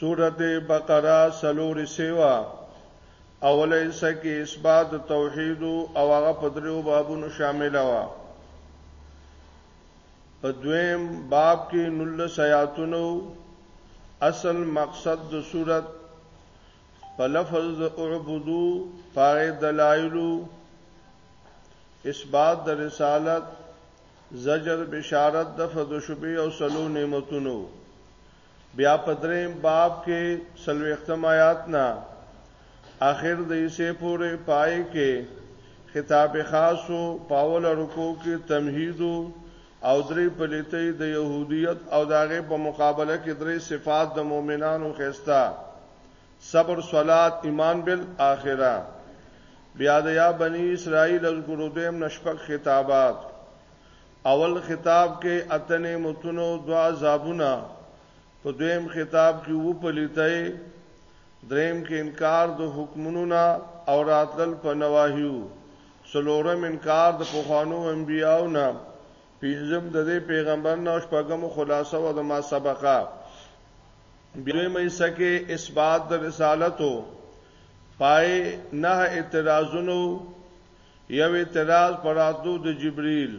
سورت بقره سلور سیوا اول ایسا کې اثبات توحید او هغه په دریو بابونو شامل و په دویم باب کې نل سیاتونو اصل مقصد د صورت په لفظ د اعبدو پاره دلایل اثبات د رسالت زجر بشارت د فضل شبی او سلو نعمتونو بیا په دریم باب کې څلوېښتم آیات نه اخر د حصې پورې پای کې خطاب خاص او پاوله رکو کې تمهید او درې پلیتې د يهودیت او داغه په مقابله کې درې صفات د مؤمنانو خستا صبر صلات ایمان بالآخره بیا د یا بنی اسرائیل از ګرودیم نشپک خطابات اول خطاب کې اته نعمتونه او دوه عذابونه، په دویم خطاب کې اووه پلیتۍ، دریم کې انکار د حکمونو نه او راتلل په نواهیو، څلورم انکار د پخوانو انبیاو نه، پنځم د دې پیغمبر نه او شپږم خلاصه و د ما سبقه. دویمه حصه کې اثبات د رسالت و، پای نهه اعتراضونه و، یو اعتراض په راتلو د جبریل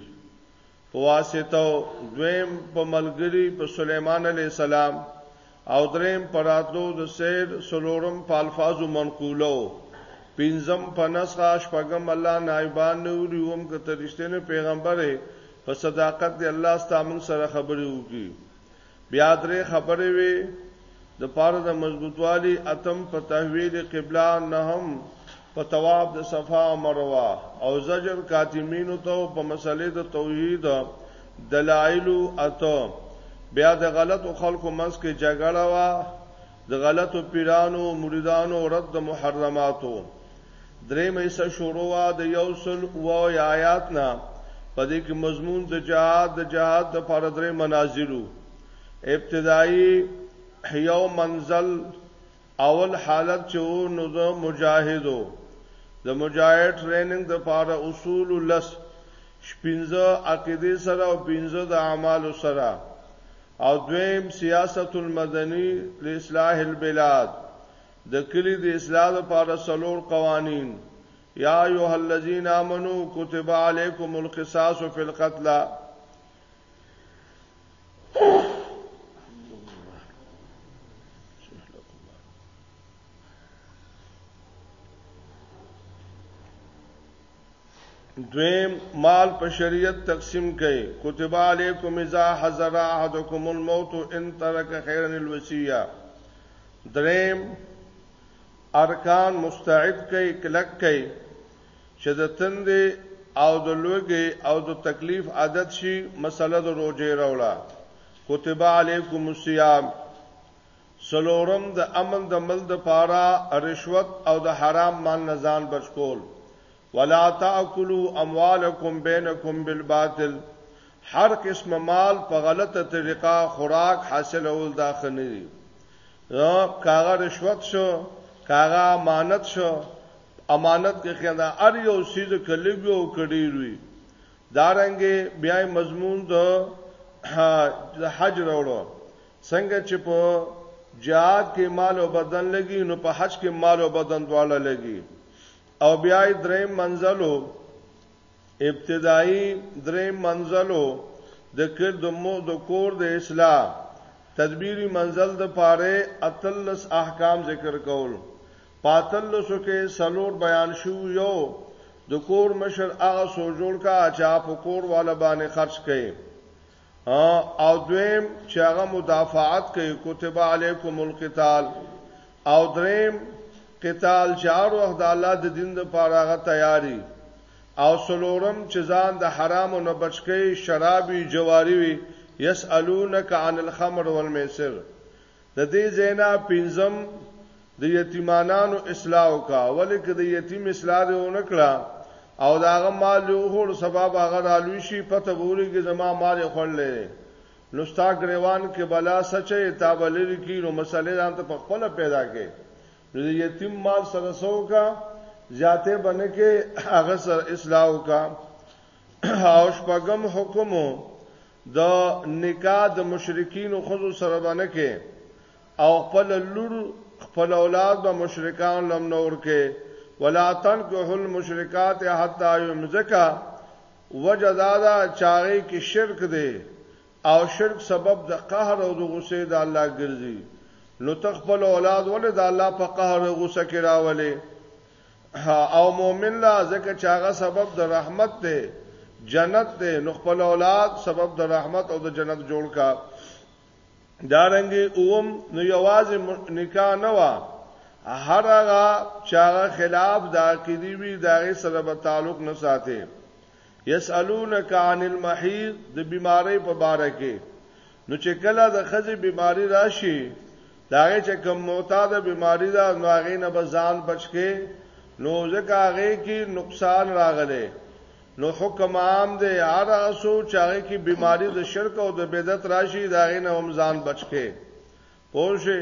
په واسطه او دویم په ملګری په سلیمان علیه السلام او دریم په راتلو د سیر سلورم په الفاظو منقولو پنځم په نسخه شپږم الله نایبان نه وری وم که ته رښتینی پیغمبر یې په صداقت دې الله ستا موږ سره خبرې وکړي بیا درې خبرې وې د پاره د مضبوطوالي اتم په تحویل قبله نهم په تواب د صفا مروه او زجر کاتمینو ته په مسلې د توحید دلایل اته بیا د غلط خلکو منځ کې جګړه وا د غلطو پیرانو او مریدانو رد د محرماتو درې مېسه شروع د یو سل او آیات نه پدې کې مضمون د جهاد د جهاد د پر درې منازلو ابتدایي یو منزل اول حالت چې نو د مجاهدو د مجاهد ټریننګ د پاره اصول لس شپنځه عقیده سره او پنځه د اعمال سره او دویم سیاست المدنی لاصلاح البلاد د کلی د اصلاح لپاره څلور قوانین یا ایها الذین آمنو کتب علیکم القصاص فی القتل دویم مال په شریعت تقسیم کړي کتب علیکم اذا حضر احدکم الموت ان ترک خیرا الوصیه دریم ارکان مستعد کړي کلک کړي چې د تند او د لوګي او د تکلیف عادت شي مسله د روزه راوړه کتب علیکم الصیام سلورم د امن د مل د پاره رشوت او د حرام مال نزان بچکول ولا تاکلوا اموالکم بینکم بالباطل هر قسم مال په غلطه طریقه خوراک حاصل اول داخنه دي نو کاغه رشوت شو کاغه امانت شو امانت کې خیانت ار یو سیز کلیګو او کډی روي دارنګې بیا مضمون د حج وروړو څنګه چې په جهاد کې مال او بدن لګي نو په حج کې مال او بدن دواړه لګي او بیا درې منزلو ابتدایي درې منزلو د کړ د مو د کور د اصلاح تدبیری منزل د پاره اتلس احکام ذکر کول پاتلسو کې سلور بیان شو یو د کور مشر هغه سو جوړ کا چې په کور والا باندې خرج کړي او دویم چې هغه مدافعت کوي کتب علیکم القتال او دریم قتال چې هر وخت د الله د دین لپاره هغه تیاری او سلورم چې ځان د حرامو نه بچکی شرابي جواری وي یسالونک عن الخمر والمیسر د دې ځای نه پنځم د یتیمانانو اصلاح وکا ولې که د یتیم اصلاح دی ونه کړه او دا هغه مال یو خور سبب هغه رالوي شي پته ووري کې زما مال خړلې نو ستا غریوان کې بلا سچې تا بلری کی نو مسلې ځان ته خپل پیدا کې نو د یتیم مال سره سوکا زیاته بنه کې هغه سره اصلاح وکا او شپږم حکم د نکاح د مشرکین خو سره باندې کې او خپل لور خپل اولاد به مشرکان لم نور کې ولا تنكحوا المشركات حتى يمزكا وجدادا چاغي کې شرک دی او شرک سبب د قهر او د غصې د الله ګرځي نو تخپل اولاد ولې د الله په قهر او غصه کې راولې او مؤمن لا ځکه چې هغه سبب د رحمت دی جنت دی نو خپل اولاد سبب د رحمت او د جنت جوړ کا دارنګي اوم نو یوازې نکاح نه وا هر هغه چې هغه خلاف د عقیدی وی دغه سره به تعلق نه ساتي یسألونک عن المحیض د بیماری په باره کې نو چې کله د ښځې بیماری راشي دا هغه چې کوم معتاده بیماری ده نو هغه نه به ځان بچ کې نو ځکه هغه کې نقصان راغلی نو حکم عام دی هر اسو چاغه کې بیماری د شرک او د بدعت راشي دا غي نه هم ځان بچکه پوه شي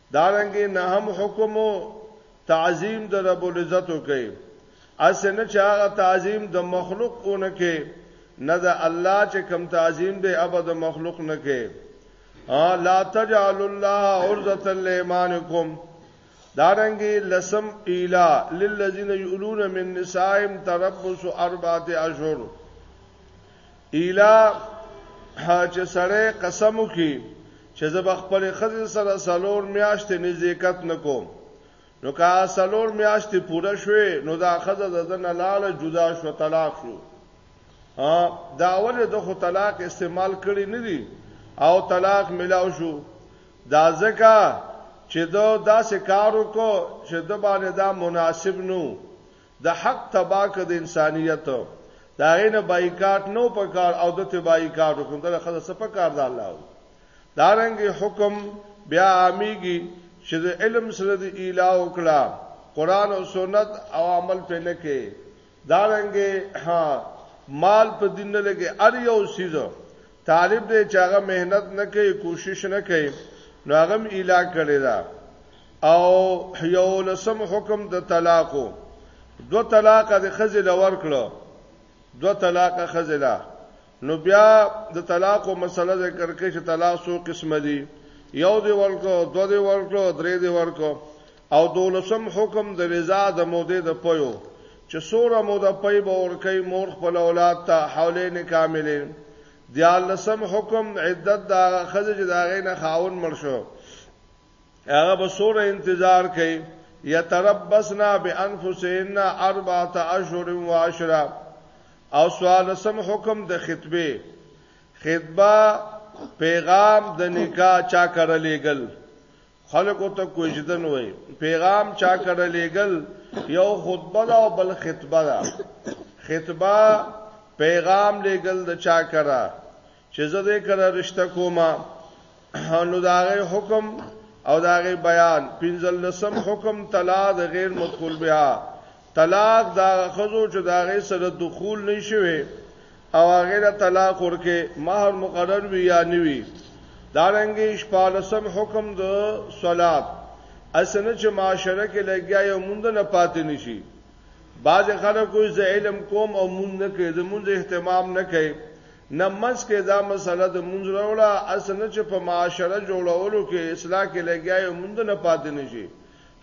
دارنګه نهم حکم تعظیم د رب العزت کوي اسنه چې هغه تعظیم د مخلوق اون کې نه د الله چې کم تعظیم به ابد مخلوق نه کې لا تجعل الله عرضه لایمانکم دارنګي لسم اله للذین یؤلون من نسائم تربص اربعه اشهر اله چې سړی قسم وکي چې زه به خپل خزې سره سلور میاشتې نزدېکت نکوم نو که سلور میاشتې پوره شوې نو دا خزه د دنه لاله جدا شو طلاق شو دا اول د خو طلاق استعمال کړی نه دی او طلاق ملاو شو دا ځکه چې دا داسې کارو کو چې د باندې دا مناسب نو د حق تباه که د انسانیت د هغې نه بایکاټ نو په کار او د ته بایکاټ وکړو دغه خزه څه په کار ده الله وي دا رنګي حکم بیا عامیږي چې د علم سره د اله وکړه قران او سنت او عمل په نه کې دا رنګه ها مال په دین نه لګي ار یو سیزو طالب دې چې هغه مهنت نه کوي کوشش نه کوي نو هغه اله کړی دا او یو لسم حکم د طلاقو دو طلاق د خزې لور کړو دو طلاق خزې لا نو بیا د طلاق او مسله ذکر کې چې طلاق څو قسمه دي یو دی ورکو دو دی ورکو درې دی ورکو او دولسم حکم د رضا د مودې د پيو چې سوره موده پي به ورکې مور خپل اولاد ته حولین کاملې دیالسم حکم عدت دا خزج داغې نه خاون مرشو هغه به سوره انتظار کوي یتربصنا بانفسهن اربعه اشهر و عشرا او سوال سم حکم د خطبه خطبه پیغام د نکاح چا کړه لېګل خلکو ته کوجدن وای پیغام چا کړه لېګل یو خطبه دا او بل خطبه دا خطبه پیغام لېګل د چا کړه چې زه دې کله رشتہ کوم نو دا غي حکم او دا غي بیان پنځل لسم حکم طلاق غیر مدخول بها طلاق دا خزو چې دا غي سره دخول نه شوي او غیر طلاق ورکه مہر مقرر وی یا نیوی دارنګي شپالسم حکم د صلات اسنه چې معاشره کې لګیا یو مونږ نه پاتې نشي بعض خلک کوئی ز علم کوم او مونږ نه کوي زمونږ اهتمام نه کوي نه منځ کې دا مسله د مونځ راوړه اس نه چې په معاشره جوړولو کې اصلاح کې لګیا یو مونږ نه پاتې نشي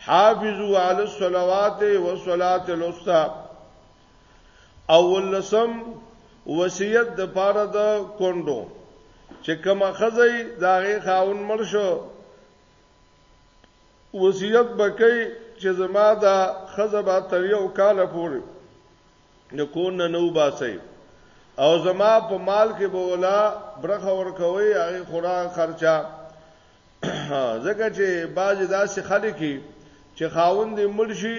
حافظوا علی الصلوات والصلاه الوسطى اول لسم وصیت د پاره د کندو چې کما خزی داغه خاون مړ شو وصیت بکې چې زما دا خزبه تر یو کال پورې د کور نه نو باسي او زما په مال کې به ولا برخه ورکوي هغه خورا خرچه ځکه چې باج داسې خلک کی چې خاوند مرشي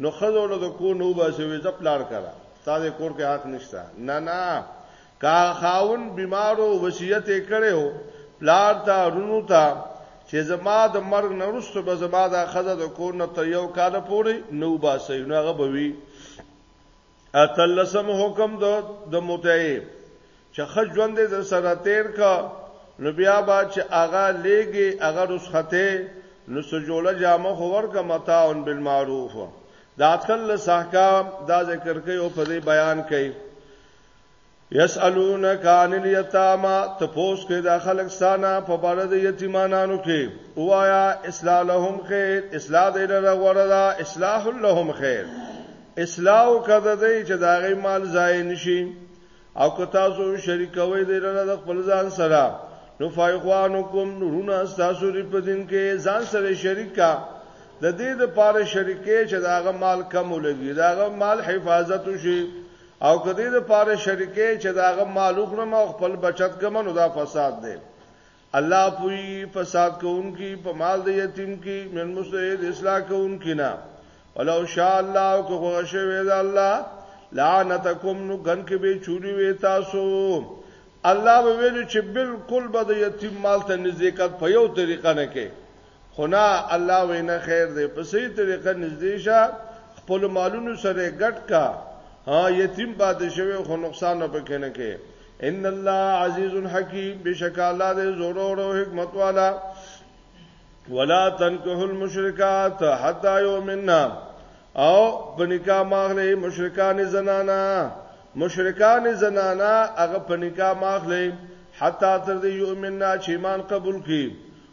نو خزو له کو نو باسي وي زپلار کړه تاسو کور کې حق نشته نه نه که خاوند بیمار و، وصیت یې کړی و، پلار ته، وروڼو ته، چې زما د مرګ نه وروسته به زما دا ښځه د کور نه تر یو کاله پورې نه وباسئ، نو هغه به وي. اتلسم حکم د د متعې، چې ښه ژوند یې درسره تېر کړ، نو بیا به چې هغه لېږې، هغه رسخته، نو څه جوړه جامه خو ورکړه، متاع بالمعروف. دا اتلس احکام دا ذکر کوي او په دې بیان کوي. یسالونک عن الیتاما تپوس کې دا خلک ستانه په بار د یتیمانانو کې وایا اصلاح لهم خیر اصلاح دې لره غوړه دا اصلاح لهم خیر اصلاح کده دې چې دا غي مال ضایع نشي او که تاسو شریکوي دې لره د خپل ځان سره نو فایخوانکم نورونه تاسو لري په دین کې ځان سره شریکا د دې د پاره شریکې چې داغه مال کم ولګي داغه مال حفاظت وشي او که دې د پاره شریکې چې د هغه مال وخورم او خپل بچت کوم نو دا فساد دی الله پوی فساد کوونکی په مال د یتیم کې من مستعد اصلاح کوونکی نه ولو شاء الله او که غوښه وې دا الله لعنتکم نو ګن کې به چوری وې تاسو الله به ویل چې بالکل به د یتیم مال ته نزدېکت په یو طریقه نه کې خو نه الله وینا خیر دی په صحیح طریقه نږدې شه خپل مالونو سره ګټ کا ها یتیم پاتې شوی خو نقصان نه پکې نه کې ان الله عزیز حکیم بشک الله دې زور او حکمت والا ولا تنكحوا المشركات حتى يؤمننا او بنکا ماغله مشرکان زنانا مشرکان زنانا هغه بنکا ماغله حتا تر دې یؤمننا چې ایمان قبول کړي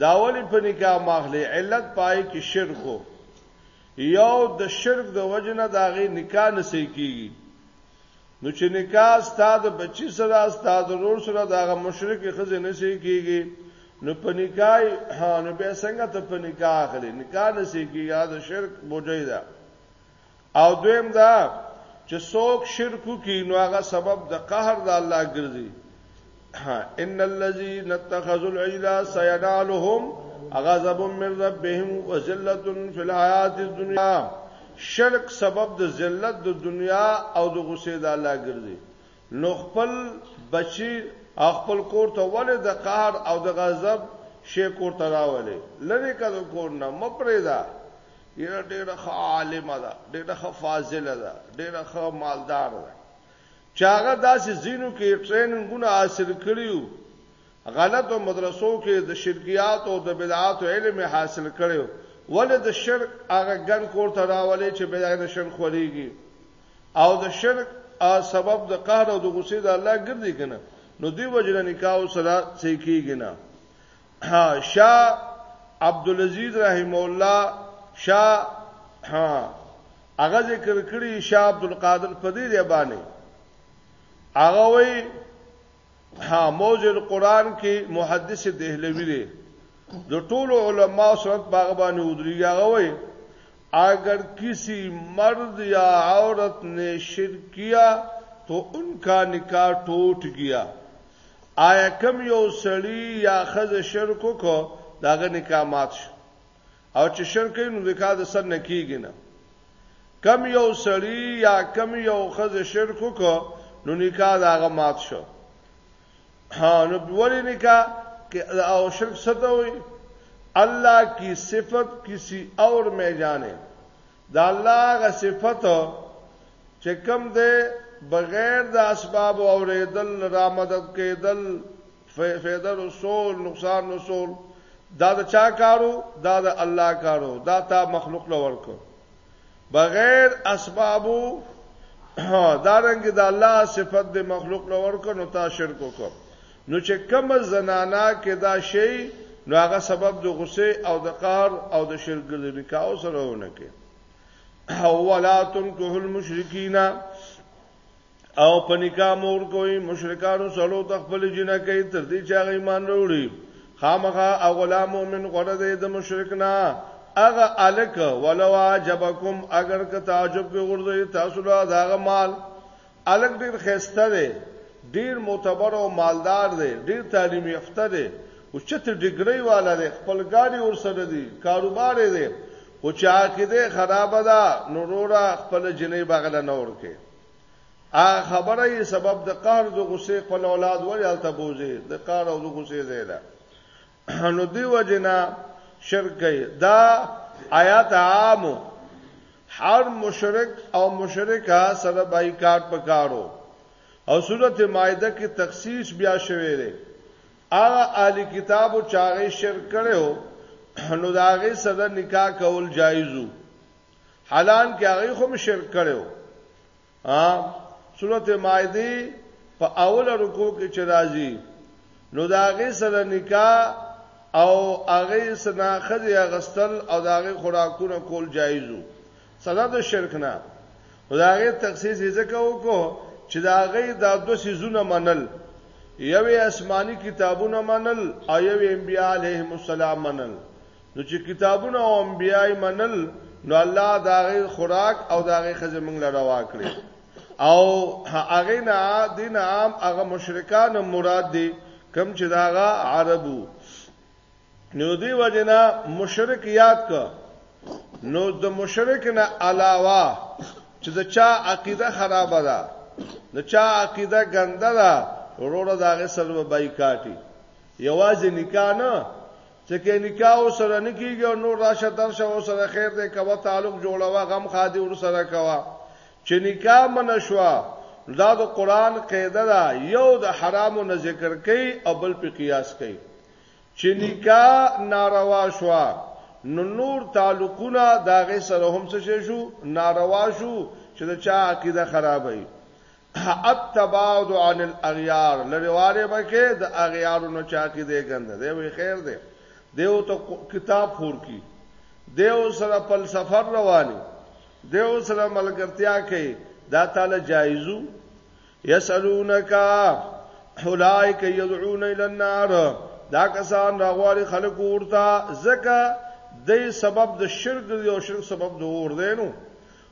دا ولی په نکاح ماخلی علت پای کې شرکو یو د شرک د وجنه داغي نکاح نسی کیږي نو چې نکاح ستاد بچی سره ستاد ورور سره داغه مشرک خزه نسی کیږي نو په نکاح ها نو به څنګه ته په نکاح اخلي نکاح نسی کیږي دا شرک بوجي ده او دویم دا چې څوک شرک کوي نو هغه سبب د قهر د الله ګرځي ان الذين اتخذوا العجل سينالهم غضب من ربهم وذلة في الحياة الدنيا شرک سبب د ذلت د دنیا او د غصې د الله ګرځي نو خپل بچي خپل کور ته ولې د قهر او د غضب شي کور ته راولې لری کده کور نه مپریدا یره ډیره ښه عالم ده ډیره ښه فاضل ده ډیره ښه مالدار ده چاغه داسې زینو کې ټریننګونه حاصل کړیو غلطو مدرسو کې د شرکیات او د بدعات علم حاصل کړیو ولې د شرک هغه ګن کور ته راولې چې بیا د شرک خوريږي او د شرک سبب د قهر او د غصې د الله ګرځي کنه نو دی وجره نکاح سره صحیح کیږي نه ها شاه عبدالعزيز رحم الله شاه ها هغه ذکر کړی شاه عبدالقادر په دې دی باندې هغه وی ها موج القرآن کې محدث دهلوی دی د ټولو علما سره باغ باندې ودریږي هغه وی اگر کسی مرد یا عورت نے شرک کیا تو ان کا نکاح ٹوٹ گیا آیا کوم یو سړي یا ښځه شرک وکړ د هغه نکاح مات شو او چې شرک کوي نو نکاح د سر نه کیږي نه کوم یو سړي یا کوم یو ښځه شرک وکړ نو نکاح د هغه مات شو ها نو ولې نکاح او شرک څه ته وایي الله کی صفت کسی اور میں جانے د الله هغه صفت چې کوم دی بغیر د اسباب او ریدل را مدد کېدل فیدر رسول نقصان رسول دا د چا کارو دا د الله کارو دا تا مخلوق لور کو بغیر اسبابو دا رنګ د الله صفت د مخلوق لور کو نو تا شرک کو نو چې کومه زنانه کې دا شی نو هغه سبب د غصه او د قهر او د شرک د نکاح سره ونه کې او ولا تنكه المشرکین او په نکاح مور کوي مشرکانو سره د خپل جنہ کوي تر دې چې هغه ایمان وروړي خامخا او غلام مومن غره دې د مشرک نه هغه الک ولو عجبکم اگر که تعجب کې ورځي تاسو له هغه مال هلک ډیر ښایسته دی، ډیر معتبر او مالدار دی، ډیر تعلیم یافته دی، اوچته ډګرۍ والا دی، خپل ګاډی ورسره دي، کاروبار یې دی، خو چې عقیده یې خرابه ده نو وروره خپله جینۍ به غله نه ورکوې. هغه خبره یې سبب د قهر د غصې خپل اولاد ولې هلته بوځې، د قهر او د غصې ځای ده. نو دی وجنا شرک کوي دا آیات عام هر مشرک او مشرکا سره بایکاټ پکارو او سورته مائده کې تخصیص بیا شوی دی هغه اهلی کتاب او چاغې شرک کړو نو داغه سره نکاح کول جایزو حالان کې هغه هم شرک کړو ا سورته مائده په اوله رکوع کې چې راځي نو دا غي سره نکاح او هغه سنا خزي غستل او دا غي خوراکونه کول جایزو سره د شرک نه دا غي تخصیص یې ځکه وکړو چې دا غي دا دو سيزونه منل یوې آسماني کتابونه منل او یوې انبیاء علیهم السلام منل نو چې کتابونه او انبیای منل نو الله دا غي خوراک او دا غي خزه موږ لره واکړي او هغه نه دین عام هغه مشرکان مراد دي کم چې داغه عربو نو دی وجنا مشرک یاد کا نو د مشرک نه علاوه چې د چا عقیده خرابه ده د چا عقیده ګنده ده وروره داغه سره بایکاټي یوازې نکاح نه چې کې نکاح سره نکیږي او نور راشه درشه او سره خیر دې کوه تعلق جوړوا غم خادي ور سره کوه چې نکاح منشوا دا د قران قاعده ده یو د حرامو نه ذکر کوي او بل په قیاس کوي چې نکاح ناروا شوا نو نور تعلقونه داغه سره هم څه شو ناروا شو چې دا چا عقیده خرابې التباعد عن الاغیار لریواله بکې د اغیارو نو چا کې دی ګند دی وی خیر دی دیو ته کتاب خور کی دیو سره فلسفه رواني دیو سره ملګرتیا کوي دا تعالی جایزو یسالونک اولائک یدعون الی النار دا کسان راغواري خلق ورته زکه د سبب د شرک دی او شرک سبب د اور دی نو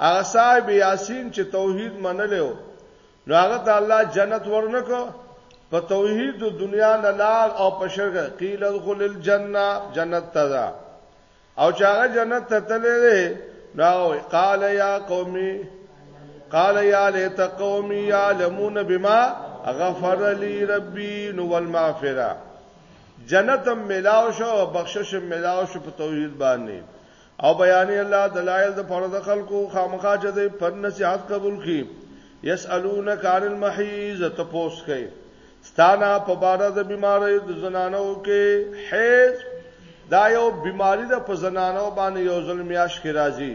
هغه صاحب یاسین چې توحید منلی و نو هغه ته الله جنت ورنکو په توحید د دنیا نه لار او په شرک قیل ادخل الجنه جنت تدا او چې هغه جنت ته تللی نو قال یا قومي قال یا لیت قومي یعلمون بما غفر لی ربی نو والمغفره جنت ملاو شو بخشش ملاو شو په توحید باندې او بیان الله دلایل د پر د خلکو خامخا چې د پر نصيحت قبول کړي یسالونک عن المحیز ته پوس کوي ستانه په بار د بیماری د زنانو کې حیز دا یو بیماری د په زنانو باندې یو ظلمیاش کې راځي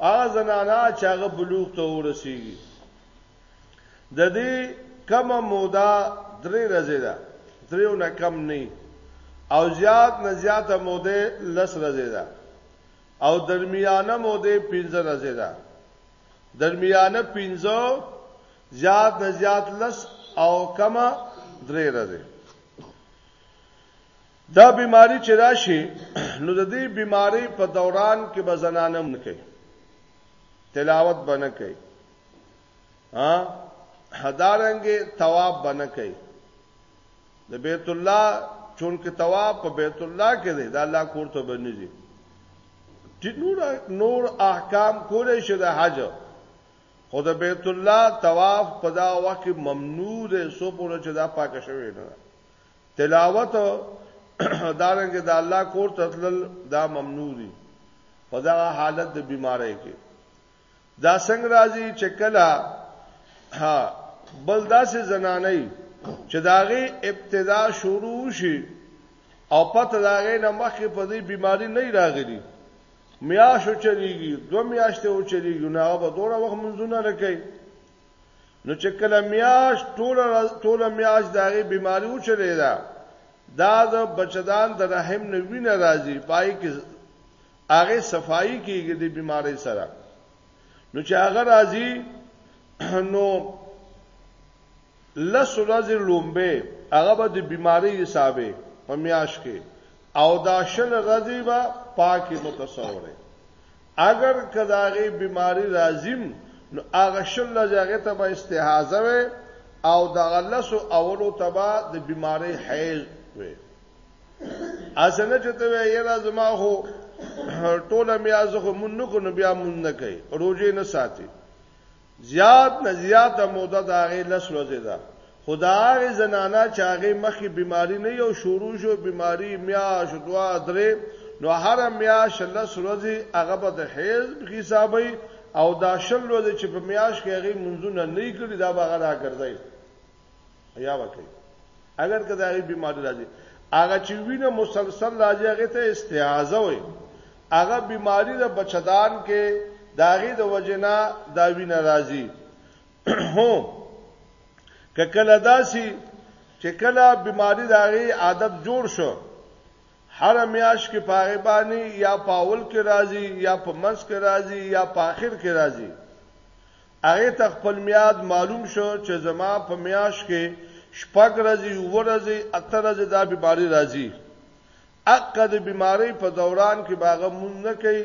ا زنانا چې هغه بلوغ ته ورسیږي د دې کمه موده درې ورځې ده دریو نه کم نه او زیات نه زیاته موده لس ورځې ده او درمیانه موده پنځه ورځې ده درمیانه پنځه زیات نه زیات لس او کمه درې ورځې دا بیماری چې راشي نو د دې بیماری په دوران کې به زنانه نه کوي تلاوت بنه کوي ها حدارنګ ثواب بنه کوي د بیت الله چون کې ثواب په بیت الله کې دی دا الله کور ته بنځي چې نور نور احکام کولې شه د حج خو د بیت الله طواف په دا وخت ممنوع دی سو پوره چې دا پاک شوی نه تلاوت دارنګ د الله کور تتل دا ممنوع دی په دا حالت د بیماری کې دا څنګه راځي چې کله ها بل داسې زنانه چې داغه ابتدا شروع شي او پته داغه نه مخکې په دې بیماری نه راغلي میاشو چلیږي دو میاشتې او چلیږي نه هغه دوره وخت منځونه نه کوي نو چې کله میاش ټول ټول میاش داغه بیماری او چلی دا دا د بچدان د رحم نه وینه راځي پای کې هغه صفائی کیږي د بیماری سره نو چې هغه راځي نو لس ورځې لومبه هغه به د بیماری حسابه په میاش کې او دا شل ورځې به پاکي متصوره اگر کداغه بیماری راځیم نو هغه شل ورځې ته به استحاضه وي او د غلس او اولو تبا د بیماری حیض وي اسنه چې ته یې زما هو ټوله میا زه خو مون نکو نو بیا مون نه کوي روزه نه ساتي زیات نه زیات موده دا غي لس ورځې ده خدای زنانا چاغه مخې بیماری نه یو شروع شو بیماری میا شو دوا درې نو هر میا شله سروزي هغه به د حیز حسابي او دا شل ورځې چې په میاش کې هغه منځونه نه کړی دا به غلا ګرځي یا وکي اگر کدا غي بیماری راځي هغه چې وینه مسلسل راځي هغه ته استعاذه وي هغه بیماری د بچدان کې داغي د وجنا دا وینه راځي هو کله داسي چې کله بیماری داغي عادت جوړ شو هر میاش کې پاغه باندې یا پاول کې راځي یا په منځ کې راځي یا په اخر کې راځي هغې ته خپل میعاد معلوم شو چې زما په میاشت کې شپږ ورځې، اووه ورځې، اته ورځې دا بیماري راځي. اکه د بیمارۍ په دوران کې به هغه لمونځ نه کوي،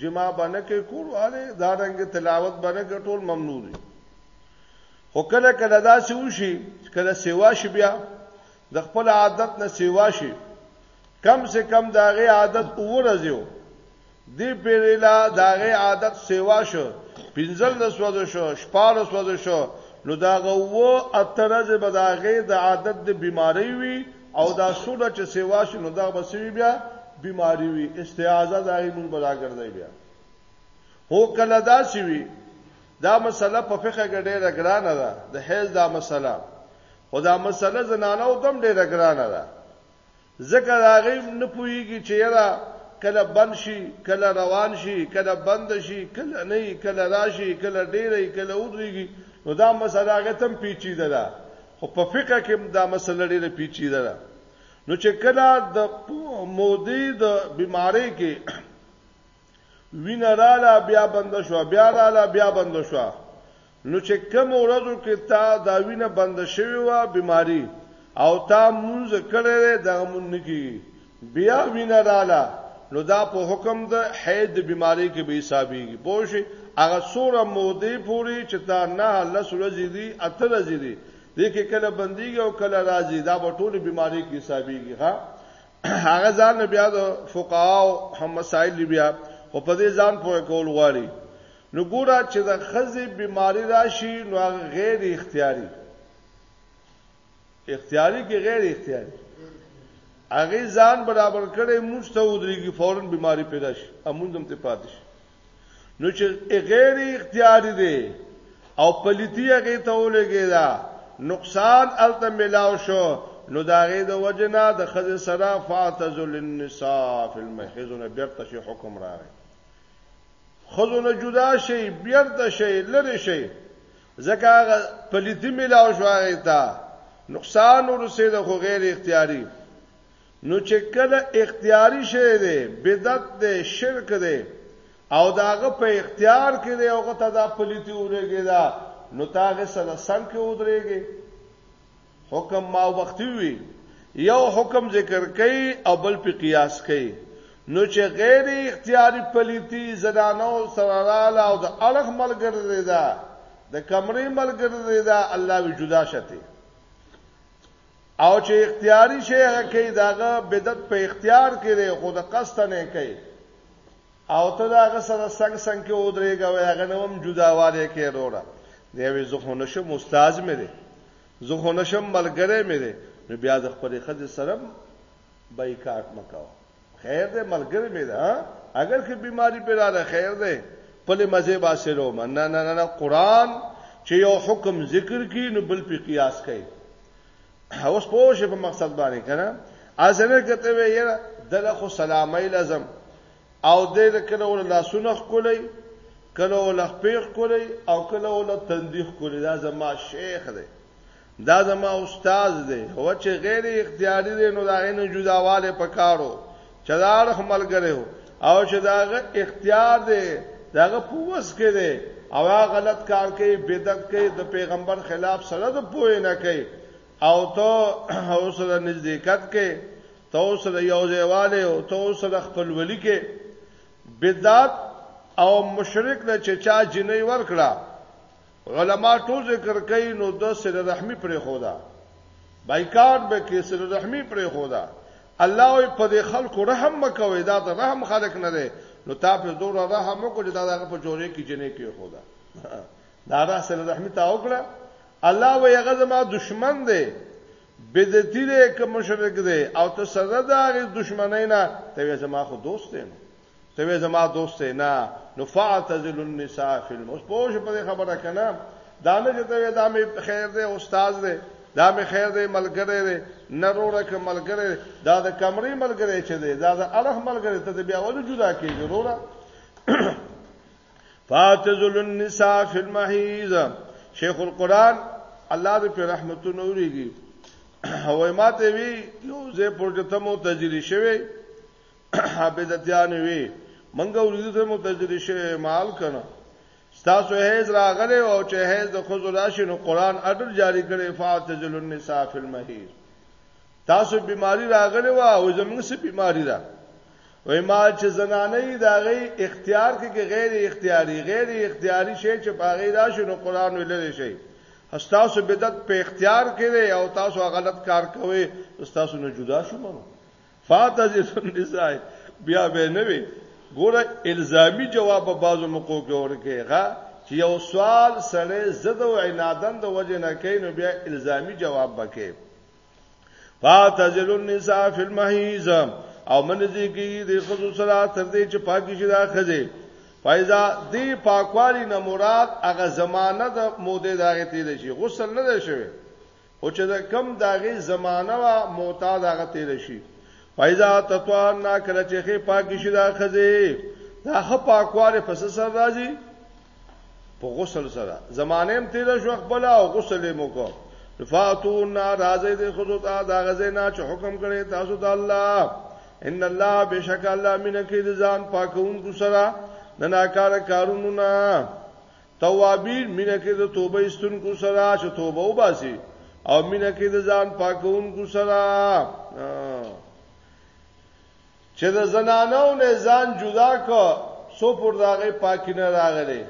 جماع به نه کوي، کور والې دا رنګ تلاوت به نه کوي، ټول ممنوع دي. خو کله کله داسې وشي کله سیوا شي بیا د خپل عادت نه سیوا شي کم سے کم داغه عادت اورځیو دی پیری لا داغه عادت سیوا شو پنځل لسوځ شو شپاره سوځ شو نو داغه و اترز به داغه د عادت د بیماری وی او دا سوله چې سیوا شو نو دا بسوی بیا بیماری وی استعاذہ داغه مون بلا ګرځي بیا هو کله دا سی وی دا مسله په فقه کې ډېره ګرانه ده د حیض دا مسله خدا مسله زنانه او دم ډېره ګرانه ده ځکه د هغه هم نه پوهیږي چې یره کله بند شي کله روان شي کله بند شي کله نه وي کله راشي کله ډیره وي کله ودریږي نو دا مسله هغه ته هم پیچیده ده خو په فقه کې هم دا مسله ډیره پیچیده ده نو چې کله د مودې د بیمارۍ کې وینه رااله بیا بند شو بیا رااله بیا بند شو نو چې کوم ورځو کې تا دا وینه بند شوی و بیماری او تا مونږ کړه دا مونږ نکی بیا وینه رااله نو دا په حکم د حید بیماری کې به حسابيږي پوه شي هغه سوره مودې پوری چې تا نه لس ورځې دي اته ورځې دي دې کې کله بنديږي او کله راځي دا په ټولو بیماری کې حسابيږي ها هغه ځان بیا د فقهاو هم مسائل بیا خو په دې ځان پوهه کول غواړي نو ګوره چې د خزې بیماری راشي نو هغه غیر اختیاري اختیاري کې غیر اختیاري هغه ځان برابر کړي موږ ته ودرېږي فورن بیماری پیدا شي امون دم ته پاتې شي نو چې غیر اختیاري دی او پلیتی هغه ته ولګی دا نقصان الته ملاو شو نو دا غي د وجنا د خزه سره فاتزل النساء فی المحزن بیرته شي حکم راغی خزونه جدا شي بیرته شي لری شي زکه پلیتی ملاو شو هغه ته نقصان ورسېد خو غیر اختیاري نو چې کله اختیاري شی دی بدعت دی شرک دی او د هغه په اختیار کې دی هغه ته دا پلیتی ولګی دا نو تاغه سره سم کې ودرېږي حکم ما وختي وي یو حکم ذکر کوي او بل په قیاس کوي نو چې غیر اختیاري پلیتی زنانو سره رااله او د الخ ملګری دا د کمرې ملګری دا الله وی جدا شته او چې اختیاري شي هغه کوي داغه بدعت په اختیار کې دی خو د قصد نه کوي او ته داغه سره څنګ څنګ کې ودرېږه وای هغه نوم جداواله کې وروړه دی وی زه خو نشم استاد مې دی زه خو نشم ملګری مې دی نو بیا د خپل خځې سره بایکاټ مه کوه خیر دی ملګری مې ده اگر که بیماری پر راغله خیر دی خپل مزه با سره من نه نه نه قران چې یو حکم ذکر کی نو بل په قیاس کوي اوس پوه شي په مقصد باندې کنه ازنه کته وی یره دله خو سلامي لازم او دې کله ول لاسونه خولې کله ول خپېخ کولې او کله ول تندیخ کولې دا زما شیخ دی دا زما استاد دی هو چې غیر اختیاري دی نو دا غینه جداواله پکارو چې دا اړخ ملګری هو او چې داغه اختیار دی داغه پوس کې دی او غلط کار کوي بدعت کوي د پیغمبر خلاف سره د پوهه نه کوي او ته او سره نزدېکت کوي ته او سره یو ځایواله او ته او سره خپل ولی کوي بدعت او مشرک نه چې چا جنې ورکړه علما ټول ذکر کوي نو د سره رحمی پرې خودا بایکاټ به کې سره رحمی پرې خودا الله وي په دې خلکو رحم وکوي دا ته رحم خلک نه دی نو تا په زور رحم وکړي دا دغه په جوړې کې جنې کې خودا دا را سره رحمی تا وکړه الله وي هغه زما دشمن دی بدعتي دی که مشرک دی او ته سره دا غي دشمنای نه ته زما خو دوست دی ته وې زما دوست نه نو فاعتزل النساء فی المس پوه شو په خبره کنه دا نه چې ته دا مې خیر دی استاد دی دا مې خیر دی ملګری دی نروره ک ملګری دا د کمرې ملګری چې دی دا د الف ملګری ته بیا ول جدا کیږي وروره فاتزل النساء فی المحیض شیخ القران الله دې په رحمتونو وریږي هوای ماته وی یو زه پروجته مو تجری شوی بدعتيان وي منګه ورځو ته متجدي شي مال کنه ستاسو هیز راغله او چې هیز د خزو راشي نو قران اډر جاری کړي فاتزل النساء فی المهیر تاسو بیماری راغله وا او زمونږ سي بیماری را وای ما چې زنانه دا غي اختیار کې غیر اختیاري غیر اختیاري شي چې پاغې راشي نو قران ولر شي تاسو بدعت په اختیار کې او تاسو غلط کار کوي تاسو نه جدا شوم فاتزل النساء بیا به نه وي ګوره الزامي جواب په بازو مکو کې ورکه غا چې یو سوال سره زده او عنادن د وجه نه کین نو بیا الزامي جواب بکې فاتزل النساء فی المحیض او منځي کې د خصوص سره تر دې چې پاکي شي دا خزه فایزا دی پاکوالی نه مراد هغه زمانہ د موده دغه تیر شي غسل نه شوی خو چې د کم داغي زمانہ وا معتاد هغه تیر شي فایزا تطوان نا کله چې خې پاکي شي دا خزه دا خ پاکواله پس سر راځي په غسل سره زمانه هم تیر شو خپل او غسل مو کو فاتون راځي د خود ته دا غزه نه چې حکم کړي تاسو ته الله ان الله بشک الله مینه کې ځان پاکون کو سره نه ناکار کارونو نه توابین مینه کې د توبه استونکو سره چې توبه وباسي او مینه کې د ځان پاکونکو سره چې د زنانو نه ځان جدا کو سو پر داغه پاکی نه راغلي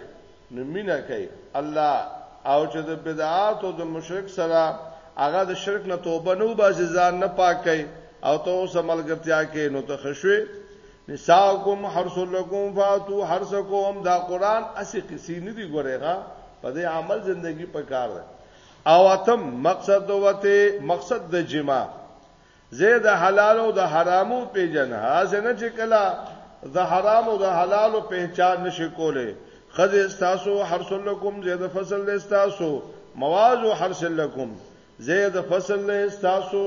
نو مینا کوي الله او چې د بدعات او د مشرک سره هغه د شرک نه توبه نه وباسي ځان نه پاک کوي او ته اوس عملګرتیا کې نو ته خشوي نساکم حرس لکم فاتو حرسکم دا قران اسی قصې نه دی ګورېغه په دې عمل زندگی په کار ده او اتم مقصد دوته مقصد د جما زید حلال او د حرامو پیجن هاذه نه چې کلا د حرام او د حلال او پہچان نشي کوله خذ استاسو حرس لکم زید فصل استاسو مواز حرس لکم زید فصل استاسو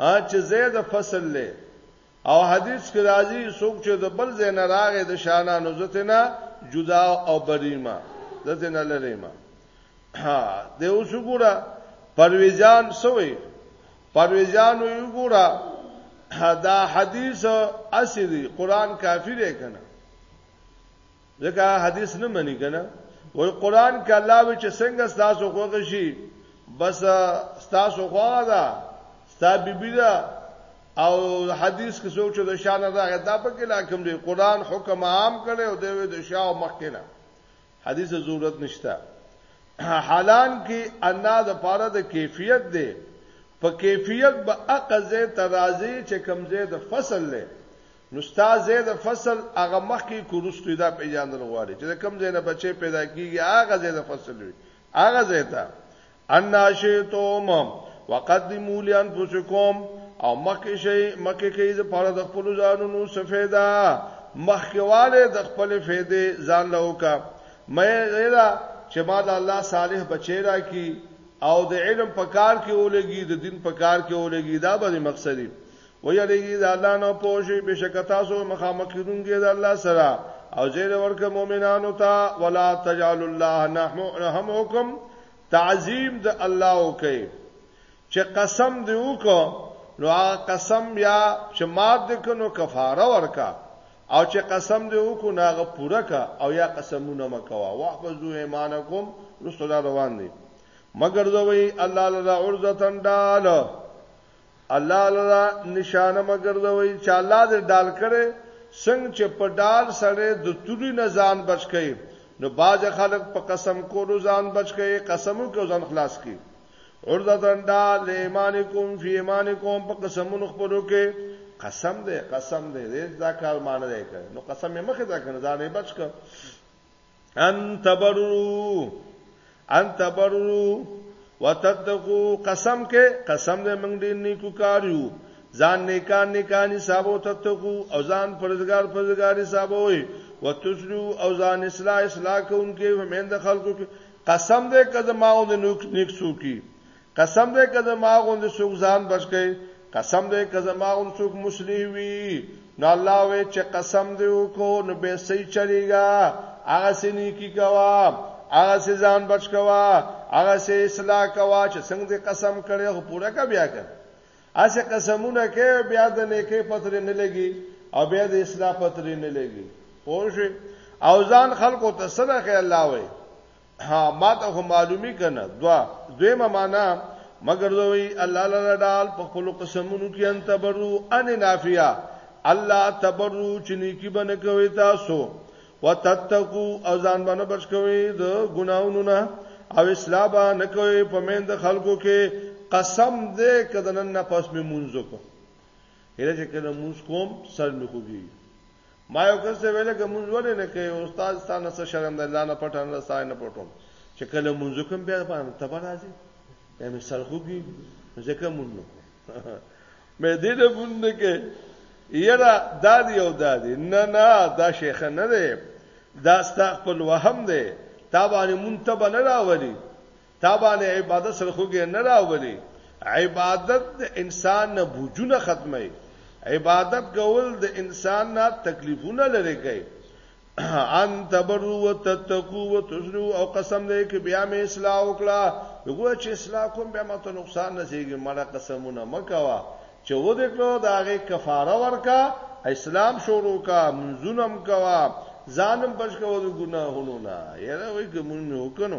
ها چې زید فصل له او حدیث کې راځي څوک چې د بل زین راغې د شانا نوزتنه جدا او بریما دتنه لریما ها د اوس ګورا پرویزان سوې پرویزان یو ګورا دا حدیث اصلي قران کافی دی کنه ځکه حدیث نه منی کنه وای قران کې الله وی چې څنګه تاسو خوښ شي بس تاسو خوښه ده تاسو بیبی ده او حدیث کې څوک چې د شان ده غدا په کې لا کوم دی قران حکم عام کړي او دوی د شاو مخ کې نه حدیث ضرورت نشته حالان کې انا د پاره د کیفیت دی په کیفیت به اقزه ترازی چې کمزه د فصل له نو ستا ځای د فصل هغه مخکې کو رستوي دا پیژاندل غواړي چې کوم ځای نه بچي پیدا کیږي هغه ځای د فصل وي هغه ځای ته ان شئتم وقدموا لانفسکم او مخکې شي مخکې کې د پاره د خپل ځانونو سفیدا مخکواله د خپل فیدې ځان له وکا مې دا چې ما د الله صالح بچی را کی او د علم په کار کې ولګي د دین په کار کې ولګي دا به مقصدی ویریږي د الله نه پوښي بشک تاسو مخامخیدونکي د الله سره او زیر ورک مؤمنانو ته ولا تجعل الله نحمکم تعظیم د الله وکي چې قسم دی وکړو نو هغه قسم یا چې مات د کنو کفاره ورکا او چې قسم دی وکړو نو هغه پوره کا او یا قسمونه مکوا واحفظوا ایمانکم رسول روان دي مگر دوی الله لرا عرضتن دال الله لرا نشانه مگر دوی چې الله دې ډال کړي څنګه چې په ډال سره د توري نه ځان بچ کړي نو باج خلق په قسم کولو ځان بچ کړي قسمو کې ځان خلاص کړي عرضه دندا لیمانکم فی ایمانکم په قسمونو خپلو کې قسم دې قسم دې دا کار مان نه کوي نو قسم یې مخه دا کنه ځان یې بچ کړي ان تبرو ان تبرو وتتقو قسم کې قسم دې موږ دې نیکو کاریو ځان نیکان نیکان حساب او تتقو او ځان پرزګار پرزګار حساب وي وتسلو او ځان اصلاح اصلاح کوونکې فمند خلکو کې قسم دې کزما او دې نیک نیک سوکي قسم دی که زما غوندې څوک ځان بچ کړي، قسم دی که زما غوندې څوک مصلح وي، نو الله وایي چې قسم دې وکړو نو بې څه چلېږه، هغسې نیکي کوه، هغسې ځان بچ کوه، هغسې اصلاح کوه چې څنګه دې قسم کړی خو پوره کړه بیا که هسې قسمونه کوې او بیا د نیکۍ پته ترې نه لګي او بیا د اصلاح پته ترې نه لګي پوه شوې او ځان خلکو ته څه راښیې الله وایي ها ما ته خو معلومی کنه دوا دویمه معنا مگر دوی الله لرا ډال په خپل قسمونو کې ان تبرو ان نافیا الله تبرو چې نیکی بنه کوي تاسو وتتقو او ځان باندې بچ کوي د ګناونو نه او اصلاح به نه کوي په مند خلکو کې قسم دې کدنن نه پس می مونږ کو هله چې کله مونږ کوم سر می خوږي ما یو کس ته ویل کوم ولې نه کوي استاد ستانه څه شرم ده الله نه پټه نه ستانه نه پټوم چې کله مونږ کوم بیا باندې تبه راځي بیا مې سرخوږي ځکه مونږ نه کوم مې دې نه مونږ نه کوي یره دادی او دادی نه نه دا شیخ نه دی دا ستا خپل وهم دی تا باندې مونږ تبه نه راولي تابانه عبادت سره خوګه نه راولي عبادت د انسان نه بوجونه ختمي عبادت کول د انسان نه تکلیفونه لری کوي ان تبرو وتتقو وتسرو او قسم دې کې بیا مې اصلاح وکړه وګوره چې اصلاح کوم بیا ماته نقصان نه سیږي مړه قسمونه مکوا چې و دې کړو دا غي کفاره ورکا اسلام شروع کا منظونم کوا ځانم بچ کوا د ګناهونو نه یاره وای کوم نه وکنو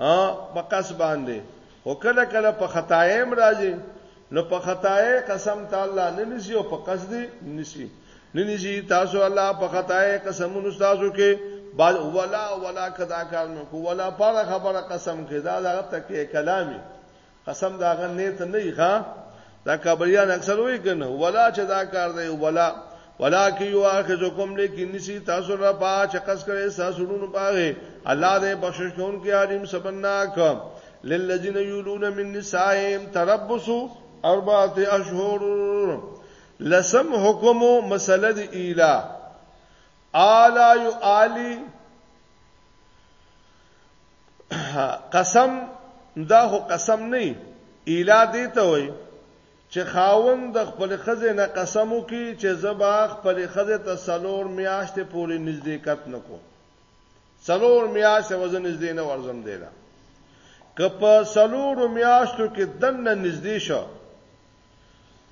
ها په کس باندې او کله کله په خطایم راځي نو په خطای قسم تعالی نه نسی او په قصد نسی نه نسی تاسو الله په خطای قسمونو تاسو کې بل ولا ولا کدا کار نو کو ولا پر خبره قسم کې دا دغه تکي کلامي قسم دا غن نیت نه ای ښا دا کابلیان اکثر وی کنه ولا چې دا کار دی ولا ولا کی یو اخذکم لیکن نسی تاسو را پا چقص کړي تاسو ډون پاره الله دې بخشش کون کې عالم سبناک للذین یولون من نسائهم تربصوا اربعه اشهر لسم حکم مسله دی اله اعلی یو اعلی قسم دا هو قسم نه ایلا دی ته وای چې خاون د خپل خزه نه قسم وکي چې زبا خپل خزه ته سلور میاشتې پورې نزدېکت نکو سلور میاشتې وزن نزدې نه ورزم دیلا کپ سلور میاشتو کې دنه نزدې شو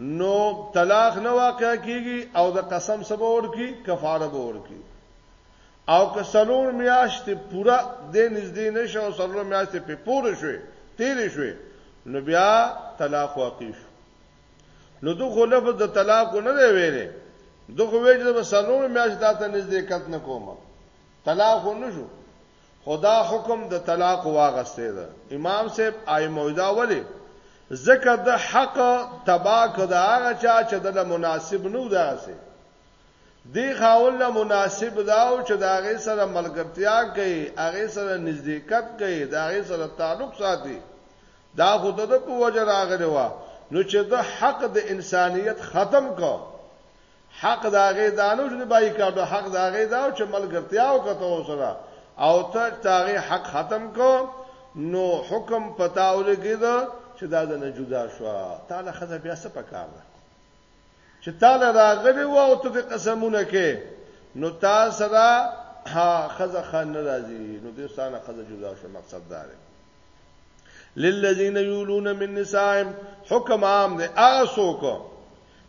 نو طلاق نه واقع کیږي او د قسم سبا ورکی کفاره به ورکی او که سلور میاشت پورا د نږدې نشه او سلور میاشت په پوره شوي تیر شوي نو بیا طلاق واقع شو نو دغه لفظ د طلاق نه دی ویلې دغه ویل چې سلور میاشت ته نږدې کت نه کومه طلاق نه شو خدا حکم د طلاق واغسته ده امام صاحب آی موعظه ولی زکه د حق تبا کده هغه چا چې د مناسب نو داسه دی خاول له مناسب دا او چې دا غي سره ملګرتیا کوي هغه سره نزدېکت کوي دا غي سره تعلق ساتي دا خود د په وجه راغلی و نو چې د حق د انسانیت ختم کو حق د هغې دا نه و چې د بایکاټ و، حق د هغې دا و چې ملګرتیا وکړه ته ورسره او ته د هغې حق ختم کړه، نو حکم په تا ولګېده چې دا درنه جدا شوه، تا له ښځه بیا څه په کار ده؟ چې تا له راغلې وه او ته دې قسمونه کوې، نو تا سره ښځه ښه نه راځي، نو دې ستا نه ښځه جدا شوه، مقصد دا دی. للذین یولون من نسائهم حکم عام دی هغه څوک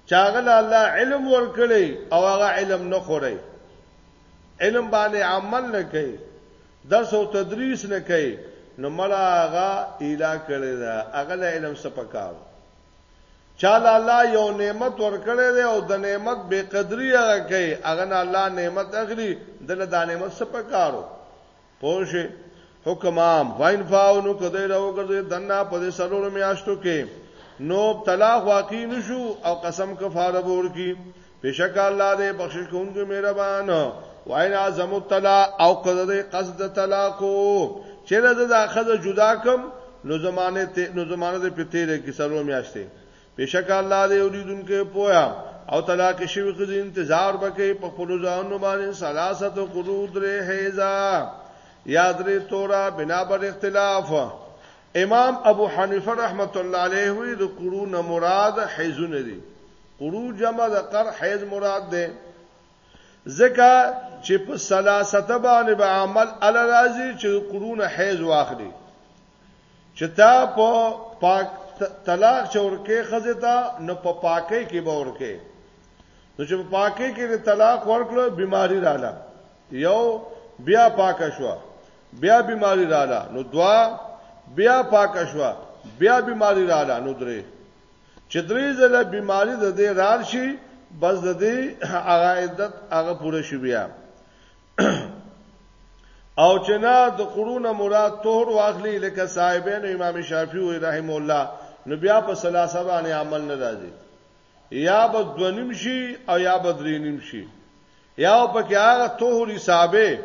چې هغه له الله علم ورکړي او هغه علم نه خوري علم باندې عمل نه کوي درس او تدریس نه کوي نو مړه هغه اله کړی دا هغه له علم څخه پکاو چاله الله یو نعمت ورکړی دی او د نعمت بے قدری هغه کوي هغه نه الله نعمت اخلي دله د نعمت څخه پکارو پوه شئ حکم عام فاین فاو نو کدی راو ګرځي دنا په دې سلور میاشتو کې نو طلاق واقع نشو او قسم کفاره ور کی بشک الله دې بخشش کوونکی مهربان واینا اعظم الطلاق او کدی قصد طلاق چې زه د اخذ جدا کم نو زمانه ته نو زمانه دې په تیرې کې سلور میاشتې بشک الله دې اوریدونکو پویا او طلاق شوی خو انتظار بکې په خپل ځانو باندې سلاست او قرو درې حیزا یاد لري تورا بنا بر اختلاف امام ابو حنیفه رحمت الله علیه وی د قرو نه مراد حیزونه دي قرو جمع د قر حیز مراد ده ځکه چې په سلاسته باندې به عمل ال راځي چې قرون حیز واخلي چې تا په پاک طلاق چورکه خزه تا نو په پاکي کې به ورکه نو چې په پاکي کې طلاق ورکړو بیماری رااله یو بیا پاک شو بیا بیماری رااله نو دوا بیا پاک شو بیا بیماری رااله نو درې چې درې ځله بیماری د دې رال شي بس د دې هغه عدت هغه پوره شي بیا او چې نه د قرونه مراد طهر واخلي لکه صاحبین امام شافعي رحم الله نو بیا په ثلاثه باندې عمل نه راځي یا به دونیم شي او یا به درینیم شي یا په کې هغه طهر حسابه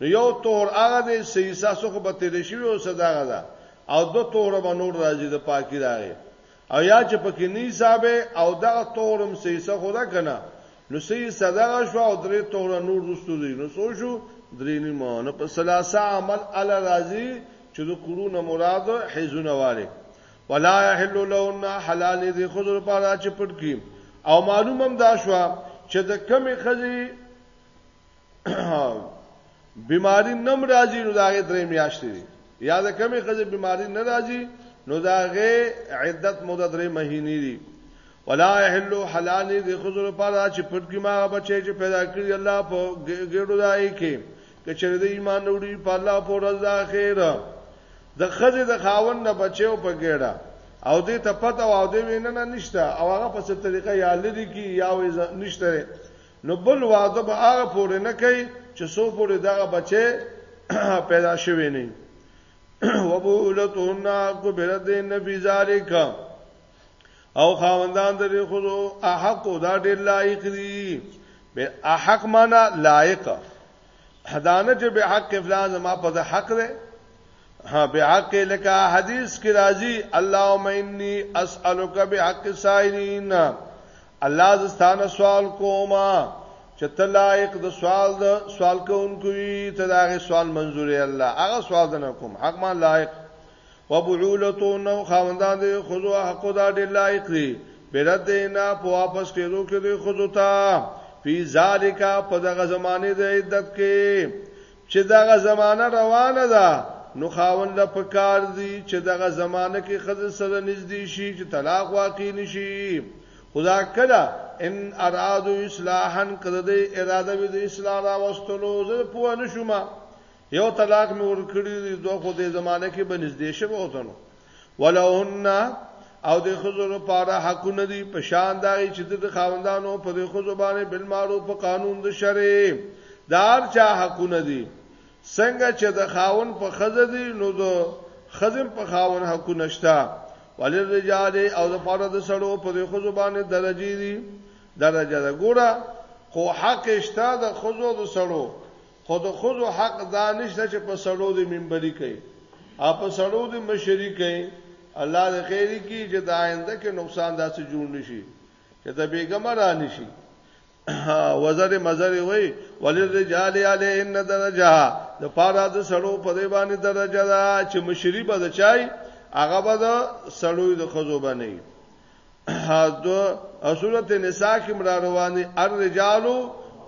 نو یو طهر هغه د سیسا سخه به تیر شي او صدا غدا او دو طهر به نور راځي د پاکي راغی او یا چې پکې نه حسابه او دغه طهر هم څه حصه خو ده که نه، نو څه حصه دغه شوه او درې طهره نور وروسته دي، نو څو شو؟ درې نیمه، نو په ثلاثه عمل هله راځي چې د قرو نه مراد حیضونه وارې، ولا یحل لهن حلال نه دي ښځو لپاره چې پټ کړي، او معلومه هم دا شوه چې د کومې ښځې بیماری نم راځي نو داغه درې میاشتې دي یا د کمی خزه بیماری نه راځي نو داغه عدت مده درې مهینې دي ولا يحل حلال دي خزر پاره چې پټ کی ما بچي چې پیدا کړی الله په ګډو دای کې کچره د ایمان وروړي په الله په ورځ د اخر د خزه د خاون نه بچو په ګډه او دې ته پته او دې ویننه نشته او هغه په څه طریقه یا لری کی یا نشته نو بل واده به هغه پورې نه کوي چې سو پورې دغه بچي پیدا شوی نه وبولتهن کو برد نفی ذالک او خاوندان درې خو احق دا ډېر لایق دي به احق معنا لایق حدانه چې به حق فلان زما په حق ده ها به حق لکه حدیث کې راځي اللهم انی اسالک بحق سائلین الله زستانه سوال کوما چې تلایق د سوال د سوال کوونکو ته دا غي سوال منزوري الله هغه سوال نه کوم حق ما لایق وبعولتهن او خاوندان د ښځو حق دا ډېر لایق دي بردهن په واپس کېدو کې د ښځو ته فی ذالک په دغه زمانه د عدت کې چې دغه زمانه روانه ده نو خاوند له پکار دي چې دغه زمانه کې خزه سره نږدې شي چې طلاق واقع نشي خدا کړه ان ارادو اصلاحا کړه د اراده وی د اصلاح راوستلو زه پوه نشم یو طلاق مې ورکړی دی دوه خو د زمانه کې به نږدې شوه او تنو ولهن او د خزو لپاره حقونه دي په شان دا چې د خاوندانو په د خزو باندې بل مارو په قانون د شرع دار چا حقونه دي څنګه چې د خاون په خزه دي نو د خزم په خاون حقونه شته ولرجال او د پاره د سړو په د خزو باندې درجه دي درجه ده ګوره خو حق شته د خزو د سړو خو د خزو حق دا نشته چې په سړو د منبري کوي او په سړو د مشري کوي الله دې خیر کی چې دا آینده کې نقصان داسې جوړ نشي چې د بیګم را نشي وزر مزر وی وللرجال علی ان درجه د پاره د سړو په دی باندې درجه دا چې مشری به چای هغه به د سړو د خزو باندې دو سورت نساء کی مرا روانی الرجالو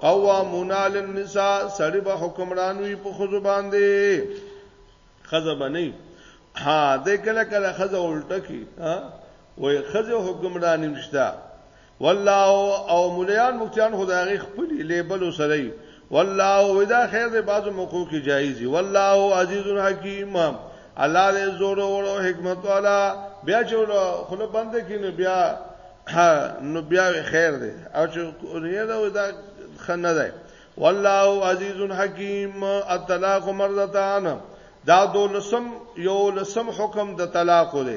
قوامون علی النساء سړی به حکمران وي په خزو باندې خزه بنئ ها د کله کله خزه الټه کی ها وای خزه حکمران نشتا والله او مليان مفتيان خدای خپل لیبل سره والله ودا خیر دی بعضو موقعو کې جایز دی والله عزیز حکیم الله دې زور او حکمت والا بیا چې خله بند کینو بیا نو بیا خیر دی او چې نه دا ودا خنه دی والله عزیز حکیم الطلاق مرضتان دا دولسم یو لسم حکم د طلاق دی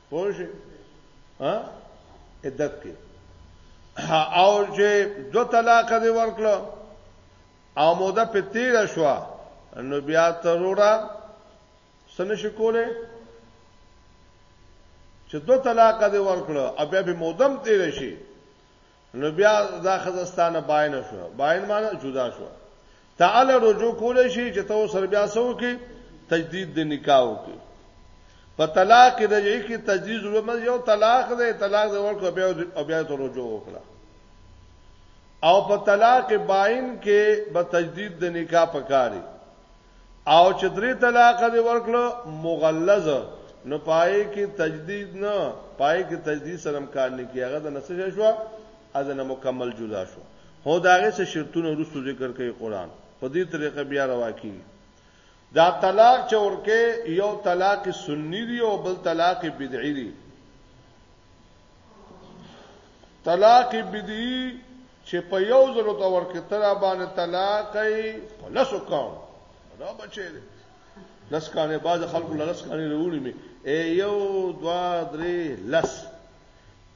پوه شئ ها عدت کې او چې دو طلاق دی ورکړو او موده په تیر شو نو بیا تروړه سن شکوله چې دو طلاق دی ورکړو او بیا به مودم تیر شي نو بیا دا خزستانه باین شو باین معنی جدا شو تعالی رجوع کول شي چې تو سر بیا سو کې تجدید د نکاح وکي په طلاق رجعي کې تجدید ولوم یو طلاق دی طلاق دی ورکو بیا او بیا ته رجوع وکړه او په طلاق باین کې به تجدید د نکاح پکاري او چې درې طلاق دی ورکړو مغلظ نو پای کې تجدید نه پای کې تجدید سره امکان نه کی هغه د نسج شو اذن مکمل جدا شو هو داغه څه شرطونه رسو ذکر کوي قران په دې طریقه بیا روا کی دا طلاق چې ورکه یو طلاق سنی دی او بل طلاق بدعی دی طلاق بدعی چې په یو زرو ته ورکې تر باندې طلاق یې په لسو کاو دا بچی دی لس کانې باز خلکو لس کانې وروړي می ای یو دوا درې لس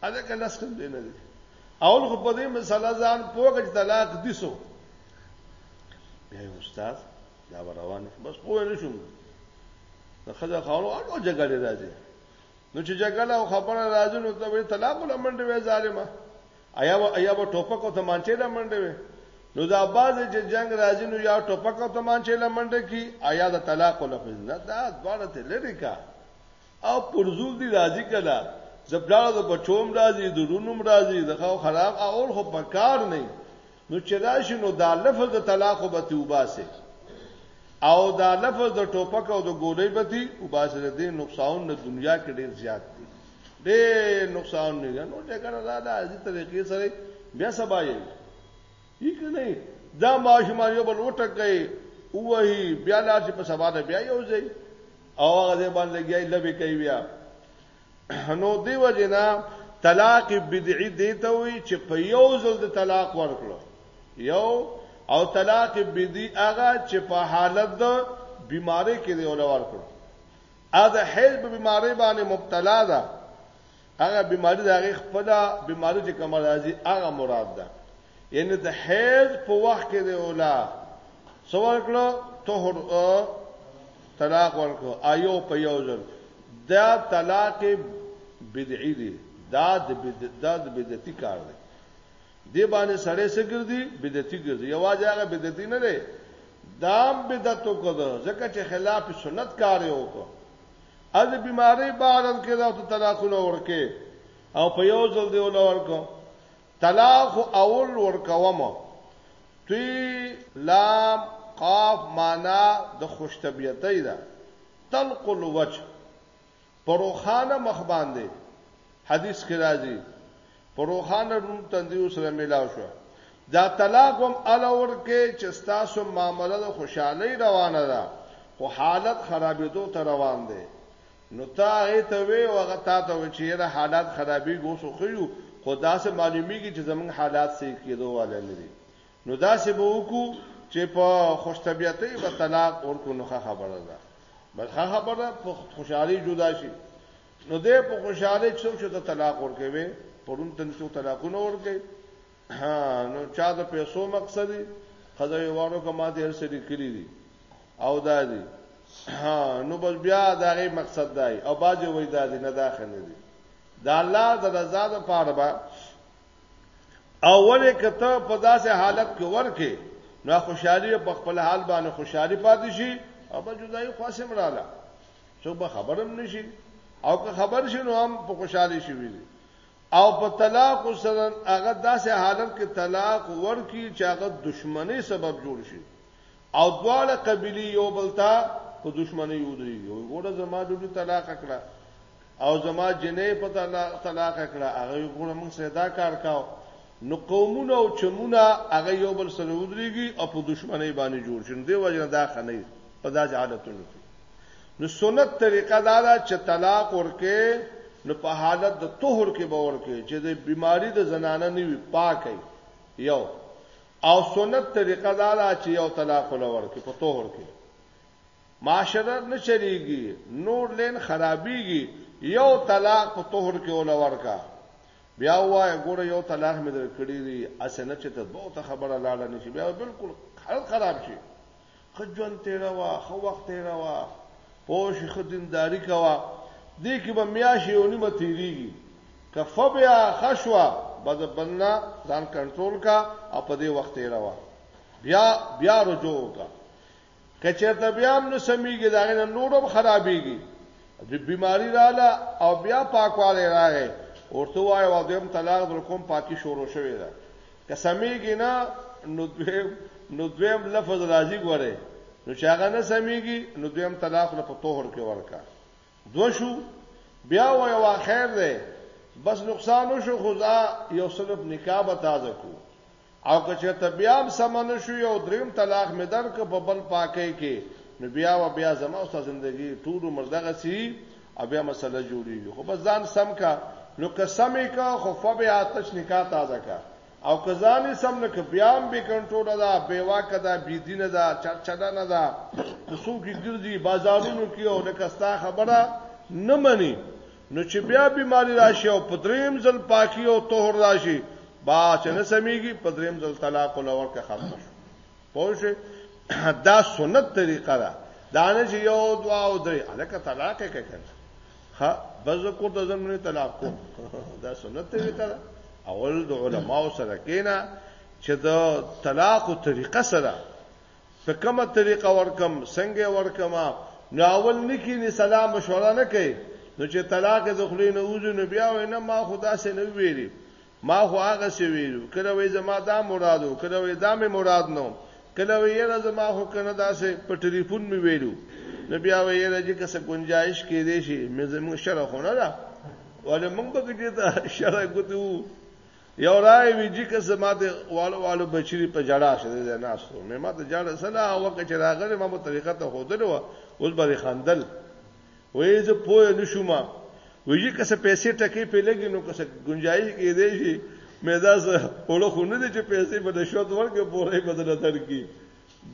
اده که لس کم دی نه دی اول خو په دې مسله ځان پوګج طلاق دیسو بیا استاد دا روان بس خو نه شوم د خځه خاورو اړو جګړه راځي نو چې جګړه او خبره راځي نو ته وی طلاق ولمنډه وې ظالمه ایا و ایا و ټوپک او تمانچې له منډه وي نو دا باز چې جنگ راځي نو یا ټوپک او تمانچې له منډه کی ایا د طلاق له خو نه دا دواړه ته لری کا او پرزول دی راځي کله زبلاله د بچوم راځي د رونم راځي د خو خراب اول خو پکار نه نو چې راشي نو دا لفظ د طلاق به تی وباسه او دا لفظ د ټوپک او د ګولۍ به تی وباسه د دې نقصان د دنیا کې ډیر زیات دی ډیر نقصان نه نو جګړه دا د ازي طریقې سره بیا سبا یې یی کنه دا ماشومان یو بل وټکې وهي بیا لاس په سبا ته بیا یو ځای او هغه باندې لګیای لبه کوي بیا نو دی وجنا طلاق بدعي دی ته وي چې په یو ځل د طلاق ورکړو یو او طلاق بدعي هغه چې په حالت د بیماری کې دی ول ورکړو ا د حیض په بیماری باندې مبتلا ده هغه بیماری د هغه خپل بیماری چې کوم راځي هغه مراد ده یعنی د حیض په وخت کې دی ولا څو ورکړو طهور طلاق ورکو ایو په یو ځل دا طلاق بدعي دی دا د بدعت بدعتي کار دی دی باندې سړی څه ګرځي بدعتي ګرځي یوازې هغه بدعتي نه دی دام بدعت وکړه ځکه چې خلاف سنت کار یې وکړ از بیماری بارن کې دا ته طلاقونه ورکه او په یو ځل دی ولور کو طلاق اول ورکوم طی لام قاف معنا د خوش طبیعتۍ ده طلق الوجه په روښانه مخ باندې حدیث کې راځي په روښانه روم تندیو سره ملاو شو دا طلاق هم الور کې چې تاسو معاملې د خوشحالي روانه ده خو حالت خرابېدو ته روان دی نو ته هغه ته وې او هغه تا ته وې چې یاره حالات خرابېږي اوس خو ښه یو خو داسې معلومیږي چې زمونږ حالات صحیح کېدو والا نه دي نو داسې به وکړو چې په خوش طبیعتۍ به طلاق ورکړو نو ښه خبره ده بس ښه خبره په خوشحالۍ جدا شي نو دی په خوشحالۍ څوک چې ته طلاق ورکوې پرون ته څوک طلاقونه ورکوي ها نو چا د پیسو مقصد خزه یې وانه کما دې هر څه لیکلي دي او دا دي ها نو بس بیا دا غي مقصد دی او باځي وای دا دي نه داخل دي دا الله د رضا د پاره با اوله کته په داسې حالت کې ورکه نو خوشحالي په خپل حال باندې خوشحالي پاتې شي او بل جدای خاصه مراله څو به خبرم نشي او که خبر شي نو هم په خوشحالي شي وي او په طلاق سره هغه داسې حالت کې طلاق ورکی چې هغه دشمنی سبب جوړ شي او دواړه قبيله یو بلتا په دشمنی ودري یو ګوره زما ډوډۍ طلاق کړه او زما جنې په طلاق کړه هغه ګوره موږ سیدا کار کاو نو قومونه او چمونه هغه یو بل سره ودرېږي او په دشمنی باندې جوړ شي دی وجه دا خنۍ په داسې حالتونو کې نو سنت طریقه دا ده چې طلاق ورکې نو په حالت د طهر کې به ورکې چې د بیماری د زنانه نیوي پاکي یو او سنت طریقه دا ده چې یو طلاق ولور کې په طهر کې معاشره نه چلیږي نور لین خرابيږي یو طلاق په طهر کې ولور کا بیا وای ګوره یو طلاق مې درکړی دی اسنه چې ته دوه خبره لاړه نشي بیا بالکل حالت خراب شي ښه ژوند تېروه، ښه وخت تېروه، پوه شې، ښه دینداري کوه، دې کې به میاشت یو نیمه تېرېږي، که فه بیا ښه شوه، بد بد نه، ځان کنټرول کړه او په دې وخت تېروه، بیا بیا رجوع وکړه، که چېرته بیا هم نه سمېږي، د هغې نه نور هم خرابېږي، بیماري راغله او بیا پاکوالی راغی، ورته ووایه، دویم طلاق درکوم، پاکي شروع شوې ده، که سمېږي نه نو دویم نو دویم لفظ راځي ګوره نو چې هغه نه سمېږي نو دویم طلاق له پتوهر کې ورکا دو شو بیا وای وا خیر دی بس نقصان شو خدا یو صرف نکاح به تازه کو او که چې ته بیا هم سمن شو یو دریم طلاق مې درک په بل پاکي کې نو بیا و بیا زما او ژوندۍ ټول مرزغه سي او بیا مسله جوړیږي خو بس ځان سم کا نو که سمې کا خو فبه آتش نکاح تازه کا او که ځانې سم نه که بیا هم بې کنټروله ده بې واکه ده بې دینه ده چرچډه نه ده که څوک یې ګرځي بازارونو کې او لکه ستا خبره نه مني نو چې بیا بیماری راشي او پدریم ځل پاکي او طهر راشي با چې نه سميږي پدریم ځل طلاق او لور کا خبره پوه شئ دا سنت طریقه ده دا نه چې یو دوا او درې الکه طلاق کې کړه ها بس کو ته زمونه طلاق کو دا سنت طریقه ده اول د علماو سره کینا چې دا طلاق او طریقه سره په کومه طریقه ورکم څنګه ورکم نو اول نکی نه سلام مشوره نه کوي نو چې طلاق د خلینو وځو نو بیا وینم ما خدا سه نه ویری ما خو هغه څه ویلو کله وې زما دا مرادو کله وې دا مې مراد نو کله وې یره زما خو کنه داسې په ټلیفون مې ویلو نو بیا وې یره چې کسه گنجائش کې دی شي مې زموږ شرع خو نه ده ولې موږ به کې ته شرع کوتو یو راي وی چې کسه ماته والو والو بچری په جړا شه ده ناس مې ماته جړا سلا وکړه چې راغله ما په طریقه ته خودلو اوس به خندل وې زه پوه نه شوم ویجی که څه پیسې ټکې په لګي نو که څه گنجایي کې دی شي مې دا وړو خو نه دي چې پیسې په نشوت ورکې پورې بدل درکې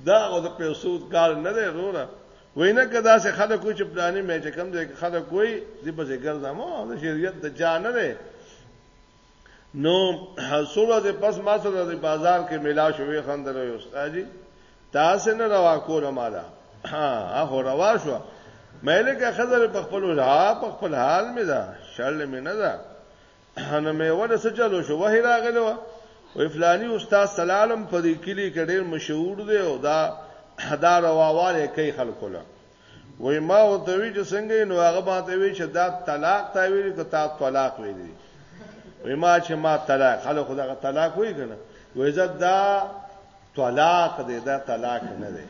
دا او د پیسو کار نه دی وروره وینا کدا سه خلک چې پلانې مې چې کم ځای خلک وي د بزګر زمو د شریعت د جان نه نو څو ورځې پس ما سره د بازار کې ملا شوې خندل وي استاد جی تاسو نه روا کوله مالا ها هغه روا شو مې لکه خزر په خپل ها په خپل حال مې دا شړل مې نه دا نو مې ولا سجلو شو وه راغلو وی فلانی استاد سلالم په دې کلی کې ډېر مشهور دی او دا دا رواواله کوي خلکو له وی ما ورته وی چې څنګه یې نو هغه ماته وی چې دا طلاق تا ویلی که تا طلاق ویلی وی ما چې ما طلاق خلکو دا طلاق وی کنه وی زه دا طلاق دی دا طلاق نه دی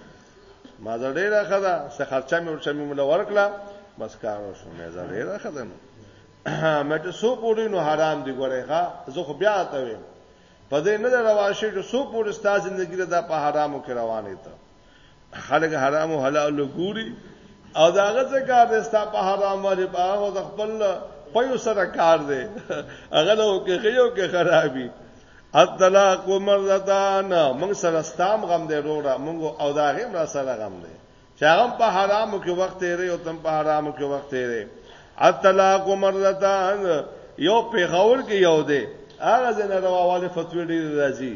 ما زه ډیره خدا څه خرچه مې ورچمې مل ورکړه بس کار وشو مې زه ډیره خدا نو مې ته سو پوری نو حرام دی ګورې ښا زه خو بیا ته ویم په دې نه رواشه چې سو پوری ستاسو ژوندۍ دا په حرامو کې روانې ته خلک حرام او حلال ګوري او دا غزه کار دی ستا په حرام باندې په هغه د خپل پيو سره کار دی هغه له کې خيو کې خرابي الطلاق مرتان موږ سره ستام غم دی روړه موږ او دا غیم را سره غم دی چې هغه په حرامو کې وخت یې او تم په حرامو کې وخت یې الطلاق مرتان یو پیغور کې یو دی هغه زنه رواواله فتوی ډیر راځي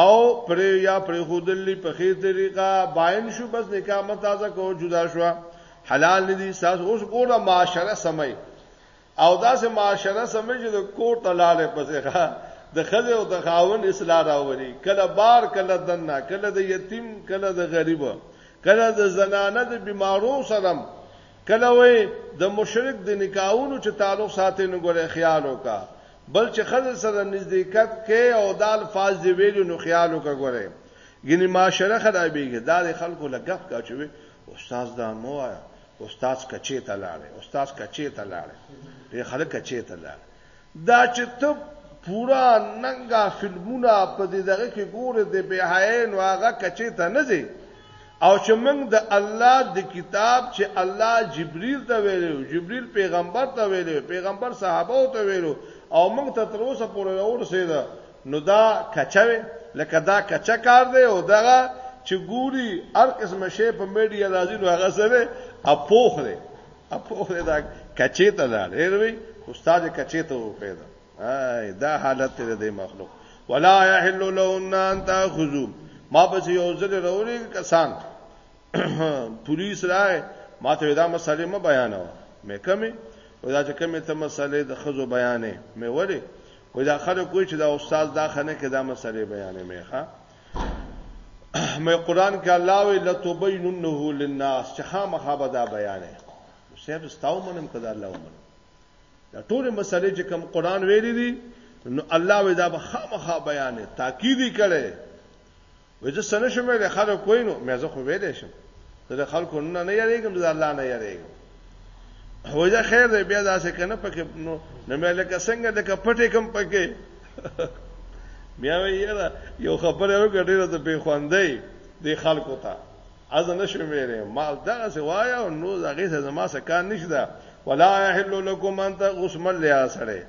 او پر یا پر خودلی په خیر طریقه باین شو بس نکاح مت تازه کو جدا شو حلال ندی ساس اوس ګوره معاشره سمای او داسې معاشره سمای چې د کور تلاله پسې ښه د خزه او د خاون اصلاح راوړي کله بار کله دنه کله د یتیم کله د غریب کله د زنانه د بیمارو سره کله وې د مشرک د نکاحونو چې تعلق ساتي نو ګوره خیال وکا بل چې خزه سره نزدېکت کې او د الفاظ دی ویلو نو خیال وکړي ګنې معاشره خرابېږي دا د خلکو لګف کا چوي استاد دا مو آیا استاد کچې ته لاړې استاد کچې ته لاړې په خلک کچې ته لاړې دا چې ته پورا ننګا فلمونه په دې دغه کې ګوره د بهاین واغه کچې ته نه ځي او چې موږ د الله د کتاب چې الله جبريل ته ویلو جبريل پیغمبر ته ویلو پیغمبر صحابه ته ویلو او موږ ته تر اوسه پورې راورسېده نو دا کچوي لکه دا کچا کار دی او دغه چې ګوري هر قسم شی په میډیا راځي نو هغه سره اپوخ دی اپوخ دی دا کچې ته لاړ هروي استاد کچې ته پیدا آی دا حالت ته د مخلوق ولا يحل لهن ان تاخذو ما پس یو ځل راولې کسان پولیس راي ما ته دا مسلې ما بیانو مې کمې او دا چې کمې ته مسلې د خزو بیانې مې وړي و دا خلک کوی چې دا استاد دا خنه کې دا مسلې بیانې مې ښا مې قران کې الله وی لتبیننه للناس چې خامخا به دا بیانې سیب استاو منم کده الله ومنم دا ټول مسلې چې کوم قران ویلي دي نو الله وی دا به خامخا بیان تاکید کړي وځه سره شمه له خلکو کوی نو مې زه خو ویلې شم زه خلکو نه نه یریږم زه الله نه یریږم وځه خیر دې بیا داسې کنه پکې نو نو مې لکه څنګه د کپټې کم پکې بیا وی یو خبره وکړه ډیره ته به خوندې دې خلکو ته از نه شم ویره ما دغه څه وایا او نو هغه څه زما څه کار نشته ولا يحل لكم ان تغسم لیا سره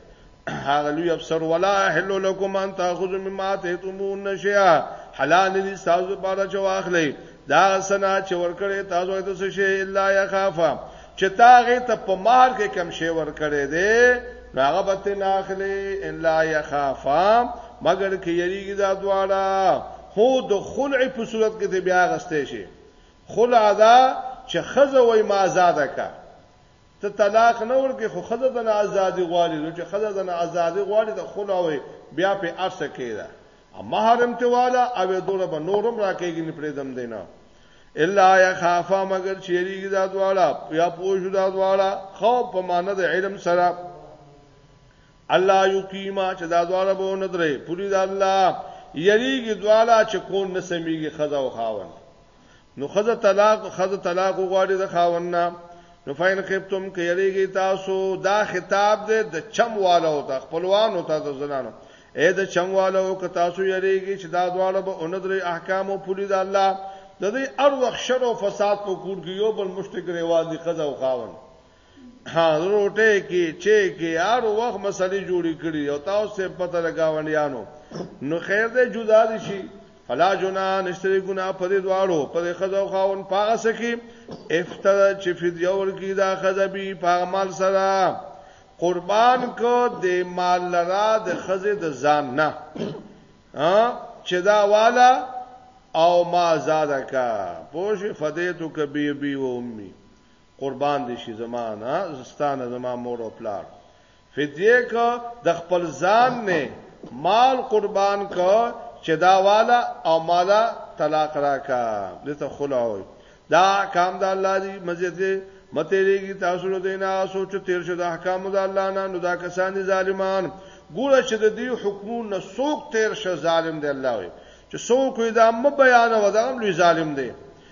هغه لوی افسر ولا يحل لكم ان تاخذوا مما تهتمون شيئا حلال دي تاسو په چې واخلې دا سنا چې ورکړې تاسو ته څه شي الا يخافا چې تاغه ته په مار کې کم شي ورکړې دي هغه به ته نه اخلي الا يخافا مگر کې یریږي دا دواړه خو د خلع په صورت کې ته بیا اغستی شې خلع دا چې خزه وای ما آزاده کا ته طلاق نه ورکې خو خزه د نه آزادي غواړي نو چې خزه د نه آزادي غواړي د خلع وای بیا په ارسه کېده اما حرم ته والا او دوره به نورم راکېږي نه پرېدم دینا الا یا خافا مگر چیرېږي دا دواړه یا پوښو دا دواړه خوف په معنی د علم سره الله یقیما چې دا دواړه به نه درې پوری د الله یریږي دواړه چې کون نه سميږي خزا او خاون نو خزا طلاق خزا طلاق غواړي د خاون نه نو فین خفتم کې یریږي تاسو دا خطاب دې د چم والو ته خپلوان او ته د زنانو اې د چم والو که تاسو یریږي چې دا دواړه به نه درې احکام او پوری د الله د دې ار وخت شر او فساد په کور کې یو بل مشتګریوال دي خزا او خاون ها روټه کې چې کې هر وخت مسلې جوړې کړي او تاسو څه پته لگاونډیانو نو خیر دې جدا دي شي فلا جنا نشتري ګنا په دې دواړو په دې خزو خاون پاغه سکی افتر چې فدیه ورکی دا خزبي پاغه مال سره قربان کو د مال لرا د خزه د ځان نه چې دا والا او ما زاده کا پوش فدیتو کبی بی و امی قربان دې شي زما نه زستانه زما مور او پلار فدیه ک د خپل ځان نه مال قربان ک چې دا والا او مالا طلاق راکا دته خلا وي دا کام د الله دی مزه دې مته لري تاسو له دینا سوچ تیر شو د احکام د الله نه نو دا کسان دي ظالمان ګوره چې د دې حکمونو نه سوق تیر شه ظالم دی الله وي چې سوق دا م بیان و دا هم لوی ظالم دی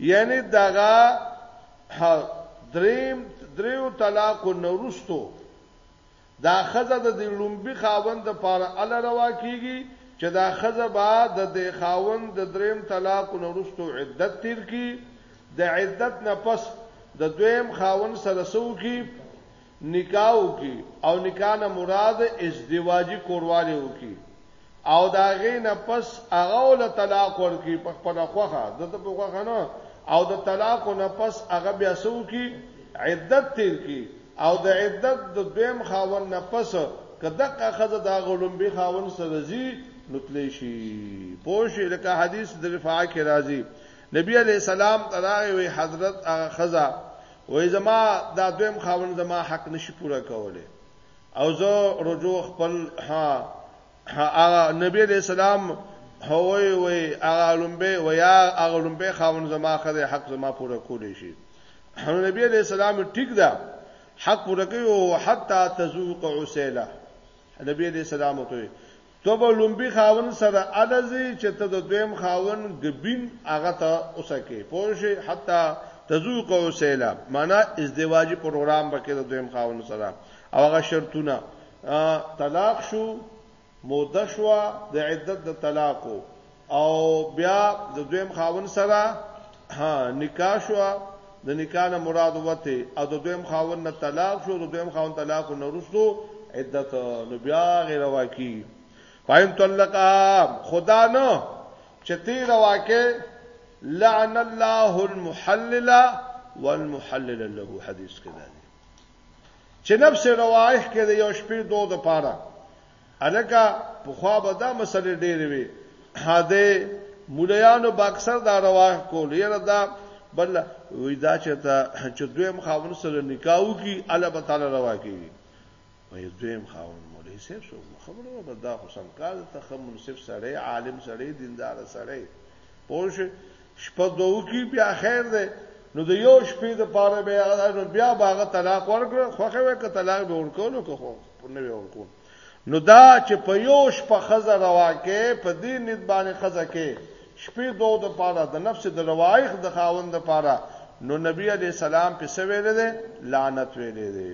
یعنی دغه دریم دریو طلاق نورستو دا خزه د دې لومبي خاوند لپاره ال روا کیږي چې دا خزه با د دې خاوند د دریم طلاق نورستو عدت تیر کی د عدت نه پس د دویم خاوند سره سو کی نکاح وکړي او نکاح نه مراد ازدواجي کوروالی وکړي او د هغې نه پس هغه له طلاق ورکړي په خپل خوخه دته په خوخه نه او د طلاق نه پس هغه بیا سو کی عدت تیر کی او د عدت د دویم خاون نه پس کدقه خزه دا غلم به خاون سره زی نتلی شي پوش لکه حدیث د رفاعه کې راځي نبی علی السلام تراغه وی حضرت هغه خزه وای زما دا دویم خاوند زما حق نشي پوره کوله او زه رجوع خپل ها نبی علیہ السلام هوی وی هغه لومبه ویا هغه لومبه خاون زما خره حق زما پوره کولی شي نبی علیہ السلام ټیک ده حق پوره کوي او حتا تذوق عسیله نبی علیہ السلام ته ته به لومبی خاوند سره اله ځی چه ته د دویم خاوند ګبین هغه ته وسکی پوه شی حتی تذوق عسیلا معنی ازدواجی پروګرام بکی د دویم خاوند سره او هغه شرطونه طلاق شو موده شو د عدت د طلاقو او بیا د دویم خاون سره ها نکاح شو د نکاح نه مراد وته او د دویم خاون نه طلاق شو د دویم خاون طلاق نه رسو عدت نو بیا غیر واقعي فاین طلقها خدا نو چې تی رواکه لعن الله المحلل والمحلل له حدیث کې ده چې نفس روایح کې د یو شپې دوه د پاره الکه پخوا به دا مسلې ډېرې وي هدا مولایانو باکسر دا روا کول یره دا بل وی دا چې ته چې دویم خاون سره نکاو کی الله تعالی روا کی وی دویم خاون مولای صاحب سو خبره به دا خو سم کار ته خو منصف سړی عالم سړی دیندار سړی پوه شپه دوه کی بیا خیر ده نو د یو شپې د پاره بیا نو بیا باغه طلاق ورکړ خوخه وکړه طلاق به ورکول کو خو نه وی ورکو نو دا چې په یو شپه خزه روا کې په دې نیت باندې خزه کې شپې دوه د پاره د نفس د روایخ د خاوند د پاره نو نبی علی سلام په سویل دی لعنت ویل دی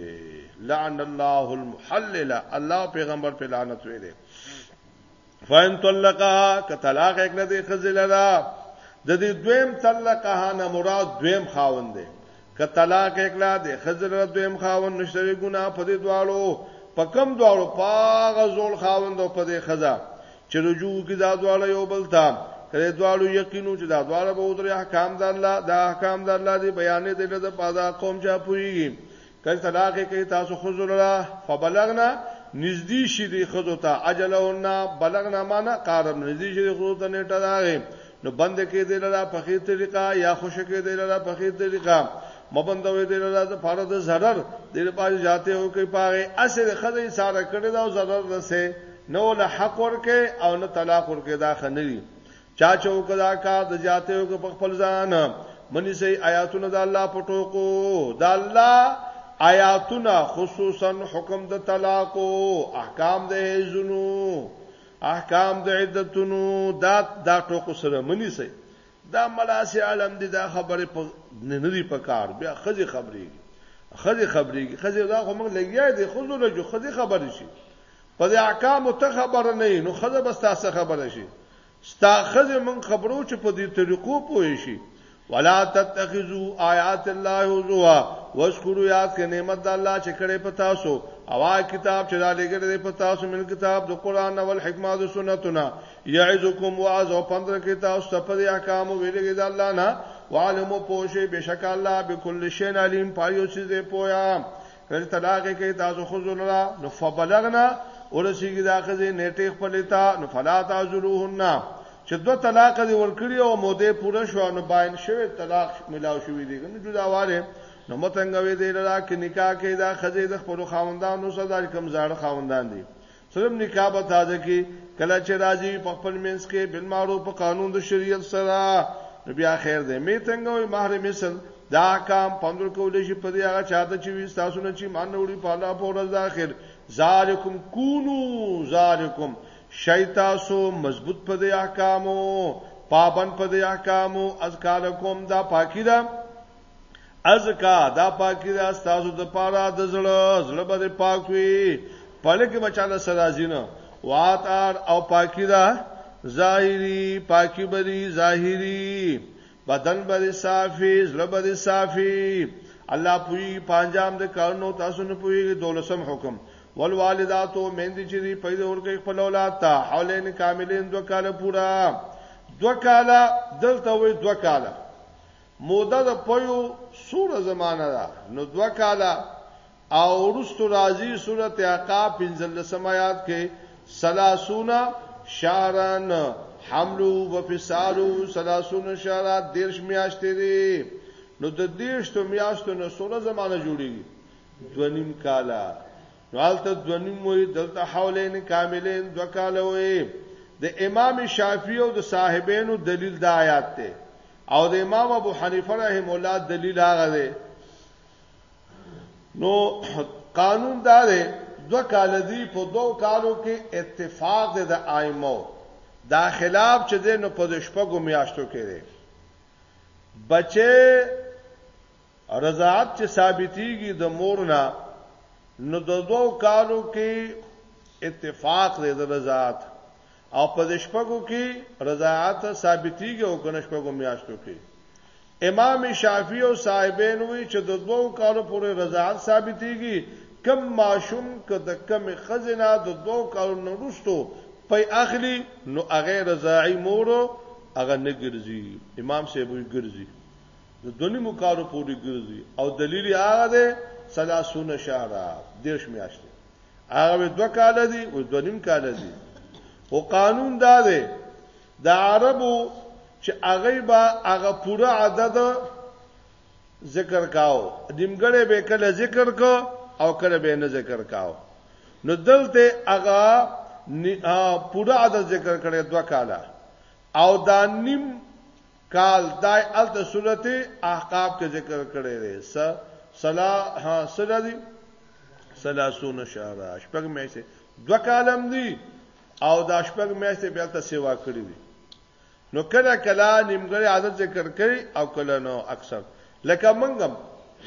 لعن الله المحلل الله پیغمبر په لعنت ویل دی فین طلقها ک طلاق یک نه دی خزل را د دې دویم طلقها نه مراد دویم خاوند دی ک طلاق یک نه دی خزل را دویم خاوند نشته ګنا په دې دواړو په کم دواړو پاغه زول خاوند او په دې خزا چې رجوع کی دا دواړو یو بل ته کله دواړو یقینو چې دا دواړو به ودرې احکام د الله دا احکام د الله دی بیانې دې د پادا قوم چا پوریږي کله طلاق کوي تاسو خزو لرا فبلغنا نږدې شي دی خزو ته اجلهن بلغنا معنا قارب نږدې شي دی خزو ته نیټه داغه نو بند کې دی لرا په خې طریقه یا خوش کې دی لرا په خې طریقه مبندوي دی لرا د فرض zarar د لپاره ذاته او کې پاره اصل خزې ساره کړی دا zarar رسه نو له حق ورکه او نه طلاق ورکه دا خنري چا چې وکړه کار د جاته یو په خپل ځان منی سي آیاتونه د الله په ټوکو د الله آیاتونه خصوصا حکم د طلاق او احکام د هیزونو احکام د عدتونو دا دا ټوکو سره منی سي دا ملاسی عالم دي دا خبره په نری په کار بیا خځه خبرې خځه خبرې خځه دا خو موږ لګیا دي خو زره جو خځه خبرې شي په دې احکام ته خبر نه نو خزه بس تاسو خبر شي ستا خزه من خبرو چې په دې طریقو پوه شي ولا تتخذوا آیات الله هزوا واذكروا یاد کې نعمت الله چې کړې په تاسو او کتاب چې را لګل دې په تاسو مل کتاب د قران او حکمت او سنتونه یعذکم واعظ او پندره کې تاسو ته په احکام ویلګې د الله نه وعلمو پوشه بشک الله بكل شین علیم پایو چې دې پویا کله طلاق کې تاسو خو زلرا نو فبلغنا ورسیږي دا خزه نیټه خپل تا نو فلا تعذروهن چې دو طلاق دی ورکړي او موده پوره شو نو باین شوی طلاق ملاو شوی دی نو جداواله نو متنګوي دی لرا کې نکاح کې دا خزه د خپل خاوندانو سره کوم زړه خاوندان دي څلورم نکاح به تازه کی کله چې راځي په خپل منځ کې بل معروف په قانون د شریعت سره نو بیا خیر دی می څنګه وي مہر مثل دا کام پندر کولې شي په دې هغه چاته چې وي تاسو نه چې مان وړي په الله په ورځ د اخر ذالکم کونو ذالکم شیتاسو مضبوط په دې احکامو پابند په دې احکامو اذکارکم دا پاکی ده ازکا دا پاکی دا ستاسو د پاره د زړه زړه به پاک وي پلک بچاله سرازینه واتار او پاکی دا ظاهری پاکی بری ظاهری بدن بری صافی زړه بری صافی الله پوی پنجام د کارونو تاسو نه پوی دولسم حکم والوالداتو مندي چې دی پیدا ورکه خپل اولاد ته حولین کاملین دوه کاله پورا دوه کاله دلته وي دوه کاله موده د پيو سوره زمانه ده نو دوه کاله او ورستو راځي سورته اقا پنځلسم آیات کې سلاسونا شارن حملو و فسالو سلاسونا شارا دیرش میاشتې دي نو د دیرشتو میاشتو نه سوره زمانه جوړیږي دونیم کاله نو حالته دونیم وي دلته حولین کاملین دو کاله وي د امام شافعي او د صاحبینو دلیل د آیات ته او د امام ابو حنیفه رحم الله دلیل هغه دی نو قانون دا دی دو کال دی په دو کالو کې اتفاق دی د ائمه دا خلاف چې دی نو په شپږو میاشتو کې دی بچي رضاعت چې ثابتيږي د مور نه نو د دوو کالو کې اتفاق دی د رضاعت او په شپږو کې رضاعت ثابتيږي او کنه شپږو میاشتو کې امام شافعي او صاحبین وی چې د دوو کالو پورې رضاعت ثابتيږي کم ماشوم که د کم خزنه د دوو کالو نورستو په اخلي نو هغه رضاعي مور هغه نه ګرځي امام صاحب وی ګرځي د دوه نیمو کالو پورې ګرځي او دلیل یې هغه دی ثلاثون شهره دېرش میاشتې هغه دوه کاله دي او دوه نیم کاله دي او قانون دا دی د عربو چې هغه به هغه پوره عدد ذکر کاو نیمګړې به کله ذکر کو او کله به نه ذکر کاو نو دلته هغه پوره عدد ذکر کړي دوه کاله او دا نیم کال دای الته سورته احقاف کې ذکر کړی دی س سلا ها سلا دی سلاسون شهر شپږ میاشتې دو کالم دی او دا شپږ میاشتې بیا ته سیوا کړی دی نو کله کله نیمګړی عادت ذکر کوي او کله نو اکثر لکه منګم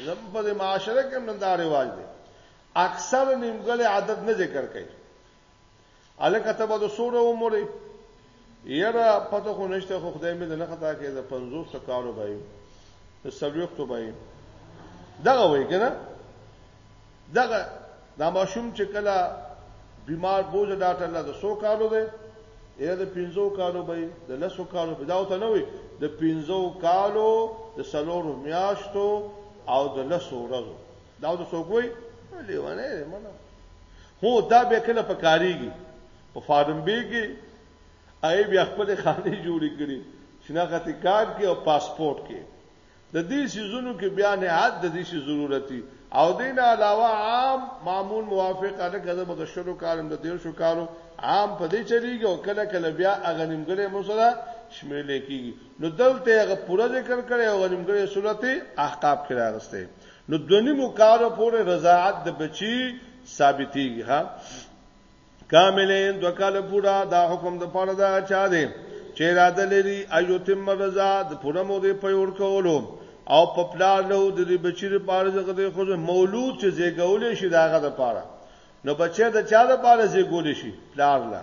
زم په معاشره کې نن دا رواج دی اکثر نیمګړی عادت نه ذکر کوي الکه ته به د سوره عمر یره پته خو نشته خو خدای مې نه خطا کې د 50 تکارو بای د سلوخت بای دغه وای کنه دغه دا ماشوم چې کله بیمار بوج ډاټر له 100 کالو دی یا د 50 کالو بای د 100 کالو بدا ته نه وي د 50 کالو د سلور میاشتو او د 100 ورځو دا د سوګوي لیوانه دی منه هو دا به کله پکاريږي په فارم بي کې آی بیا خپل خاني جوړې کړي شناخت کارت کې او پاسپورت کې د دې سيزونو کې بیا نه عاد د دې ضرورتي او دین علاوه عام معمول موافق اله کده مګه شلو کالم د دیر شو کالو عام په دې چلیږي او کله کله بیا اغنیمګړې مسله شمیرل کیږي نو دلته هغه پوره ذکر کړي او اغنیمګړې صورت احقاب کې راغسته نو دوه نیمو کالو پورې رضاعت د بچی ثابتېږي ها کاملین دوه کال پورا دا حکم د پاره دا چا دی چې اراده لري ایو تم رضا د پوره مو دی په ور کولو او په پلار له د دې بچی لپاره زغه د خو مولود چې زیګولې شي داغه د پاره نو بچی د چا د پاره زیګولې شي پلار لا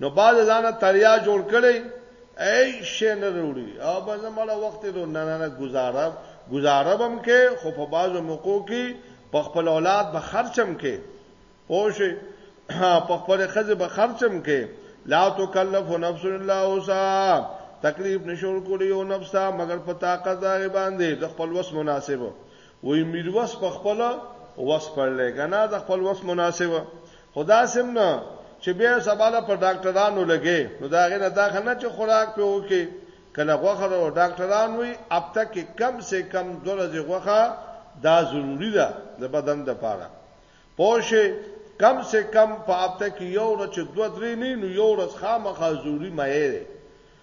نو باز ځانه تریا جوړ کړي ای شي نه وروړي او باز مړه وخت ته نه نه گزاره گزاره بم کې خو په بازو موکو کې په خپل اولاد به خرچم کې پوه شي په خپل خزه به خرچم کې لا تکلف نفس الا وسعها تکلیف نشور کولی او نفس تا مگر په طاقت دغه باندې د خپل وس مناسب وي میروس په خپل وس پړلې کنه د خپل وس مناسب خو داسې هم نه چې بیا سبا له په ډاکټرانو لګې، نو د هغې نه دا ښه نه چې خوراک پرې وکړې، که له غوښه ده، ډاکټران وایي هفته کې کم سه کم دوه ورځې غوښه دا ضروري ده د بدن لپاره پوه شې، کم سه کم په هفته کې یو ورځ چې دوه درې نه وي، نو یو ورځ خامخا ضروري مایع دی.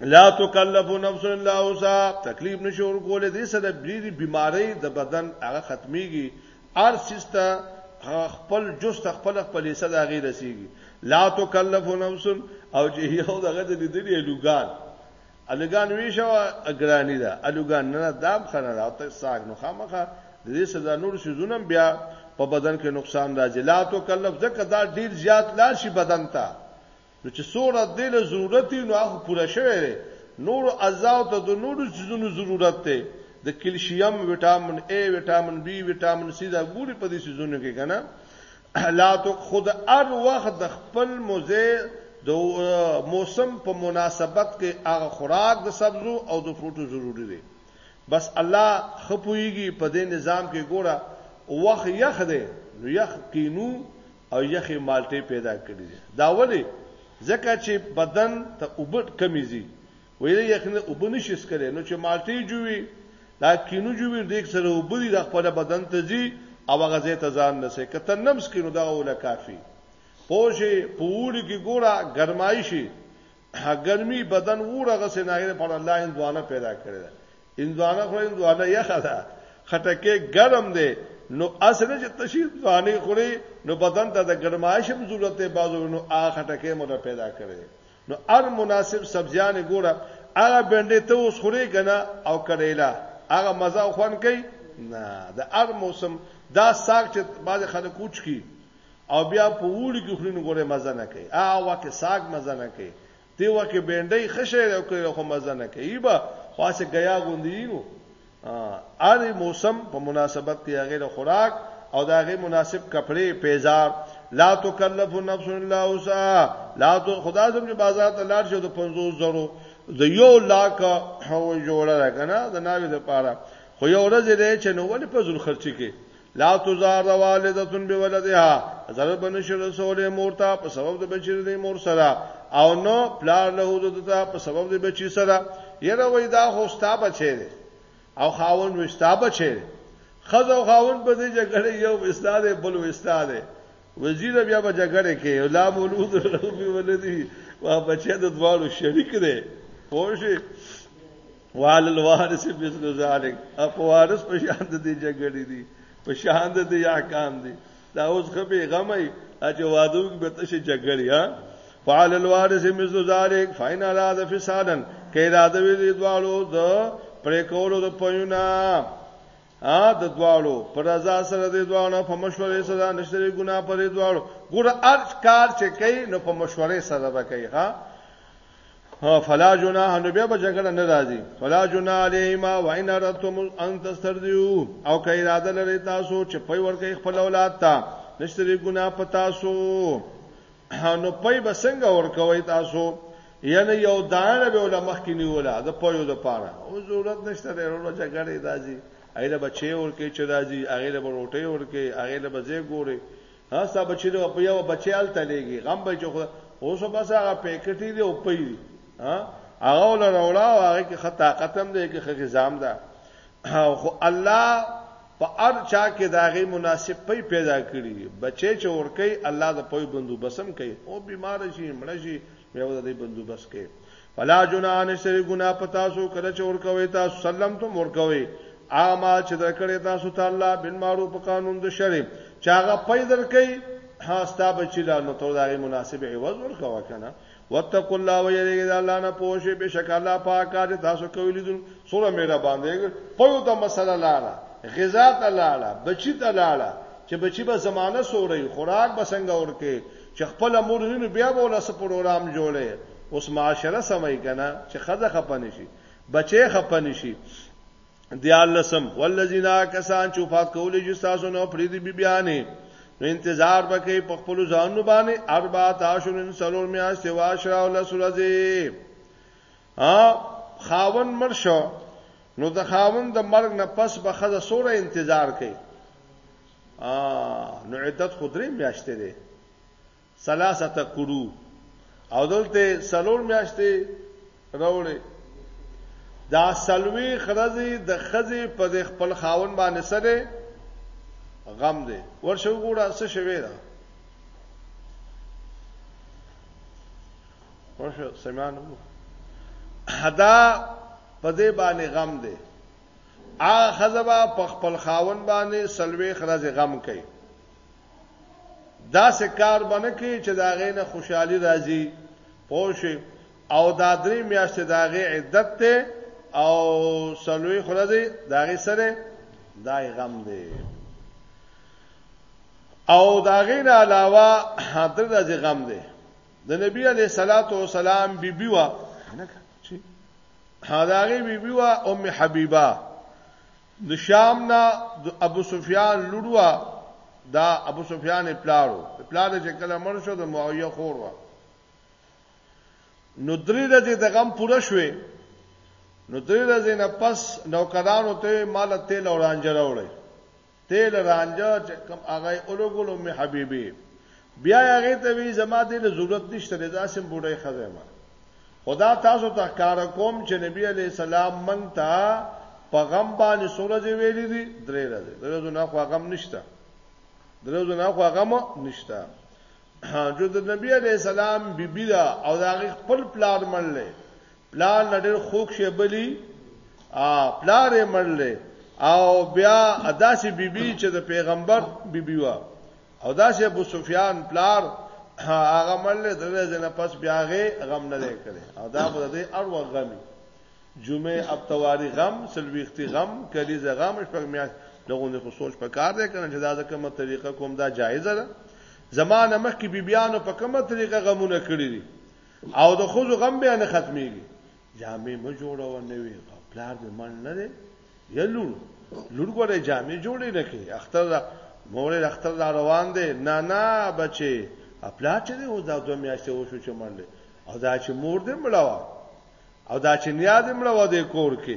لا تکلف نفس الا وسعها تکلیف نشور کولې دې سره بری بیماری د بدن هغه ختميږي ار سیسته خپل جست خپل خپل حصہ دا غي رسیږي لا تکلف نفس او چې یو دغه د لیدلې لوګان الګان وی شو اګرانی دا الګان نه دام خنه راته ساګ نو خامخه د دې سزا نور شزونم بیا په بدن کې نقصان راځي لا تو کلف ځکه دا ډیر زیات لا شي بدن ته نو چې څومره دې له ضرورت وي نو هغه پوره شوی دی نورو اجزاو ته د نورو څیزونو ضرورت دی د کلشیم وټامین ای وټامین بی وټامین سی دا ګوري په دې سيزونو کې کنه لا تو خود ار وخت د خپل موزه د موسم په مناسبت کې هغه خوراک د سبزو او د فروټو ضروری دی بس الله خپويږي په دې نظام کې ګوره وخت یخ دی نو یخ کینو او یخې مالټې پیدا کړي دي. دا ولې؟ ځکه چې بدن ته اوبه کمې ځي، ویلې یخنۍ اوبه نه شي څښلی، نو چې مالټې جووي، دا کینو جووي، ډېر سره اوبه دي، دا خپله بدن ته ځي او هغه ځای ته ځان رسوي. که ته نم څښې، نو دغه وله کافي. پوه شوې؟ په اوړي کې ګوره ګرمایشي. ګرمي بدن ورغه سيناګر په الله اندوانه پیدا کړی دا اندوانه خو اندوانه یخه ده خټکه ګرم دی نو اسنه چې تشید ځانې خوري نو بدن ته د ګرمایش هم ضرورت دی بازو نو هغه خټکه مو پیدا کړی نو ار مناسب سبزیان ګوره هغه بنډې ته اوس خوري کنه او کړیلا هغه مزه خوان کوي نه د ار موسم دا ساق چې بعض خلک کوچ کی او بیا په وړي کې خوري نو ګوره مزه نه کوي آ وکه ساګ مزه نه کوي دی وکه بینډي خشه او کوي خو مزه نه کوي با خاصه غیا غوندي نو ار موسم په مناسبت کې هغه د خوراک او د هغه مناسب کپڑے پیزار لا تکلف نفس الا وسعها لا تو خدا سم چې بازار ته لاړ شو د 50 زرو د یو لاک هو جوړه راکنه د ناوی د پاره خو یو ورځ دې چې نو ولې په ځل خرچي کې لا تزار والدتون بولدها ضرر بنشر رسول مورتا په سبب د بچی د مور سره او نو پلار له دته په سبب د بچی سره یره وای دا هوستا بچی دی او خاون وستا بچی دی خزو خاون په دې جګړه یو استاد بل استاد وزیر بیا په جګړه کې لا مولود ربي ولدي وا بچی د دوالو شریک دی پوه شئ وال الوارث مثل ذلک اپ وارث په شان د دې جګړې دي په شان د دې احکام دي دا اوس خبي غمي چې وادو کې به تشه جګړې ها فعل الوارث مثل ذلک فاین اراده فسادن کې اراده وی دي دوالو د پرې کولو د پيونا ا د دوالو پر رضا سره د دوالو په مشورې سره نشری ګنا پر دوالو ګور ارج کار چې کوي نو په مشورې سره به کوي ها فلا جناح نو بیا به جګړه نه راځي فلا جناح علیهما وان رتم ان تسترجو او کای اراده لري تاسو چې پي ورکه خپل اولاد ته نشتري ګنا پتا سو نو پي بسنګ ورکوي تاسو یعنی یو دانه به علماء کې نیولا د پویو د پاره او ضرورت نشته د ورو جګړه راځي ایله بچي ورکه چې راځي هغه له روټي ورکه هغه له بځه ګوري ها ستا بچی دی په یو بچی حال تلېږي غم به چې اوس بس هغه پیکټی دی او پي دی ها هغه ول رولا او هغه کې خطا ختم دی کې خې ځام ده خو الله په ار چا کې داغه مناسب پي پیدا کړی بچی چې ورکی الله د پوی بندوبسم کوي او بیمار شي مړ شي یو د بندوبس کوي فلا جناح نشری ګنا پتا سو کله چې ورکوي تاسو سلام تم ورکوي هغه ما چې درکړې تاسو ته الله بن معروف قانون د شرع چې هغه پي درکې ها ستا بچی لا نو تو دغه مناسب عوض ورکوا کنه وتق الله ويرګ د الله نه پوښي به شک الله پاک دې تاسو کوي لیدون سوره مې را باندې په دا مسله لاړه غذا ته لاړه بچی ته لاړه چې بچی به زمانہ سورې خوراک به څنګه ورکه چې خپله مور وي نو بیا به ولا څه پروګرام جوړی اوس معاشره سمای کنه چې خزه خپه نشي بچي خپه نشي دیالسم والذین کسان چې وفات کولې چې تاسو نو فرید بی بیانې نو انتظار وکي په خپل ځانو باندې اربع تاشرن سلور میا سوا شرا ول سورځي ها خاون مرشو نو د خاون د مرګ نه پس به خزه سوره انتظار کوي ا نو عدت خدري میاشتې ده ثلاثه قرو او دلته سلور میاشتې راوړي دا سلوي خرزي د خزي په خپل خاون باندې سره غم دی ورشه وګوره څه شوی دا ورشه سمانو حدا په دې باندې غم دی هغه ښځه به په خپل خاوند باندې څلوېښت ورځې غم کوي، داسې کار به نه کوي چې د هغې نه خوشحالي راځي، پوه شوې، او دا درې میاشتې د هغې عدت دی او څلوېښت ورځې د هغې څه دی؟ دا یې غم دی. او د هغې نه علاوه درې ورځې غم دی. د نبی علیه السلام بیبي وه، هغه بی بی وا ام حبیبه د شام نه د ابو سفیان لړوا دا ابو سفیان پلارو پلار چې کله مر شو د معاویه خور وا نو درې ورځې د غم پوره شوې نو درې ورځې نه پس نوکرانو ته مال تیل او رانجه راوړل تیل رانجه چې کوم هغه یې ولګول امي حبیبې بیا یې هغې ته وایي زما دې له ضرورت نشته دی داسې هم بوډۍ ښځه یم خدا تاسو ته ښکاره کوم چې نبی علیه السلام موږ ته په غم باندې څو ورځې ویلي دي درې ورځې درې ورځو نه خو غم نشته درې ورځو نه خو غم نشته جو د نبی علیه السلام بیبي دا او د هغې خپل پلار منلی پلار لډر خوک شي بلی ا پلار یې مړلې او بیا اداسي بیبي چې د پیغمبر بیبي وا او داسې ابو سفیان پلار هغه مړلې د ورځې نه پس بیا غي غم نه کړي او دا به د اړ و غمي جمعه اب تواری غم سلويختی غم کلیزه غم شپږ میاشت لغونه خو سوچ په کار دی کنه چې دا د کومه طریقه کوم دا جایز ده زمانه مخکې بیبيانو په کومه طریقه غمونه کړی دي او د خوځو غم به نه ختميږي جامې مو جوړو نه وي پلار به من نه دی یا لور لور ګوره جامې جوړې نه کوي اختر دا مورې اختر دا روان دی نه نه بچي خپل چې دی او دا دوه میاشتې وشو چې مړل او دا چې مور دې مړوا او دا چې نیا دې مړوا دې کور کې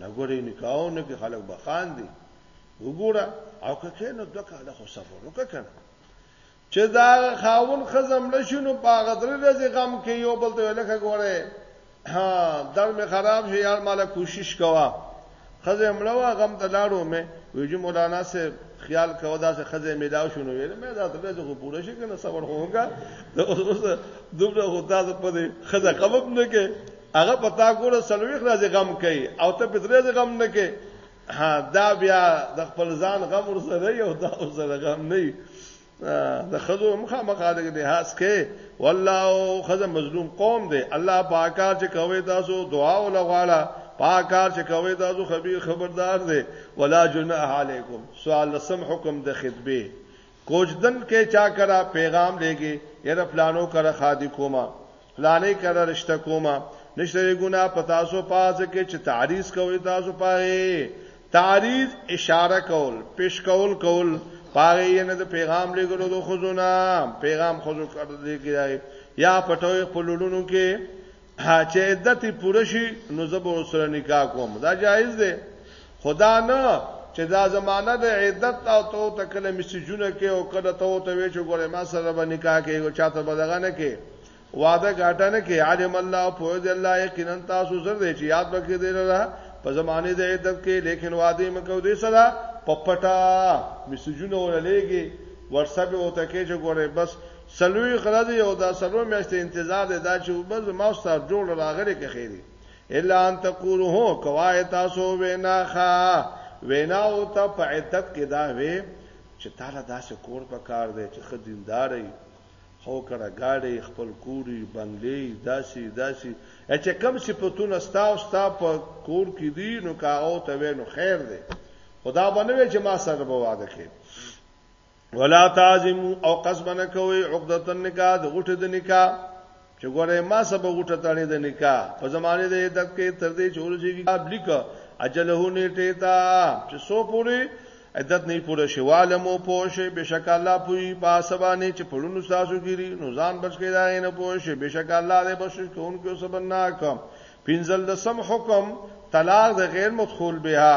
نګورې نکاحونه کې خلک به خان دي وګوره او ککې نو دوه کاله خو صبر وکړه چې دا خاون خزم لشنو پاغه درې ورځې غم کې یو بل ته لکه ګوره ها در می خراب شي یار مال کوشش کوا خزه مړوا غم ته لاړو مې ویجی مولانا سے خیال کو دا سے خزه ملاو شنو ویل مې دا ته څه پوره شي کنه صبر هوګا دومره هوتا په دې خزه قبب نه کې هغه پتا ګوره سلويخ راځي غم کوي او ته په درې غم نه کوي ها دا بیا د خپل ځان غم ور سره یو دا ور سره غم نه د خزو مخه مخه د لحاظ کې والله خزه مظلوم قوم دی الله پاکار چې کوي تاسو دعا او لغواړه پاکار چې کوي تاسو خبير خبردار دی ولا جناح علیکم سوال سم حکم د خطبه کوجدن کې چا کرا پیغام لګي یره فلانو کرا خادي کوما فلانه کړه رشتہ کوما نشته ګنا پتا سو پاز کې چې تعریض کوي تاسو پاره تعریض اشاره کول پیش کول کول پاره یې نه د پیغام لګلو د خزونه پیغام خزو کړ دې کې یا پټوي خپل لونو کې چې عدت پوره شي نو زبر سره نکاح کوم دا جایز دی خو دا نه چې دا زمانه د عدت او تو ته کله میسجونه کې او کله تو ته وی چې ګوره ما سره به نکاح کې او چاته به دغه نه کې وعده ګاټه نه کې عالم الله په دې الله یقینا تاسو زر دې چې یاد وکړي دې را په زمانه د عدت کې لیکن وعده مکو دې سره پپټا میسجونه ولېږي واتساپ او ته کې چې ګوره بس سلوي خلاص یو دا سلو میاشتې انتظار دی دا چې بس ما ستاسو جوړ راغلي کې خیری الا ان تقولو هو کوای تاسو وینا خا وینا او ته په عدت کې دا وې چې تعالی داسې کور په کار دی چې خدینداري خو کړه گاډي خپل کوري بنگلې داسي داسي چې کم صفاتونه ستا او ستا په کور کې دي نو کاغو ته وې نو خیر دی خدا باندې چې ما سره به واده کې ولا تعزم او قسم نه کوي عقدت النکاح د غټه د نکاح چې ګوره ما سبا غټه تړې د نکاح په زمانه د عدت کې تر دې چې ورځي کې ابلیک اجله نیټه تا چې سو پوری عدت نه پوره شواله مو پوشه بشک الله پوي پاسبانه چې پړونو تاسو ګيري نو ځان بچ کې دا نه پوشه بشک الله دې بخش کوونکو سبناک پنځل د سم حکم طلاق د غیر مدخول بها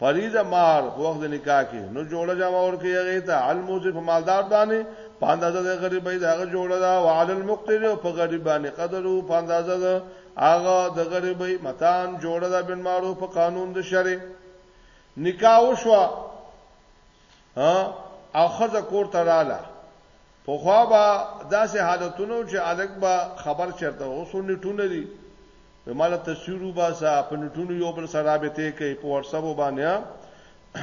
فریضه مہر په وخت د نکاح کې نو جوړه جامه ورکړي هغه ته الموزي په مالدار باندې پاندازه د غریبۍ د هغه جوړه دا او علی المقتر او په غریب باندې قدر او پاندازه د هغه د غریبۍ متان جوړه دا بن معروف په قانون د شرع نکاح وشو ها او خزه کور ته رااله په خوا به داسې حالتونو چې الګ به خبر چرته اوسو نیټونه دي مالا تصویر وباسه په نټونو یو بل سره رابطه کوي په واتس اپ باندې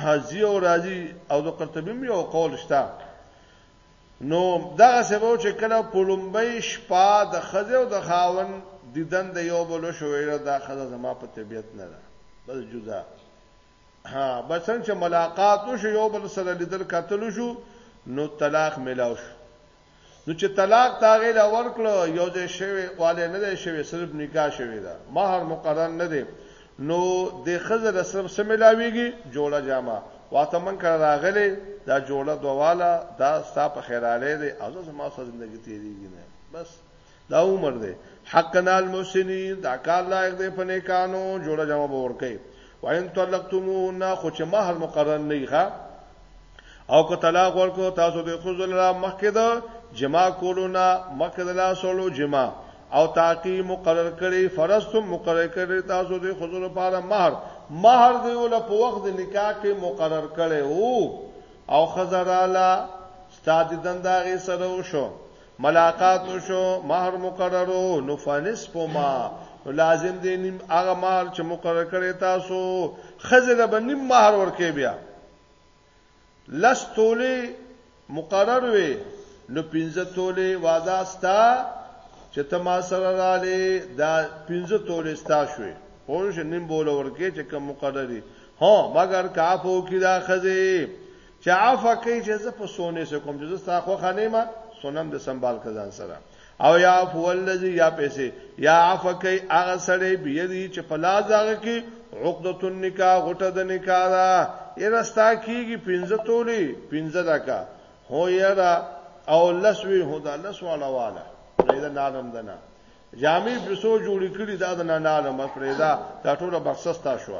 حزی او راضی او د قرطبی یو قول شته نو دا سبا چې کله پولمبۍ شپه د خزه او د خاون دیدن د یو بل شوې دا خزه زما په طبیعت نه ده بس جدا ها بسن چې ملاقات شو یو بل سره لیدل کتل شو نو طلاق ملاو شو نو چې طلاق ته هغې له ورکړو یو ځای شوی والی نه دی شوی صرف نکاح شوی ده مهر مقرر نه دی نو دې ښځه له صرف څه ملاویږي جوړه جامه واته من کړه راغلی دا جوړه دواله دا ستا په خیراله دی او زه زما سره زندګی تیریږي نه بس دا عمر دی حقنا المحسنین دا کار لایق دی په نیکانو جوړه جواب ورکړي وان طلقتموهن خو چې مہر مقرر نه ښه او که طلاق ورکو تاسو د خو زل را مخکې دا جما کولو نه مخکې دا سولو جما او تاقی مقرر کړي فرض تم مقرر کړي تاسو د خو زل لپاره مہر مہر دی ول په وخت د نکاح کې مقرر کړي او او خزرالا ستاد دنداغه سره وشو ملاقات وشو مہر مقررو نو فنصف ما نو لازم دی نیم هغه مال چې مقرر کړی تاسو خزله به نیم مہر ورکې بیا لس تولې مقرر وي نو پنځه تولې وعده ستا چې ته ما سره رالې دا پنځه تولې ستا شوې پوه شې نیم بوله ورکې چې کوم مقرري هو مګر کافو کې دا خزه چې عفا کوي چې زه په سونه سره کوم چې زه ستا خو خانه ما سونم د سنبال کزان سره او یا عفو الذی یا پیسې یا عفا کوي هغه سره بيدی چې په لاس هغه کې عقدۃ النکاح غټه د نکاح را ارستا کیږي پنځه تولي پنځه دکا هو یرا او لسوی هدا لس والا والا پیدا نالم دنا جامع پسو جوړی کړی دا د نالم پیدا دا ټوله بخصستا شو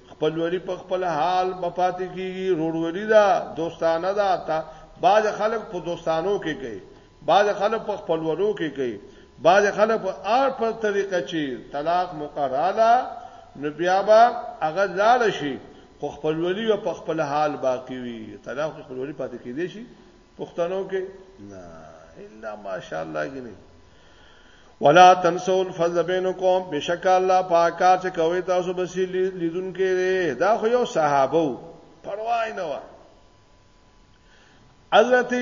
خپل ولی په خپل حال بپاتې کیږي روړوري دا دوستانه دا تا بعض خلک په دوستانو کې کوي بعض خلک په خپل ورو کې کوي بعض خلک په ار په طریقه چې طلاق مقرره نو بیا به هغه لاړ شي خو خپل ولی په خپل حال باقی وي طلاق خپل ولی پاتې کیږي شي پښتنو کې نه الا ماشاءالله ګني ولا تنسوا الفضل بينكم بشک الله پاکار چې کوي تاسو بس لیدون کې دا خو یو صحابه پروا نه و حضرت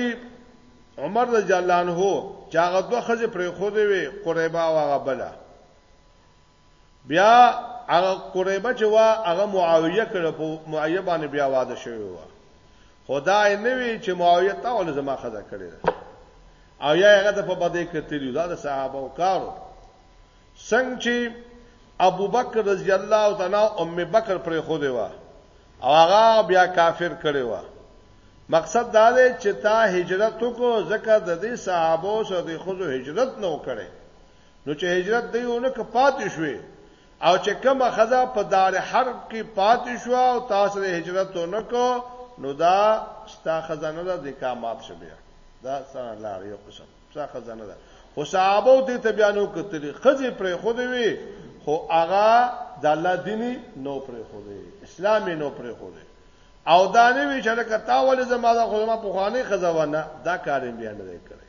عمر رضی الله عنه چاغه دوه خزه پرې خو دی وي قریبا واغه بلا بیا هغه قریبه چې وا هغه معاویه کړه په معاویه باندې بیا واده شوی و خدای نه وی چې معاویه تا ول زما خزه کړی او یا هغه د په بده کتلی دا د صحابه او کارو څنګه چې ابو بکر رضی الله تعالی ام بکر پر خو دی وا او هغه بیا کافر کړی و مقصد دا دی چې تا هجرت وکړو ځکه د دې صحابه سره د خود هجرت نه وکړي نو چې هجرت دی ونه ک پاتې شوې او چې کومه خزا په دار حرب کې پاتې شو او تاسو له هجرت ونه کو نو دا ستا خزانه ده د کامات شبیا دا سره لار یو قسم ستا خزانه ده خو صحابه دې ته بیانو کتلی خزې پر خو دی وی خو هغه د الله دیني نو پر خو دی اسلامي نو پر خو دی او دا نه وی چې لکه تا ولې زما د خدمت په خوانې خزوانه دا کاریم بیان نه کړی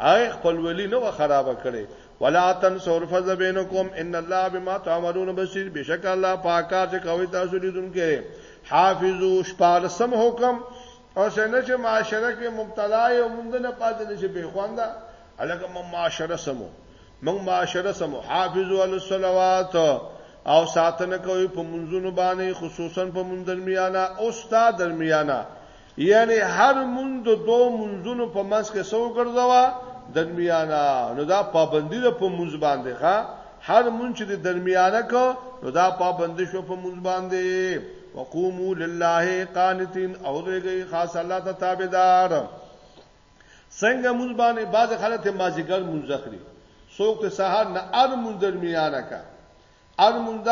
هغه خپل ویلی نه و خراب کړي ولا تنسور فذبینکم ان الله بما تعملون بصیر بشک الله پاکار چې کوي تاسو لیدونکو حافظو شپار سم حکم او څنګه چې معاشره کې مبتلا یو مونږ نه پاتې نشي به خواندا الګ مم معاشره سمو مم معاشره سمو حافظو علی الصلوات او ساتنه کوي په منځونو باندې خصوصا په منځ درمیانه او ستا درمیانه یعنی هر مونږ د دوه منځونو په منځ کې سو ګرځوا درمیانا نو دا پابندی ده په مونږ باندې ښا هر مونږ چې د درمیانه کو نو دا پابندی شو په مونږ باندې وقومو لله قانتين او دغه خاص الله ته تابعدار څنګه مونږ باندې بعض خلک مازیګر مونږ اخلي څوک ته سهار نه ار مونږ درمیانه کا هر لمونځ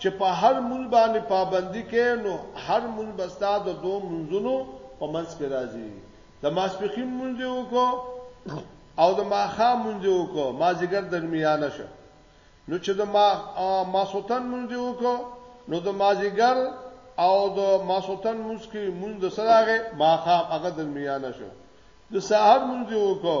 چې په هر لمونځ باندې پابندي کوې نو هر لمونځ به ستا د دوو لمونځونو په منځ کې راځي د ماسپښین لمونځ یې وکړو او د ماښام لمونځ یې وکړو مازیګر درمیانه شه نو چې د ما ماسوتن لمونځ یې وکړو نو د مازیګر او د ماسوتن لمونځ کې لمونځ د سره هغه ماښام هغه درمیانه شه د سحر لمونځ یې وکړو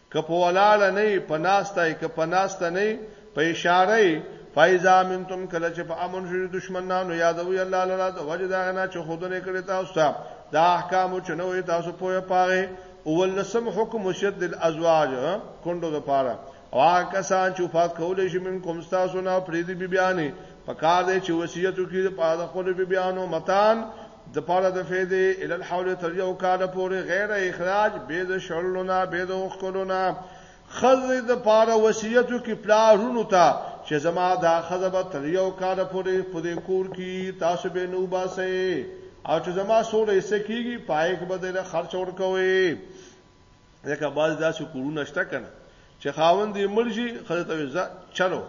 که په ولاړه نه یې، په ناسته یې، که په ناسته نه یې، په اشاره یې، فاذا امنتم کله چې په امن شوی دشمن نه نو یادوی الله لره د وجه د هغه نه چې ښودنه یې کړې تاسو ته دا احکامو چې نه وئ تاسو پوهه په هغې اولسم حکم وصیت للازواج کونډو دپاره او هغه کسان چې وفات کولی شي من کوم ستاسو نه پرېږدي بیبیانې په کار دی چې وصیت وکړي دپاره د خپلو بیبیانو متان د پاره د فیدې ال الحول تر یو کال پورې غیر اخراج به د شړلونه به د وکړونه خزه د پاره وصیتو کې پلارونو ته چې زما دا خزه به تر یو کال پورې په دې کور کې تاسو به نو باسه او چې زما سوره یې سکیږي پایک به د خرچ ور کوي ځکه باز داسې کورونه شته کنه چې خاوند یې مرشي خزه ته چلو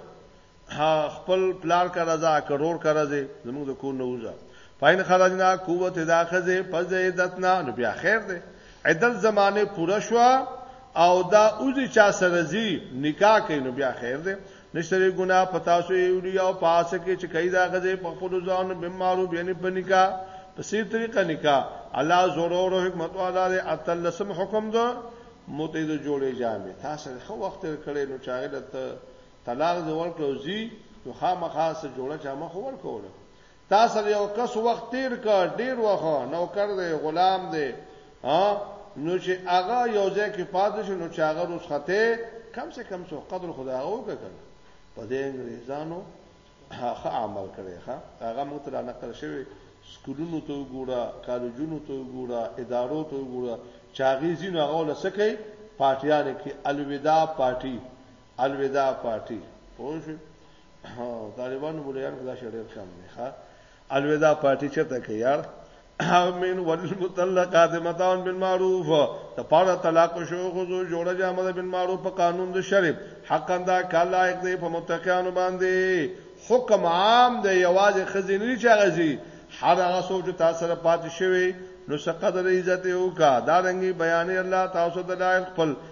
خپل پلار کا رضا کرور کا رضا زموږ د کور نه وځه پاین خرجنا قوت داخذه پس عدتنا نو بیا خیر ده عدل زمانه پوره شو او دا اوځي چا سره زی نکاح کوي نو بیا خیر ده نشتري ګنا پتا سو یوري او پاس کې چې کای دا غزه په خپل ځان به معروف یعنی په نکاح په سي طریقه نکاح الله ضرور او حکمت والا دی اتلسم حکم ده متید جوړې جامې تاسو خو وخت کړي نو چاغه دته طلاق دی ورکړو زی نو خامخا سره جوړه چا مخ ورکوله تا سره یو کس وخت تیر کا ډیر وخت نوکر دی غلام دی ها نو چې هغه یو ځای کې پاتې شو نو چې هغه رسخته کم سے کم سو قدر خدا او وکړه په دې انګریزانو هغه عمل کړي ها هغه موږ ته نقل شوی سکولونو ته وګوره کالجونو ته وګوره ادارو ته وګوره چاغي زینو هغه لسکه پارټیانه کې الوداع پارټي الوداع پارټي پوه شو طالبانو بولیان خدا شډیر کم دی ښا الوداع پارټي چرته کې یار امین وللمطلقات متاون بالمعروف ته پاره طلاق شو خو جوړه جامه ده بالمعروف په قانون د شرع حقا دا کله لایق دی په متقینو باندې حکم عام دی یوازې خزینی چا غزي هر هغه څوک چې تاسو سره پات شوی نو سقدر عزت یو کا دا رنګي بیان الله تاسو د لایق خپل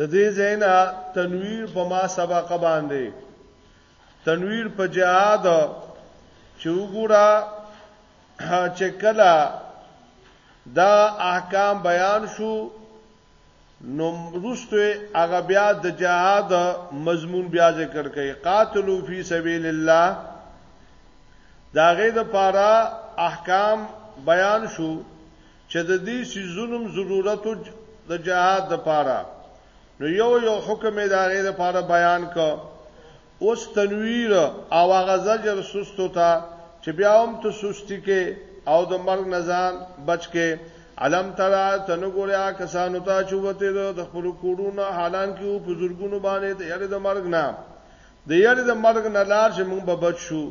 د دې زینا تنویر په ما سبق باندې تنویر په جهاد چې وګړه چې کله دا احکام بیان شو نو روستو هغه بیا د جهاد مضمون بیا ذکر کوي قاتلو فی سبیل الله داغه د پاره احکام بیان شو چې د دې سيزونم ضرورت د جهاد د پاره نو یو یو حکم داغه د پاره بیان کو اوس تنویر او هغه زجر سستو ته چې بیا هم ته سستی کې او د مرګ نه ځان بچ کې علم ترا ته نه ګورې هغه کسانو ته چې وتېدل د خپلو کورو نه حالانکه وو په زرګونو باندې د یارې د مرګ نه د یارې د مرګ نه لار چې موږ به بچ شو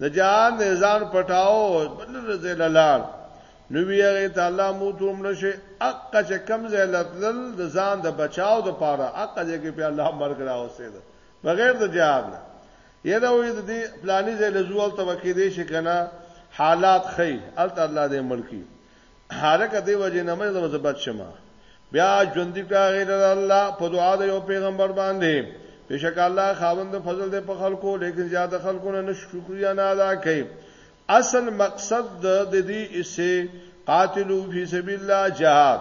د جهان نه ځان پټاو بل رزه لار نو ویغه ته الله مو توم نشه اقه چې کم زلتل د ځان د بچاو د پاره اقه چې په الله مرګ راوسته بغیر د جهاد نه یره وې د دې پلاني ځای له زوال ته وکې دې شي کنه حالات خې الت الله دې ملکی حرکت دی وجه نه مې زبد شمه بیا ژوند دی کا غیر الله په دعا د یو پیغمبر باندې بشک الله خاوند فضل دې په خلکو لیکن زیاده خلکو نه شکریا نه ادا کوي اصل مقصد د ددی اسه قاتلو فی سبیل الله جهاد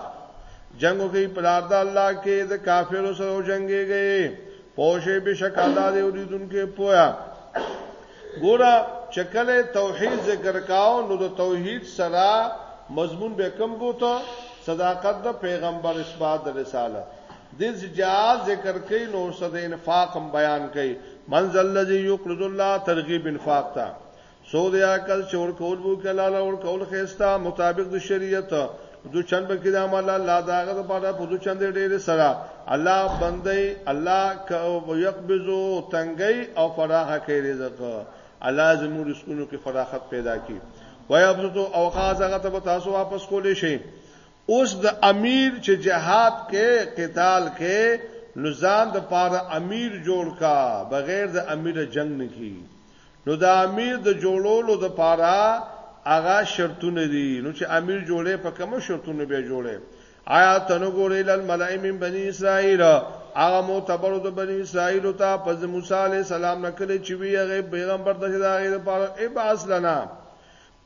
جنگ وکي په لار د الله کې د کافرو سره جنگيږي پوشه به شک الله دې اوریدونکو پویا ګورا چکل توحید ذکر کاو نو د توحید سره مضمون به کم بوته صداقت د پیغمبر اثبات د رساله د جهاد ذکر کین نو صد انفاق بیان کین منزل الذی یقرض الله ترغیب انفاق تا سو د عقل چې ورکول بو کله له ورکول خيستا مطابق د شریعت دو چند بکی د عمل الله داغه د پاره په دو چند ډېر سره الله بندي الله يقبضو تنګي او فراخه کوي رزق الله زمو رزقونو کې فراخت پیدا کوي ويبسطو اوقاز هغه ته تاسو واپس کولې شي اوس د امیر چې جهاد کې قتال کې نزان د پاره امیر جوړ کا بغیر د امیر جنگ نه کی نو د امیر د جوړولو د پاره هغه شرطونه دي نو چې امیر جوړې په کوم شرطونه به جوړې آیا تنو ګورې لل ملائم من بنی اسرائیل هغه معتبر د بنی اسرائیل ته پس موسی علی السلام نکله چې وی هغه پیغمبر ته دا غیر پر اباس لنا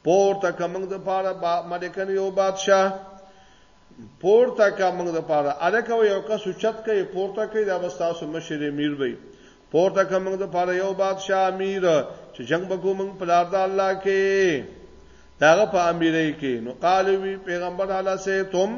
پورته که موږ د پاره با ملکن یو بادشاه پورته که موږ د پاره الکه یو کس چت کوي پورته کوي دا وستاسو مشر امیر وي پورته که موږ د پاره یو بادشاه امیر چې جنگ بکو موږ په لار د الله کې داغه په امیرې کې نو قالوی پیغمبر علی سیتم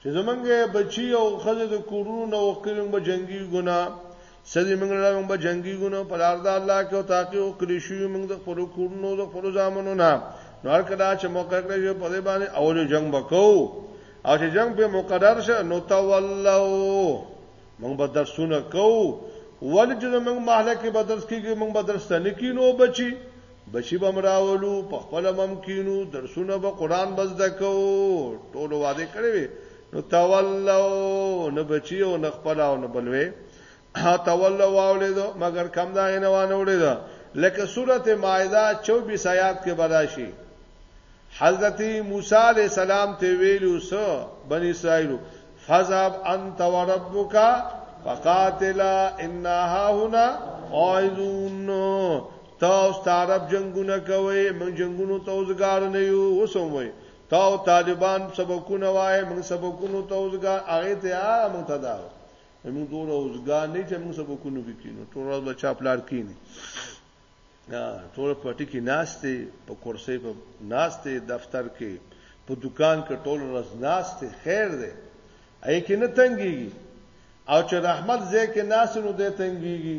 چې زمونږ بچي او خزه د کورونو نه وکړي به جنگي ګنا سدي موږ له موږ به جنگي ګنا په لار د الله کې او تاکي او کړی شو موږ د خپل کورونو د خپل ځامنو نه نور کدا چې موقع کړی په دې باندې اول جنگ وکاو او چې جنگ په مقدر شه نو تولوا موږ به درسونه کو ولې چې موږ محله کې بدرس کېږي موږ بدرس نه کینو بچي بچی بم راولو په خپل بم کینو درسونه به قران بس دکو ټول واده کړی وي نو تولو نه بچی او نه خپل او نه بلوي ها تولو واولیدو مگر کم دا نه وانه ولیدو لکه سورته مائده 24 آیات کې براشي حضرت موسی علی السلام ته ویلو سو بنی اسرائیل فذهب انت وربک فقاتلا انها هنا قاعدون تاسو تعرب جنگونه کوي موږ جنگونو ته وزګار نه یو وسوموي تاو طالبان سبقونه وای موږ سبقونو ته وزګار هغه ته هغه موږ ته دا موږ ټول وزګار نه چې موږ سبقونو کې کینو ټول ورځ بچا پلار کینی ټول پټی کې ناشته په کرسي په ناشته دفتر کې په دکان کې ټول ورځ ناشته خیر دی اې کې نه تنګيږي او چې رحمت زه کې ناس نو دې تنګيږي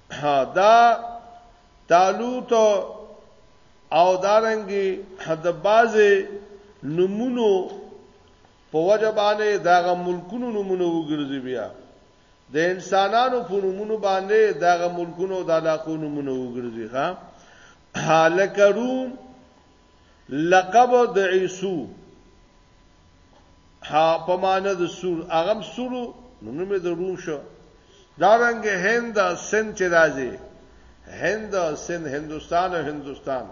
دا طالوت او دارنګي د بازه نمونو په وجه باندې داغه ملکونو نمونه وګرځي بیا د انسانانو په نمونه باندې داغه ملکونو د علاقو نمونه وګرځي ها حالک روم لقب د عیسو ها په معنی د سور اغم سورو نو نوم د روم شو دا رنګ هند سن چې راځي هند سن هندستان او هندستان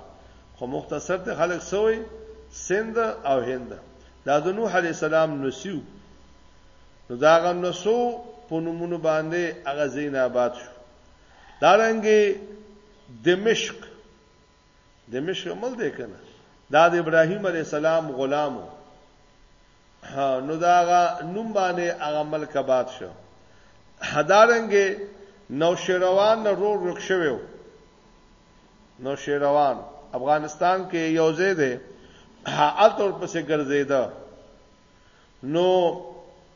خو مختصر ته خلک سوې سند او هند دا د نوح علی السلام نسیو نو دا غن نسو په نمونه باندې هغه زین آباد شو دا رنګ دمشق د مشک عمل دی کنه دا د ابراهیم علی السلام غلامو نو داغه نوم باندې هغه ملک آباد شو هدارنګ نو شیروان رو رک شوو نو شیروان افغانستان کې یو ځای دی حالت ور پسې ګرځیدا نو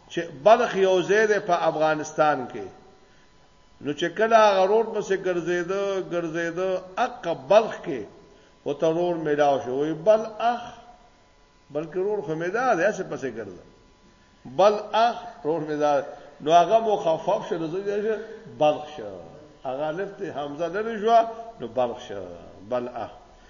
چې بلخ یو ځای دی په افغانستان کې نو چې کله هغه روډ پسې ګرځېده ګرځېده اق بلخ کې او ته روډ میلاو شو وی بل اخ بلکې روډ خو میدا دی اسه پسې ګرځه بل اخ روډ میدا نو هغه مخفف شو زه بلخ شو هغه لفت حمزه لري شو نو بلخ شو بل اخ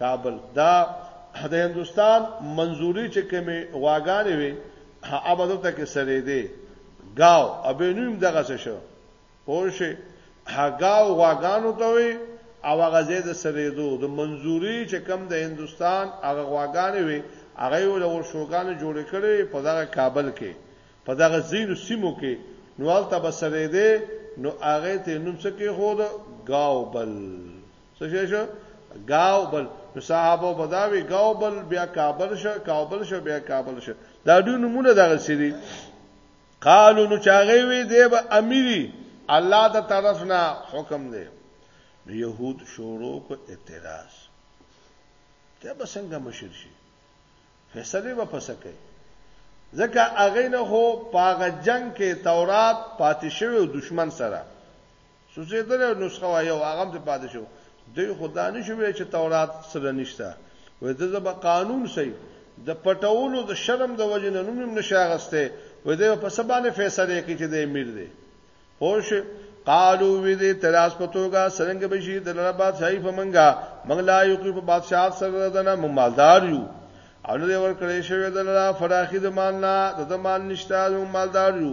کابل دا د هندوستان منظوري چې کومې غواګانې وي هغه دلته کې سړې دي گاو ابه نوم دغه څه شو پوه شي هغاو غواګانو ته وي او هغه زید سریدو د منظوري چې کم د هندستان هغه غواګانې وي هغه ول ور شوګانې جوړ کړي په دغه کابل کې په دغه زینو سیمو کې نوالته بسریدې نو هغه ته نوم څه کې خود گاو بل څه شي شو گاو بل نو صحابه بداوی گاو بل بیا کابل شو کابل شو بیا کابل شو دا دوی نمونه دغه سری قالو نو چاغي وی دی به امیری الله د طرف نه حکم دی نو يهود شروع کو اعتراض ته به څنګه مشر شي فیصله به پس کوي ځکه هغه نه هو پاغه جنگ کې تورات پاتې شوی دشمن سره سوځېدلې نسخه وه، یو هغه هم ترې پاتې شو. دوی خو دا نه شو ویلی چې تورات سره نشته. وایي، ده ځه به قانون څه وي؟ د پټولو د شرم د وجې نه نوم یې هم نه شي اخیستی. وایي، دی به په څه باندې فیصله کوي چې دی میر دی؟ پوه شوې؟ قالو وي د اعتراض په توګه سرنګ به شي د لره بادشاهي په منګه منګ لا یو کې په بادشاهت سره دنه مونږ مالدار یو او نه ور کړی شوی د لره فراخي د مال نه د د مال نشته مونږ مالدار یو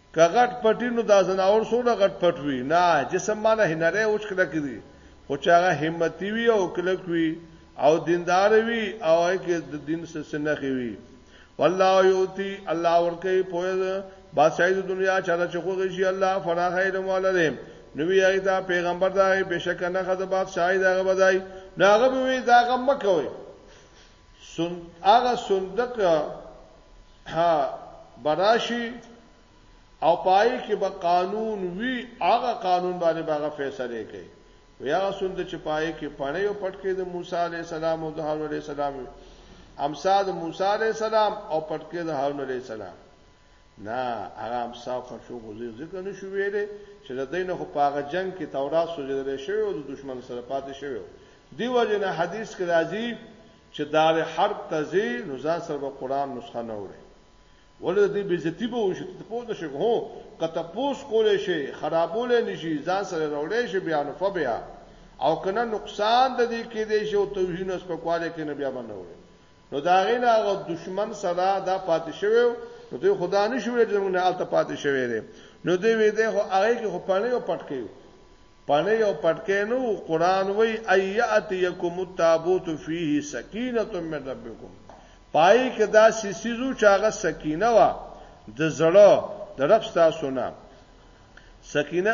که غټ پټی نو دا زناور سوره غټ پټ وی نه جسم معنی هنره اوچ کله کړي خو چې هغه همتی وی او کله کوي او دیندار وی او کې د دین سره سنخي وی والله یوتی الله ورکه پوهه بادشاہی د دنیا چاله چخوږي شي الله فراخ علم ولره نو وی هغه دا پیغمبر دا بشک نه خدای بادشاہی دا غبدای ناغه به وی دا غم مکوي سن هغه صندوق ها براشي او پای کې به قانون وی هغه قانون باندې باغه فیصله کوي ویا سند چې پای کې پړې او پټکې د موسی عليه السلام او د هارون عليه السلام امسا د موسی عليه السلام او پټکې د هارون عليه السلام نه هغه امسا او خرشو غوزي ذکر نشو ویلې چې د دین خو په هغه جنگ کې تورات سوجدل شوی او د دشمن سره پاتې شوی دی وجنه حدیث کې راځي چې دار حرب تزي نو ځان سره په قران نسخه نه وره ولې دې بیزتی به وشي ته پوه نشې هو کته پوس کولې شي خرابولې نشي ځان سره راوړې شي بیا نو فبیا او کنه نقصان د دې کې دې شي او توهین اس په کواله کې نه بیا باندې وره نو دا غینه هغه دشمن سره دا پاتې شوی نو دوی خدا نه شوی چې موږ نه الته پاتې شوی دی نو دوی وې ده خو هغه کې خو پانه یو پټکې پانه یو پټکې نو قران وای ایات یکم التابوت فیه سکینه من ربکم پای کې دا سیسیزو چې هغه سکینه وا د زړه د رب تاسو نه سکینه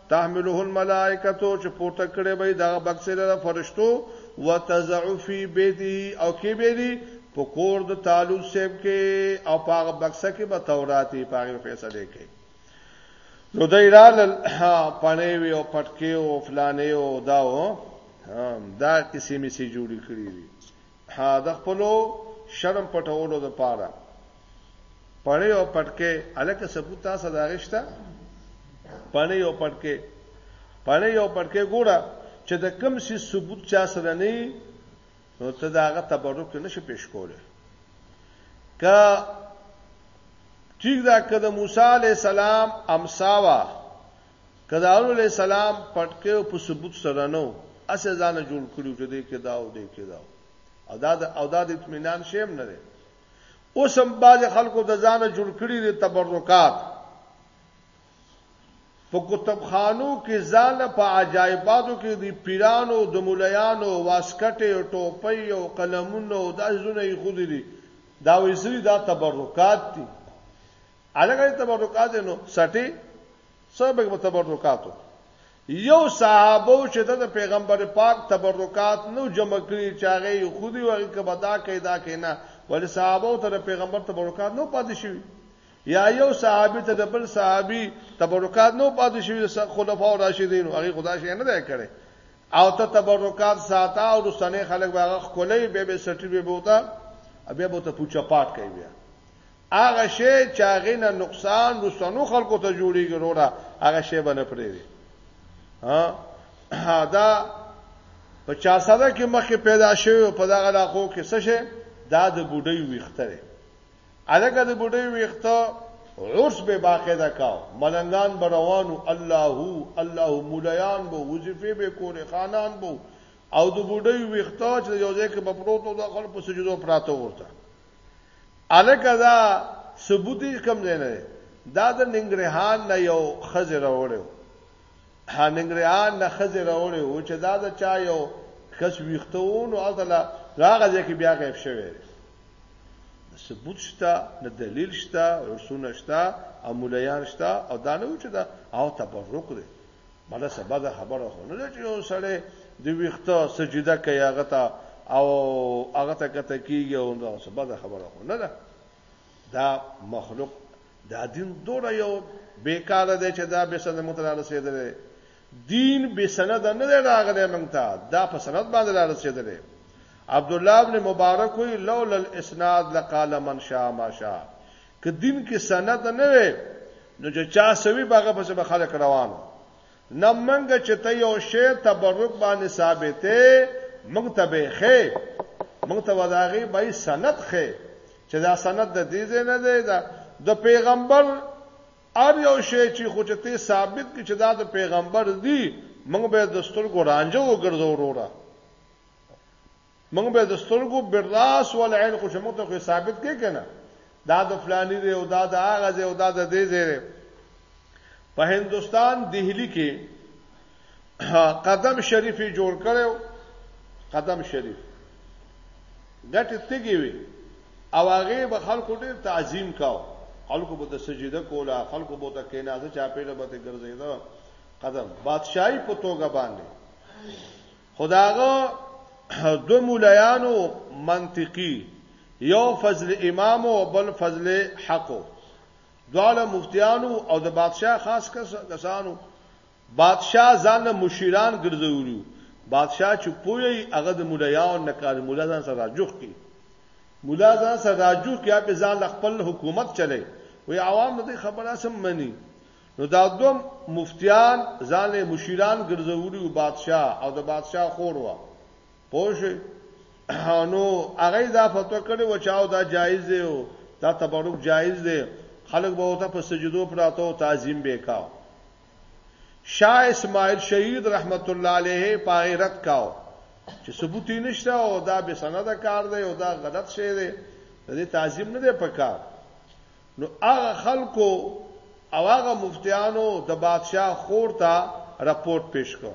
تحمله الملائکه چې پورته کړي به دا بکس لره فرشتو وتزع فی بیته او کې به دي په کور د تعالو سیب کې او پاغه بکسه کې به توراتي پاغه فیصله کې نو دای رال پنه وی او پټکی او فلانه او داو دا کسی می سي جوړی کړی دي ها د خپلو شرم پټولو د پاره پړې او پټکې الکه ثبوت تاسو داغښتا پړې او پټکې پړې او پټکې ګوره چې د کم سي ثبوت چا سره نه نو ته داغه تبرک نشي پیش کوله ک ټیک دا کده موسی علی السلام امساوا که د هارون علیه السلام پټکی او په ثبوت سره نه و، هسې ځانه جوړ کړي و چې دی کې دا او دی کې دا او دا د او دا د اطمینان شی هم نه دی. اوس هم بعضې خلکو د ځانه جوړ کړي دي تبرکات. په کتبخانو کې ځانه په عجایباتو کې د پیرانو د ملایانو واسکټې او ټوپۍ او قلمونه او داسې ځونه یې خودې دي دا ویسري دا تبرکات دي الګا تبرکات نو سټي سبب په تبرکاتو یو صحابه چې د پیغمبر پاک تبرکات نو جمع کړی چاغه خودي وغه کبدا کیدا کینا ول صحابه ته د پیغمبر تبرکات نو پاتې شوی یا یو صحابي ته د بل صحابي تبرکات نو پاتې شوی د خلفاء راشدین هغه خدا شي نه دی کړی او ته تبرکات ساته او رسنه خلک واغه خولې به به سټي به بوتا بیا بوته پوچا پات کوي بیا هغه شی چې هغه نه نقصان رسنو خلکو ته جوړیږي وروره هغه شی به نه پریږي ها دا په چا سره کې مخکې پیدا شوی په دغه علاقو کې څه شي دا د بوډۍ ویختره الګه د بوډۍ ویخته عرس به باقاعده کاو ملنګان بروانو الله الله مولیان بو وظیفه به کولې خانان بو او د بوډۍ ویخته چې یو ځای کې بپروتو د خپل په سجدو پراته ورته الکه دا ثبوت کم دی نه دا د ننګرهان نه یو خزر راوړو ها ننګرهان نه خزر راوړو او چې دا د چا یو کس ویختون او اصله راغه ځکه بیا غیب شوی د ثبوت شته د دلیل شته رسونه شته امولیان شته او دا نه و چې دا او تبرک دی مله سبا د خبره خو نه چې یو سړی د ویخته سجده کوي هغه ته او هغه ته کته کیږي او دا سبا د خبره خو نه ده دا مخلوق دا دین دوړه یو بیکاره دی چې دا به سند متره رسیدل دین به سند نه راغلی مونږ ته دا په سند باندې را رسیدل عبد الله ابن مبارک وی لولا الاسناد لقال من شاء ما شاء که دین کې سند نه وي نو چې چا سوي باغه پس به خلک روانو نه منګ چې ته یو شی تبرک باندې ثابتې موږ ته به خې موږ ته وداغي به سند خې چې دا سند د دې نه دی دا د پیغمبر ار یو شی چې خو چې ته ثابت کې چې دا د پیغمبر دی موږ به د سترګو رانجه وګرځو وروره موږ به د سترګو براس ول عین خو شمو ته خو ثابت کې کنه دا د فلانی دی او دا د هغه دی او دا د دې دی په هندستان دهلی کې قدم شریفي جوړ کړو قدم شریف ګټه تیږي وي او هغه به خلکو ډیر تعظیم کاو خلکو به د سجده کوله خلکو به ته کینازه چاپېره به ته ګرځیدا قدم بادشاہي په توګه باندې خداغه دو مولایانو منطقی یو فضل امام او بل فضل حق دواله مفتیانو او د بادشاه خاص کسانو بادشاه ځان له مشیران ګرځولیو بادشاه چې پوی هغه د مولایانو نه کار مولا ځان سره راجوخ کی مولا ځان سره راجوخ کی په ځان خپل حکومت چلی وی عوام دې خبره سم منی نو دا دوه مفتیان ځان له مشیران ګرځولي وو، بادشاه او د بادشاه خور وه. پوه شوئ؟ نو هغه یې دا فتوا کړې وه چې او دا جایز دی او دا تبرک جایز دی، خلک به ورته په سجدو پراته وو، تعظیم به یې کاوه. شاه اسماعیل شهید رحمت الله علیه په هغې رد کاوه چې ثبوت یې نشته او دا بې سنده کار دی او دا غلط شی دی، د دې تعظیم نه دی پکار. نو هغه خلکو او هغه مفتیانو د بادشاه خور ته رپورټ پیش کړ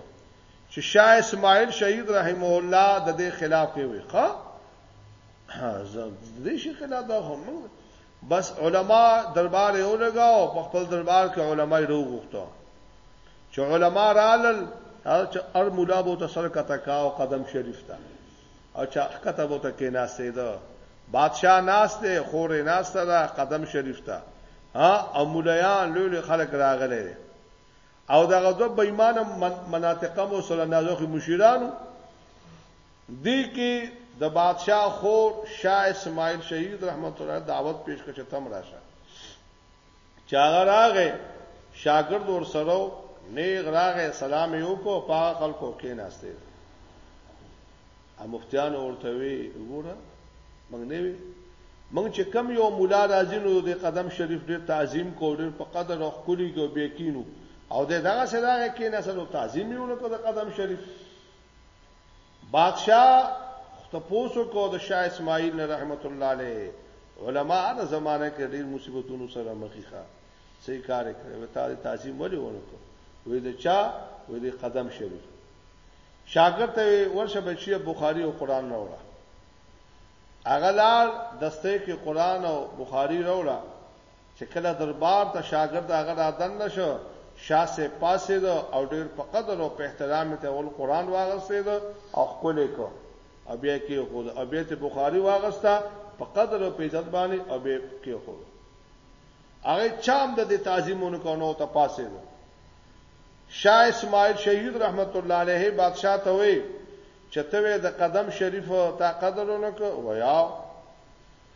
چې شاه اسماعیل شهید رحمه الله د دې خلاف کې وي ښه دې شي خلاف دا هم بس علما دربار یې ولګاو په خپل دربار کې علما یې وروغوښتو چې علما رالل هر چې ار مولا بو ته سر کته کاو قدم شریف ته او چا ښکته بوته کېناستېده. بادشاه ناست دی، خور یې ناسته ده قدم شریف ته او ملایان لوی لوی خلک راغلی دی او دغه دوه بېمانه مناطقه مو سره نازوخي مشیرانو دی کې د بادشاه خور شاه اسماعیل شهید رحمت الله دعوت پیش کړ چې تم راشه چاغه راغې شاګرد ور سره نیغ راغې سلام یو کو پا خلکو کې ناشته ا مفتیان ورته وی وګوره موږ نه وی موږ چې کم یو مولا راځي نو د قدم شریف ډیر تعظیم کو ډیر په قدر او خولي کو به کینو او د دغه سره کې نسلو تعظیم یو نه کو د قدم شریف بادشاه تپوسو کو د شاه اسماعیل نه رحمت الله علیه علما د زمانه کې ډیر مصیبتونو سره مخې ښه سې کار کړي و تا د تعظیم ولې ونکو وې د چا وې د قدم شریف شاګرد ته ورشه بچي بخاری او قران راوړه هغه لار دسته کې قران او بخاری راوړه چې کله دربار ته شاګرد هغه را دننه شو، شاه صاحب پاڅېد او ډېر په قدر او په احترام یې ته اول قرآن واغستېد او ښکلی کړ او بیا یې کېښود او بیا ته بخاري واغسته په قدر او په عزت باندې او بیا یې کېښود. هغه چا هم د دې تعظیم ونه کړ نو ته پاسې ده شاه اسماعیل شهید رحمت الله علیه بادشاہ ته وی چې ته د قدم شریف تا قدر ونه کړ ویا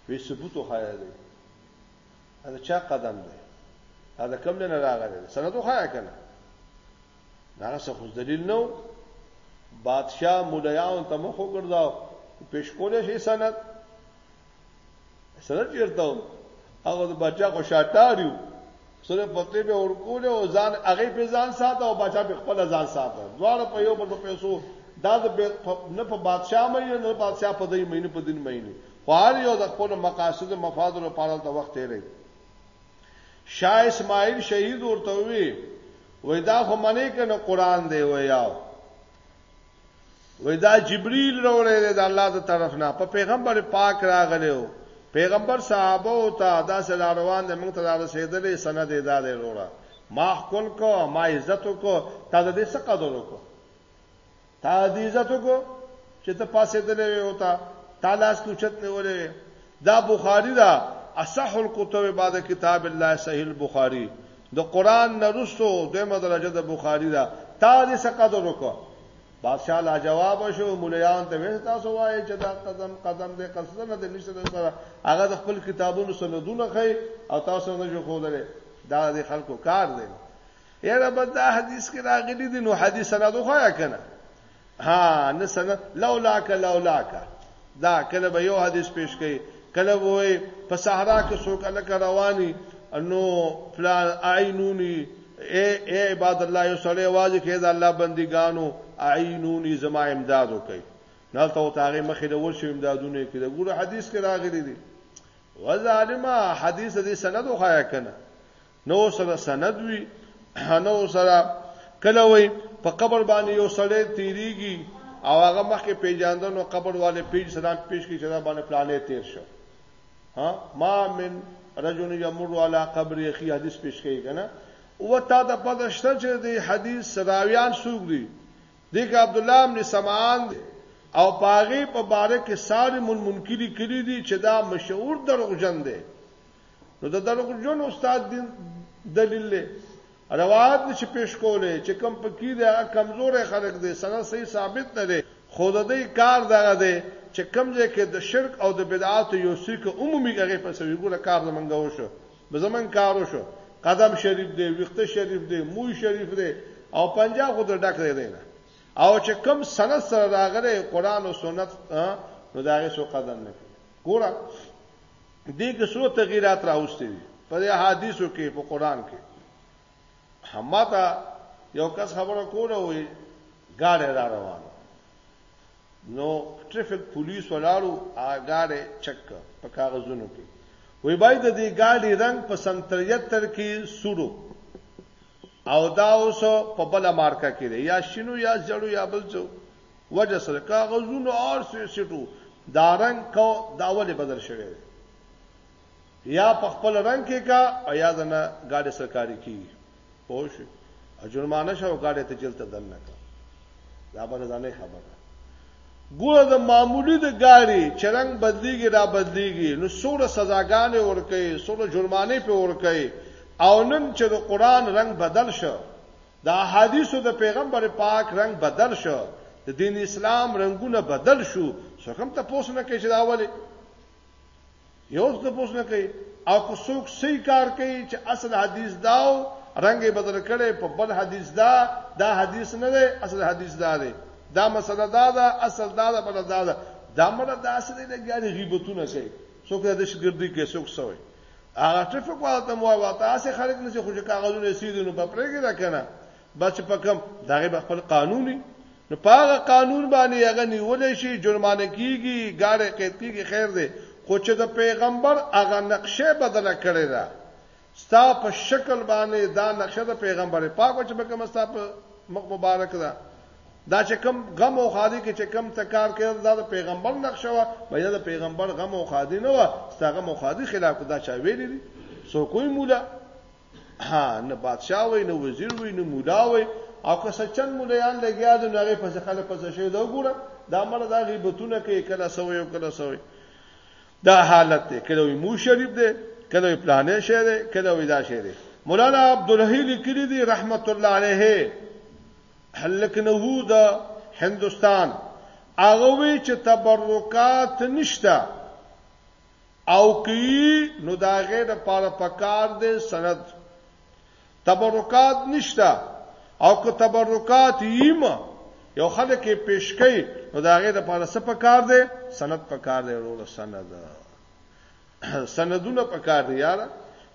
وی ثبوت خایره دا د چا قدم دی دا د کوم نه راغلی دی سند وخایا کنه دا څه خو دلیل نو بادشاہ مولایان ته مخ وګرځاو پیش کولې شي سند سند چیرته هغه د بچا خو شاټاریو سره پته به ورکول او ځان هغه په ځان ساته او بچا په خپل ځان ساته دواړه په یو بل پیسو دا د نه په بادشاہ مې نه بادشاہ په دې مې نه په دین مې نه خو هر یو د خپلو مقاصدو او مفادو لپاره هلته وخت تېروي. شاه اسماعیل شهید ورته ووي، وایي دا خو منې که نه قرآن دی؟ وایي آو. وایي دا جبریل راوړی دی د الله د طرف نه، په پیغمبر پاک راغلی و، پیغمبر صحابوو ته داسې راروان دی، موږ ته رارسېدلی، سند یې دا دی وروره، ما ښکل کړ، ما عزت وکړ، تا د دې څه قدر وکړ؟ تا دې عزت وکړو چې ته پاسې دلې او تا تالاس کو چت نه ولې دا بخاری دا اصح الكتب بعد کتاب الله صحیح البخاری د قران نرسو د مدرجه د بخاری دا تا دې څه قدر وکړو بادشاہ لا جواب شو مولیان ته وې تاسو وایي چې دا قدم قدم دې قصدن دې نشته سره هغه د خپل کتابونو سندونه خي او تاسو نه جو خو دا د خلکو کار دی یاره بس دا حدیث کې راغلی دی نو حدیث سند خو یا کنه ها نه سند لولا ک لولا ک دا کله به یو حدیث پیش کړي کله وای په صحرا کې څوک الک رواني نو فلان عینونی اے اے عباد الله یو سړی واځ کې دا الله بندګانو عینونی زما امداد وکي نه ته تاغه مخې له ورشو امدادونه کې دا ګوره حدیث کې راغلی دی وظالما حدیث دې سند خو یا کنه نو سره سند وی نو سره کله وی په قبر باندې یو سړی تیریږي او هغه مخکې پیجاندنو قبر والے پیج سلام پیش کی چې دا باندې پلانې تیر شو ها ما من رجل یمر علی قبر اخی حدیث پیش کوي کنه او تا د پدشت چې د حدیث سراویان سوق دي دغه عبد الله بن سمعان او پاغي په باره کې ساري من منکری کړی دي چې دا مشهور دروغجن دي نو د دروغجن استاد دین دلیل له روایت نشي پیش کولې چې کم پکې دا کمزورې خلک دي سره صحیح ثابت نه دي خود دې کار دغه دي چې کم ځای کې د شرک او د بدعات یو څه کې عمومي هغه په سوي ګوره کار نه منګو شو بزمن کار وشو قدم شریف دی وخته شریف دی موي شریف دی او پنجا خو د ډک دی نه او چې کم سند سره راغله قران او سنت نو داغه سو قدم نه ګوره دې کې څو تغیرات راوستي دي په احادیثو کې په قران کې هماته یو کس خبره کوله وي گاډه را روانه نو ټریفیک پولیس ولاړو اګاډه چک په کاغذونو کې وی باید د دې گاډي رنگ په سنتریتر کې سورو او دا اوس په بله مارکه کې دی، یا شینو یا زیړو یا بل څه وجه څه ده؟ کاغذونو هر څه سیټو دا رنګ کو دا ولې بدل شوی دی؟ یا په خپل رنګ کې کا او یا د نه ګاډې سرکاري کیږي پوه شو جرمانه شو ګاډې ته جیل ته دننه کا دا باندې ځانې خبره ګوره د معمولي د ګاډي چې رنګ بدلېږي را بدلېږي نو څومره سزاګانې ورکوي، څومره جرمانې پرې ورکوي او نن چې د قرآن رنګ بدل شو، د احادیثو د پیغمبر پاک رنګ بدل شو، د دین اسلام رنګونه بدل شو، څوک هم تپوس نه کوي چې دا ولې؟ یو څه پوښتنه کوي او که څوک صحیح کار کوي چې اصل حدیث داو رنگ بدل کړي په بل حدیث دا دا حدیث نه دی اصل حدیث دا دی دا مسله دا ده اصل دا ده بل دا ده دا مړه دا اصل دی لګیاري غیبتونه کوي څوک د شګردي کې څوک سوي هغه ټفق واته مو واته اسه خلک نشي خوشی کاغذونه سیدنو په پرېګه را کنه بچ پکم دغه به خپل قانوني نو پاغه قانون باندې هغه نیول شي جرمانه کیږي ګاړه قید کیږي خیر دی خو چې د پیغمبر هغه نقشه بدله کړې ده ستا په شکل باندې دا نقشه د پیغمبر پاک چې به کوم ستا په مخ مبارک ده دا چې کوم غم او خادي کې چې کوم تکار کړي دا د پیغمبر نقشه و بیا د پیغمبر غم او خادي نه و ستا غم او خادي خلاف دا چا ویلي سو کوی مولا ها نه بادشاہ وای نه وزیر وای نه مولا وای او که سچن مولایان لګیا دي نو هغه پس خلک پس شي دا وګوره دا مړ دا غیبتونه کوي کله سوي او کله سوي دا حالت دی کله وي مو شریف دی کله وي پلانې شه دی کله وي دا شه دی مولانا عبدالحی لیکلی دی رحمت الله علیه هلکنه دا هندستان هغه وی چې تبرکات نشته او که یی نو د هغه لپاره پکار دی سند تبرکات نشته او که تبرکات ییم یو خلک پیش کوي نو د هغه لپاره څه پکار دی سند پکار دی ورور سند سندونه پکار دی یاره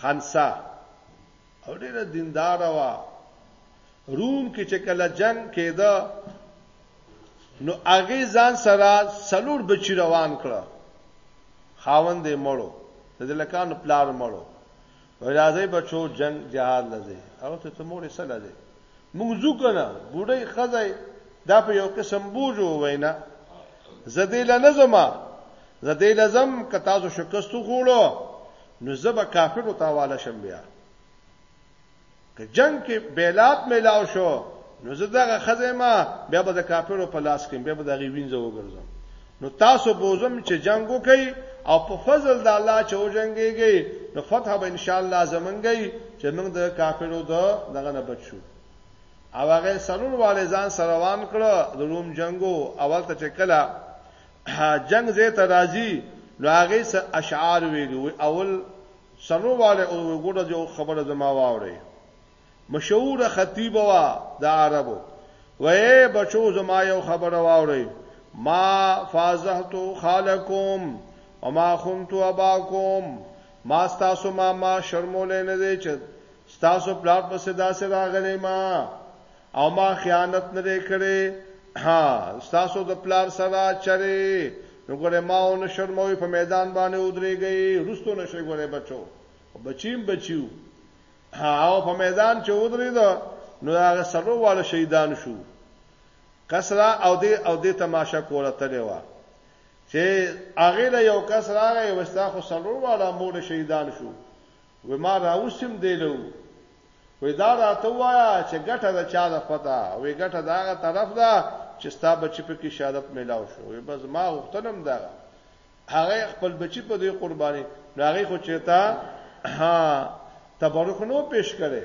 خنسا او ډیره دیندار و روم کې چې کله جنگ کېده نو هغه ځان سره سلور بچی روان کړه خاوند یې مړو د دلکان پلار مړو راځي بچو جنگ جهاد لځي او ته ته مورې سره لځي موږ ځو کنه بوډۍ خزای دا په یو قسم بوجو وینا زدې لنظم زه دې لزم که تاسو شکست وغوړو نو زه به کافرو ته حواله شم بیا که جنگ کې بیلات میلاو شو نو زه دغه خزه ما بیا به د کافرو په لاس کې بیا به دغه وینځه وګرځم نو تاسو بوزم چې جنگ وکي او په فضل د الله چې و جنگيږي نو فتح به ان شاء الله زمونږی چې موږ د کافرو د دغه نه بچو او هغه سرور والي ځان سروان کړو د روم جنگو اول ته چې کله جنگ زه ته راځي نو هغه څه اشعار ویلي وي اول سرو والے او ګوره جو خبره زما واوري مشهور خطیب وا د عربو وې بچو زما یو خبره واوري ما فازحت خالکم وما خنت اباکم ما تاسو ما ما شرمولې نه دی چې تاسو پلاټ پسې داسې راغلې ما او ما خیانت نه دی کړی ها تاسو د پلار سره چره نو ګوره ما او نه شرموي په میدان باندې ودرېږي رستو نشي ګوره بچو بچیم بچیو او په میدان چې ودرېد نو هغه سلو واړه شهیدان شو کسرا او دې او دې تماشا کوله تلې و چې هغه له یو کس راغی وستا خو سلو واړه مور شهیدان شو وې ما راوسیم دی له وې دا راته وایا چې ګټه د چا د خپتا وې ګټه دا غ طرف ده چې ستا بچی په کې شهادت ملاو شو وې بس ما غوښتنم دا هغه خپل بچی په دې قرباني ناغي خو چېتا ها تبرک نو پیش کړي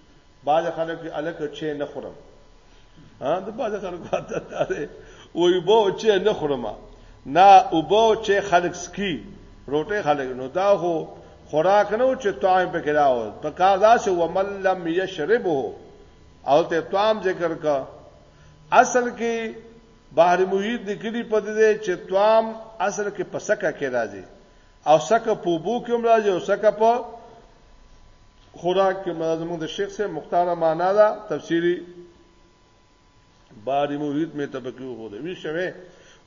بعض خلک الک چې نه خورم ها د بعض خلک عادت ده وای بو چې نه خورم نه او بو چې خلک سکی روټه خلک نو دا هو خوراک نه چې طعام په کې راو په کار دا چې ومل لم یشربه او ته طعام ذکر کا اصل کې بحر محیط نکړي په دې چې طعام اصل کې پسکه کې راځي او سکه په بو کې هم راځي او سکه په خوراک کې مزمون د شیخ سے مختار معنا دا تفسیری باری محیط می تبکی هو دی وی شوه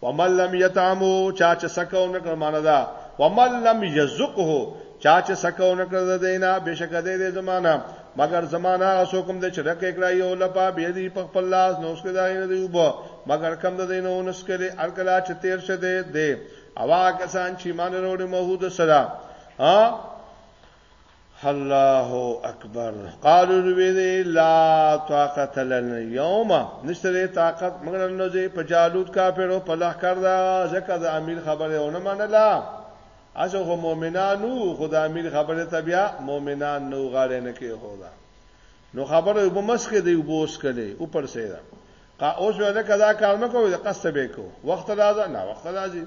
ومن لم یطعمو چا چې سکو نه کړ معنا دا ومن لم یزقه چا چې سکو نه کړ دینا بشک دې دې زمانہ مگر زمانہ اسوکم د چرک اکړه یو لپا به دې په خپل لاس نو څه دای نه دی وب مگر کم د دینو نسکره ارکلا چې تیر شه دې دې اوا کسان چې مان وروړي موجود سره ها الله اکبر قالو نوې دې لا طاقت لنا یوم نشته طاقت مگر نو دې په جالوت کافرو په لخ کردا زکه د امیر خبره ونه منله اسو خو مؤمنانو خدا امیر خبره ته بیا مؤمنان نو غاړه نه کې هودا نو خبره وب مسخه دی وبوس کله او پر سیدا قا اوس ولا کدا کار نه کوي قصته به کو وخت راځه نه وخت راځي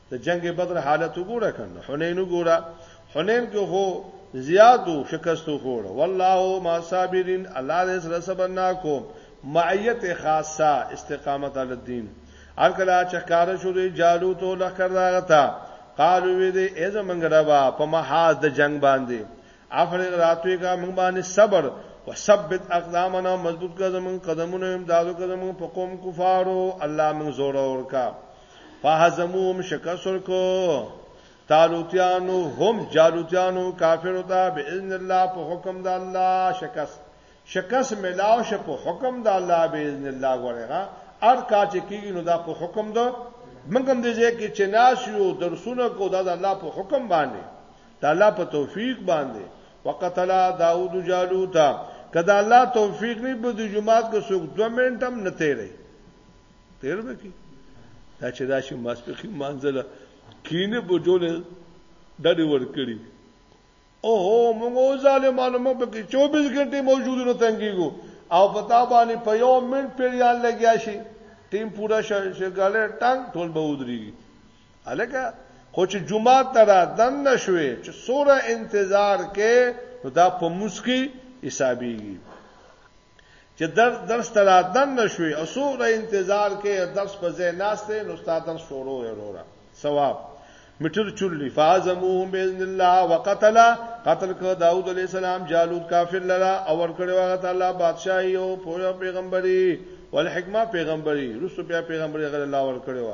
د جنگ بدر حالت وګوره کنه حنین وګوره حنین کې هو زیادو شکستو خوړ والله ما صابرین الله دې سره صبر نا کو معیت خاصه استقامت علی الدین هر کله چې کار شو دی جالو ته لخر راغتا قالو وی دی ای زمنګ ربا په محاذ د جنگ باندې افرغ راتوی کا موږ باندې صبر وثبت اقدامنا مضبوط کا زمون قدمونه امدادو کا زمون په قوم کفارو الله موږ زور اور کا فهزموهم شکست ورکو طالوتیانو هم جالوتیانو کافر ته باذن الله په حکم د الله شکست شکست ملاو شه په حکم د الله باذن الله ورغه ار کا چې کیږي نو دا په حکم د منګم دې ځای کې چې ناس یو درسونه کو دا د الله په حکم باندې د الله په توفیق باندې وقتل داوود جالوت کدا الله توفیق نه بده جمعات کو سوق 2 منټم نه تیرې پیر به کی دا چې دا شي ماسپخي مانځله کینه بوجول ډډې ور کړی او هو موږ ظالمانو موږ په 24 غنټه موجود نه تنګیږو او پتا باندې په یو منټ پیریان لګیا شي ټیم پورا شګاله ټنګ ټول به ودري الکه خو چې جمعه تر دن نشوي چې سوره انتظار کې نو دا په مسکی حسابيږي چې در درس ته را دن نشوي او سوره انتظار کې درس په ځای ناشته نو استاد درس شروع وروره ثواب مټر چوللی فازموهم باذن الله وقتل قتل کو داوود علی السلام جالوت کافر لرا او ور کړو هغه تعالی بادشاہي او پوره پیغمبري ول حکمت پیغمبري رسو بیا پیغمبري غل الله ور کړو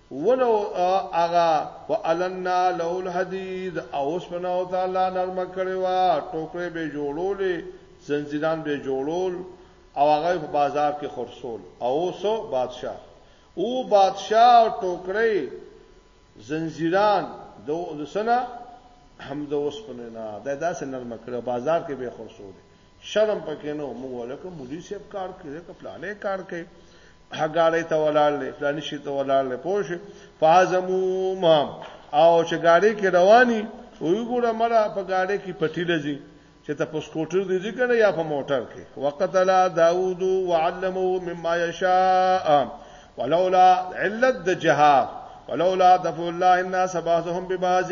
ولو اغا والنا له الحديد او سبحانه وتعالى نرم کړي وا ټوکرې به جوړولې زنجیران به جوړول او هغه په بازار کې خرصول او سو بادشاه او بادشاه ټوکرې زنجیران د سنا هم د اوسپنه نه دا داسې نرم کړي بازار کې به خرصول شرم پکې نو موږ ولکه مولوی صاحب کار کوي لکه پلانې کار کوي هغاړې ته ولاړلې پلانې شي ته ولاړلې پوه شي فازمو ما او چې گاډي کې رواني وی ګوره مړه په گاډي کې پټی لځي چې ته په سکوټر دی ځي کنه یا په موټر کې وقتلا داوود وعلمه مما یشاء ولولا علت د جهاد ولولا دفع الله الناس بعضهم ببعض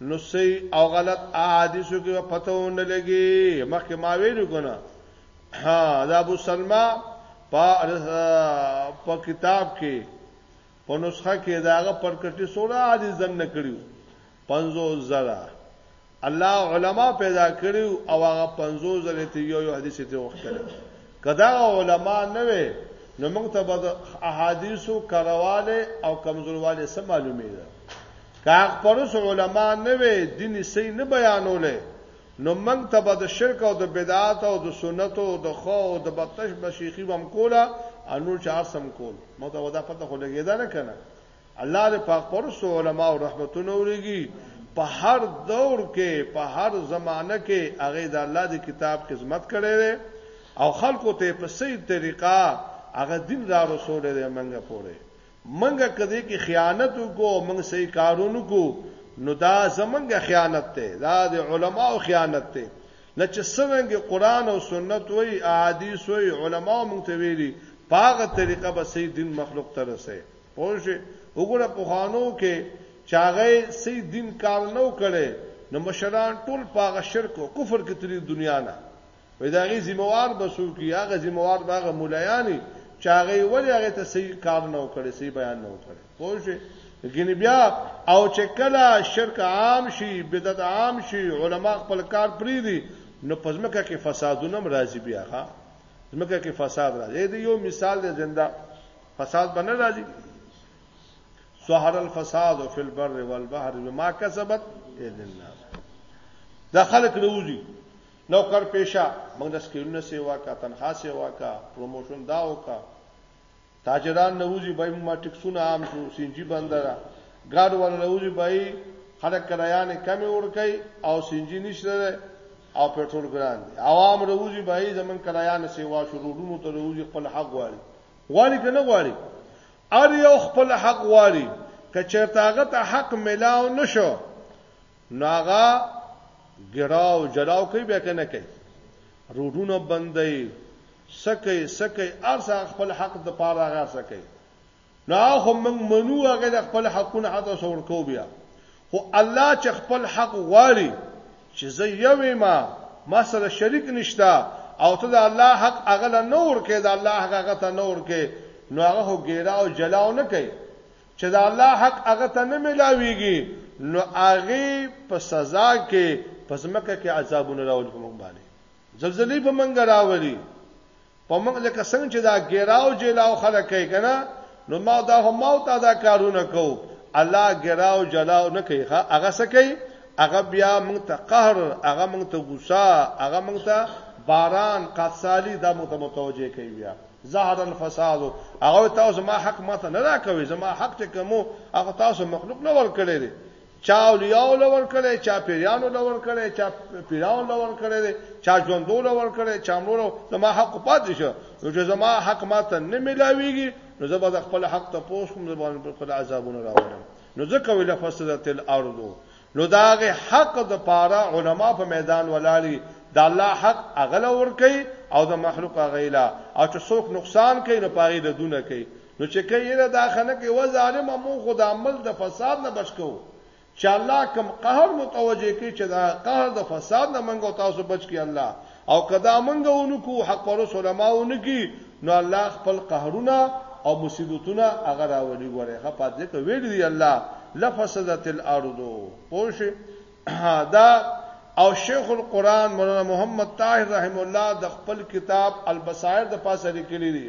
نو صحیح او غلط احادیثو کې پته و نه لګي مخکې ما ویلو کنه ها دا ابو سلمہ په په کتاب کې په نسخه کې داغه پرکټي سوره حدیث زن نه کړیو 50 زره الله علما پیدا کړیو او هغه 50 زره ته یو یو حدیث ته وختل کدا علما نه وي نو موږ ته به احادیثو کرواله او کمزورواله سم معلومه ده که حق پرس علما نه وی دین صحیح نه بیانولی نو موږ ته به د شرک او د بدعات او د سنت او د خو او د بتش بشیخی وم کولا انور چار سم کول مو ته ودا پته خو لګیدا نه کنه الله دې پاک پرس علما او رحمتونه وريږي په هر دور کې په هر زمانه کې هغه د الله د کتاب خدمت کړي دي او خلکو ته په صحیح طریقه هغه دین را رسول دي منګه پوره مونږ که دې کې خیانت وکړو او مونږ صحیح کار ونه کړو نو دا زمونږ خیانت دی، دا د علماو خیانت دی. نه چې څرنګه قرآن او سنت وایي، احادیث وایي، علماو مونږ ته ویلي، په هغه طریقه به صحیح دین مخلوق ته رسوئ. پوه شوې؟ وګوره پخوانو کې چې هغه صحیح دین کار نه و کړی نو مشران ټول په هغه شرک او کفر کې تللي دنیا نه. وې دا غي ذمہوار بسو کی هغه ذمہوار باغه مولایانی چاغي ولې هغه ته صحیح کار نه وکړي صحیح بیان نه وکړي پوه شئ ګین بیا او چې کله شرک عام شي بدعت عام شي علما خپل کار پری دي نو پزمکه کې فسادونه راځي بیا ها زمکه کې فساد راځي دا یو مثال دی زنده فساد باندې راځي سحر الفساد فی البر والبحر بما کسبت ايدي الناس دا خلک روزي نوکر پیشه موږ له سکیلونه سیوا کا تنخوا سیوا کا پروموشن دا وکا تاجران نوځي به موږ ټیکسونه عام شو سینجی بندره ګاډ ول نوځي به خلک کرایانه کمی ورکي او سینجی نشته او پټرول ګران دي عوام روزي به زمون کرایانه سیوا شو روډونو ته روزي خپل حق غواړي غواړي کنه غواړي ار یو خپل حق غواړي کچرتاغه ته حق ملاو نشو نو هغه ګراو جلاو کوي بیا کنه کوي روډونه بندي سکه سکه ارسه خپل حق د پاره هغه سکه نو خو موږ منو هغه د خپل حقونه حتی څور کو بیا خو الله چې خپل حق غواړي چې زه یوې ما ما سره شریک نشتا او ته د الله حق هغه له نور کې د الله حق هغه ته نور کې نو هغه ګیرا او جلاو نه کوي چې د الله حق هغه ته نه ملاويږي نو هغه په سزا کې پسمکه کې عذابونه راوړي په موږ باندې زلزلې په موږ راوړي په موږ لکه څنګه چې دا ګیراو جلاو خلک کوي کنه نو ما دا هم ما ته دا کارونه کو الله ګیراو جلاو نه کوي هغه څه کوي هغه بیا موږ ته قهر هغه موږ ته غوسه هغه موږ ته باران قصالی دا موږ ته متوجه کوي بیا ظهرا فساد هغه تاسو ما حق ماته نه راکوي زما حق چې کومو هغه تاسو مخلوق نه ور کړی دی چا اولیاء لور کړي چا پیرانو لور کړي چا پیرانو لور کړي چا ژوندو لور کړي چا مور زما حق پاتې شو نو چې زما حق ماته نه ملاويږي نو زه به خپل حق ته پوس کوم زبان په خپل عذابونه راوړم نو ځکه ویل فسدت الارض نو داغه حق د پاره علما په میدان ولاړی د الله حق اغل ور کوي او د مخلوق غیلا او چې څوک نقصان کوي نو پاره د دونه کوي نو چې کوي نه دا خنه کوي و ظالم مو خود عمل د فساد نه بچ کوو چې الله کوم قهر متوجه کوي چې دا قهر د فساد نه منګو تاسو بچ کی الله او کدا مونږ اونکو حق پرس علماء اونکی نو الله خپل قهرونه او مصیبتونه هغه راولي ګوره ښه پاتې ته ویل دی الله لفسدت الارض پوه شي دا او شیخ القرآن مولانا محمد طاهر رحم الله د خپل کتاب البصائر د پاسه لیکلی دی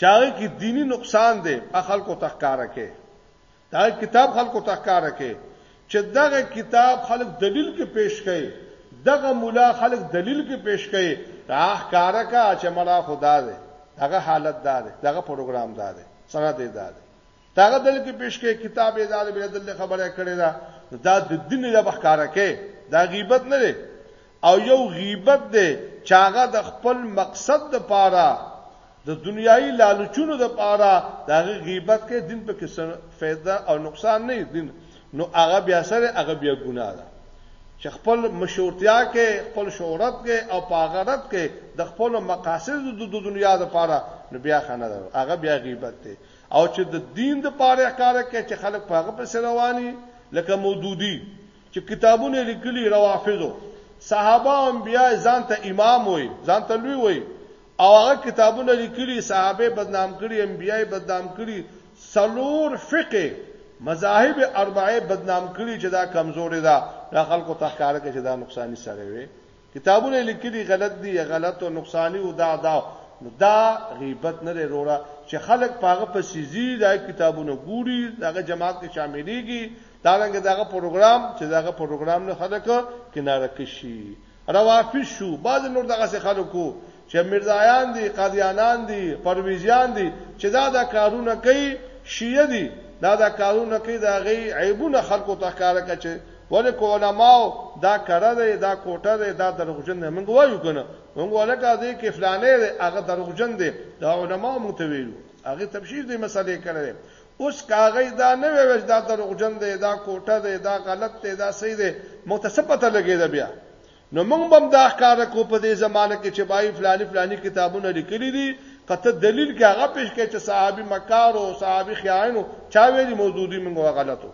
چاغه کې دینی نقصان دی په خلکو تخکاره کې دا کتاب خلکو تخکاره کې چې دغه کتاب خلک دلیل کې پیش کړي دغه مولا خلک دلیل کې پیش کړي راخ کاره کا چې مړه خدا دی هغه حالت دار دغه پروګرام دار سره دی دار داغه دل کې پیش کې کتاب یې دال بل دل خبره کړې ده دا د دین د بخکاره کې دا غیبت نه دی او یو غیبت دی چې هغه د خپل مقصد د پاره د دنیایي لالچونو د پاره دا غیبت کې دین په کې فایده او نقصان نه دین نو هغه بیا سره هغه بیا ګناه ده چې خپل مشورتیا کې خپل شهرت کې او پاغرت کې د خپل مقاصد د دنیا لپاره نو بیا خنه ده هغه بیا غیبت دی او چې د دین د پاره ښکاره کې چې خلک په هغه پسې رواني لکه مودودی چې کتابونه لیکلي روافضو صحابه او انبیا ځان ته امام وي ځان ته لوی وي او هغه کتابونه لیکلي صحابه بدنام کړي انبیا بدنام کړي سلور فقه مذاهب اربعه بدنام کړي چې دا کمزوري ده دا خلکو ته ښکاره کې چې دا نقصان سره وي کتابونه لیکلي غلط دي یا غلط او نقصانی او دا دا نو دا غیبت نه لري وروره چې خلک پاغه په سيزي دا کتابونه ګوري داغه جماعت کې شاملېږي دا رنګ داغه پروګرام چې داغه پروګرام نه خلک کناره کشي روافي شو بعض نور دغه څه خلکو چې مرزایان دي قاضیانان دي پرویزیان دي چې دا دا کارونه کوي شیعه دي دا دا کارونه کوي دا غي عیبونه خلکو ته کار کوي ولې که علماو دا کره دی، دا کوټه دی، دا دروغجن دی، موږ وایو که نه؟ موږ وایو لکه دې کې فلانی دی، هغه دروغجن دی، دا علماو موږ ته ویلي، هغې تفسیر دې مسئلې کړی دی. اوس که هغوی دا نه وی ویل چې دا دروغجن دی، دا کوټه دی، دا غلط دی، دا صحیح دی، موږ ته څه پته لګېده بیا؟ نو موږ به هم دا ښکاره کړو په دې زمانه کې چې بایی فلانی فلانی کتابونه لیکلي دي، که ته دلیل کې هغه پېش کړې چې صحابي مکار و، صحابي خیاین و، چا ویلي مودودي موږ وغلطو؟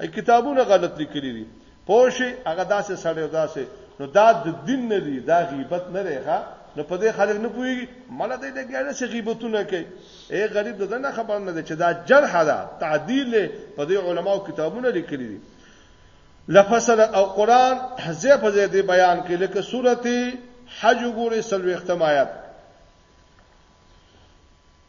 ای کتابونه غلط لیکلی دي پوه شي هغه داسې سړی او داسې نو دا د دین نه دي دا غیبت نه دی ښه نو په دې خلک نه پوهېږي مړه دی لګیا دی چې غیبتونه کوي ای غریب د ده نه خبر نه دی چې دا جرح ده تعدیل دی په دې علماو کتابونه لیکلي دي لفصل او قرآن ځای په ځای دی بیان کې لکه سورته حج وګورئ څلوېښتم آیت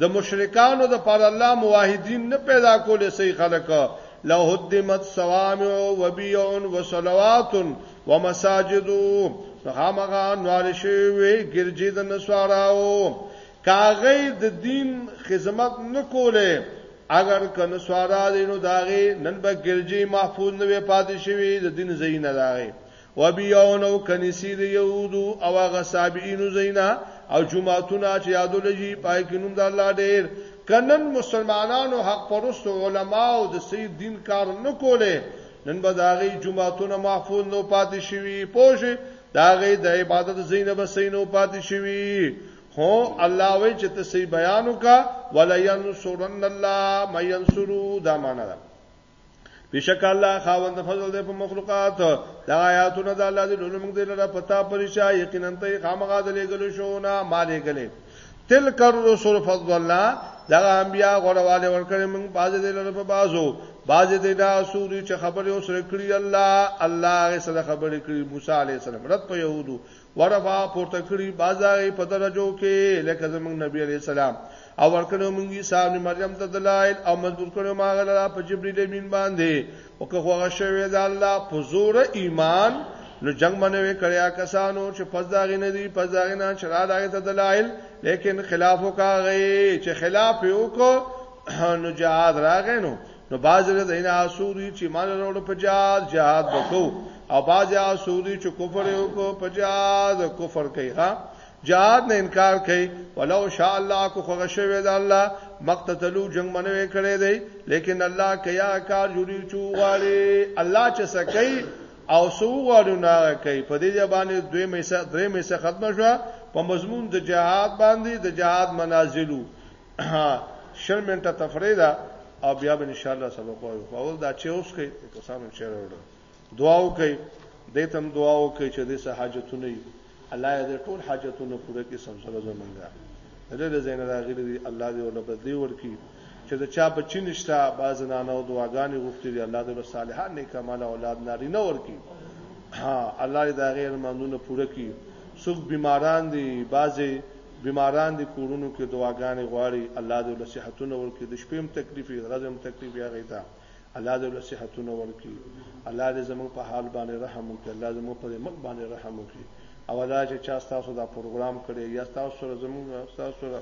د مشرکانو د پر الله موحدین نه پیدا کولې سي خلک لو هدمت صوامع و بيع و صلوات و مساجد خامغه نوار شوی ګرځي د نسواراو کاغه د دین خدمت نکوله اگر کنه سوارا دینو داغه نن به ګرځي محفوظ نه پاتې شوی د دین زین داغه و بیعون او کنیسی د یهودو او هغه سابعینو زینا او جماعتونه چې یادو لږی پای کې نوم د الله ډیر کنن مسلمانانو حق پرست علما او د سی دین کار نکوله نن به دا غي جمعهتون محفوظ نو پاتې شوی پوه شي دا غي د عبادت زینب سینو پاتې شوی هو الله وی چې ته سی بیان وکا ولا ينصرن الله مې ينصرو دا معنا ده بشک الله خاوند فضل دی په مخلوقات دا آیاتونه د الله دی ډول موږ دی لره پتا پریشا یقینا ته خامغه د لګلو شو نه مالې غلې تل کر رسول فضل الله دا انبیا غړواله ورکړې موږ باز دی لره په بازو باز دی دا سوري چې خبره اوس رکړي الله الله غي سره خبره کړی موسی عليه السلام رد په يهودو ورفع پورته کړی بازای په درجو کې لکه زمنګ نبی علی السلام او ورکړو مونږ عیسی ابن مریم ته دلایل او مضبوط کړو ما غلا په جبرئیل امین باندې او که خوغه شوی د الله په زور ایمان نو جنگ منوي کړیا کسانو چې پزاغې نه دي پزاغې نه چرا دغه ته دلایل لیکن خلاف وکاغې چې خلاف یو کو نو جهاد راغې نو نو باز له دینه اسوري چې مال وروړ په جهاد جهاد وکاو او باز اسوري چې کفر یو کو په جهاد کفر کوي ها جهاد نه انکار کوي ولو شاء الله کو خوښ شوی دا الله مقتتلو جنگ منوي کړي دی لیکن الله کیا کار جوړي چوغالي الله چې سکی او سو غواړو نه کوي په دې باندې دوی مېسه درې مېسه ختم شو په مضمون د جهاد باندې د جهاد منازلو شل منټه تفریح ده او بیا به ان شاء الله سبق وایو خو اول دا چې اوس کې کسانو چې وروړو دعا وکړئ دې تم دعا وکړئ چې دې سه حاجتونه وي الله دې ټول حاجتونه پوره کړي سمسره زمونږه دې دې زین راغلي دي الله دې ول بدلی ورکړي چې دا چا بچی نشتا باز نه نو دعاګانې غوښتي دي الله دې صالحان نیک مال اولاد ناری نه ورکړي ها الله دې دا غیر مانونه پوره کړي څوک بیماران دي بازي بیماران دی کورونو کی دعاګانی غواړی الله دی له صحتونه ورکی دشپی هم تکلیف وی درځی هم تکلیف وی هغی ته الله دی له صحتونه ورکی الله دی زموږ په حال باندی رحم وکړي الله زموږ په ملک باندی رحم وکړي او دا چې چا تاسو دا پروګرام کړی یا تاسو سره زموږ تاسو سره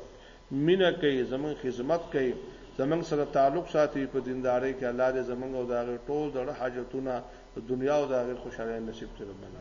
مینه کوي زموږ خدمت کوي زمنګ سره تعلق ساتي په دینداري کې الله دې زمنګ او داغه ټول دړه حاجتونه د دنیا او داغه خوشاله نصیب کړي ربنا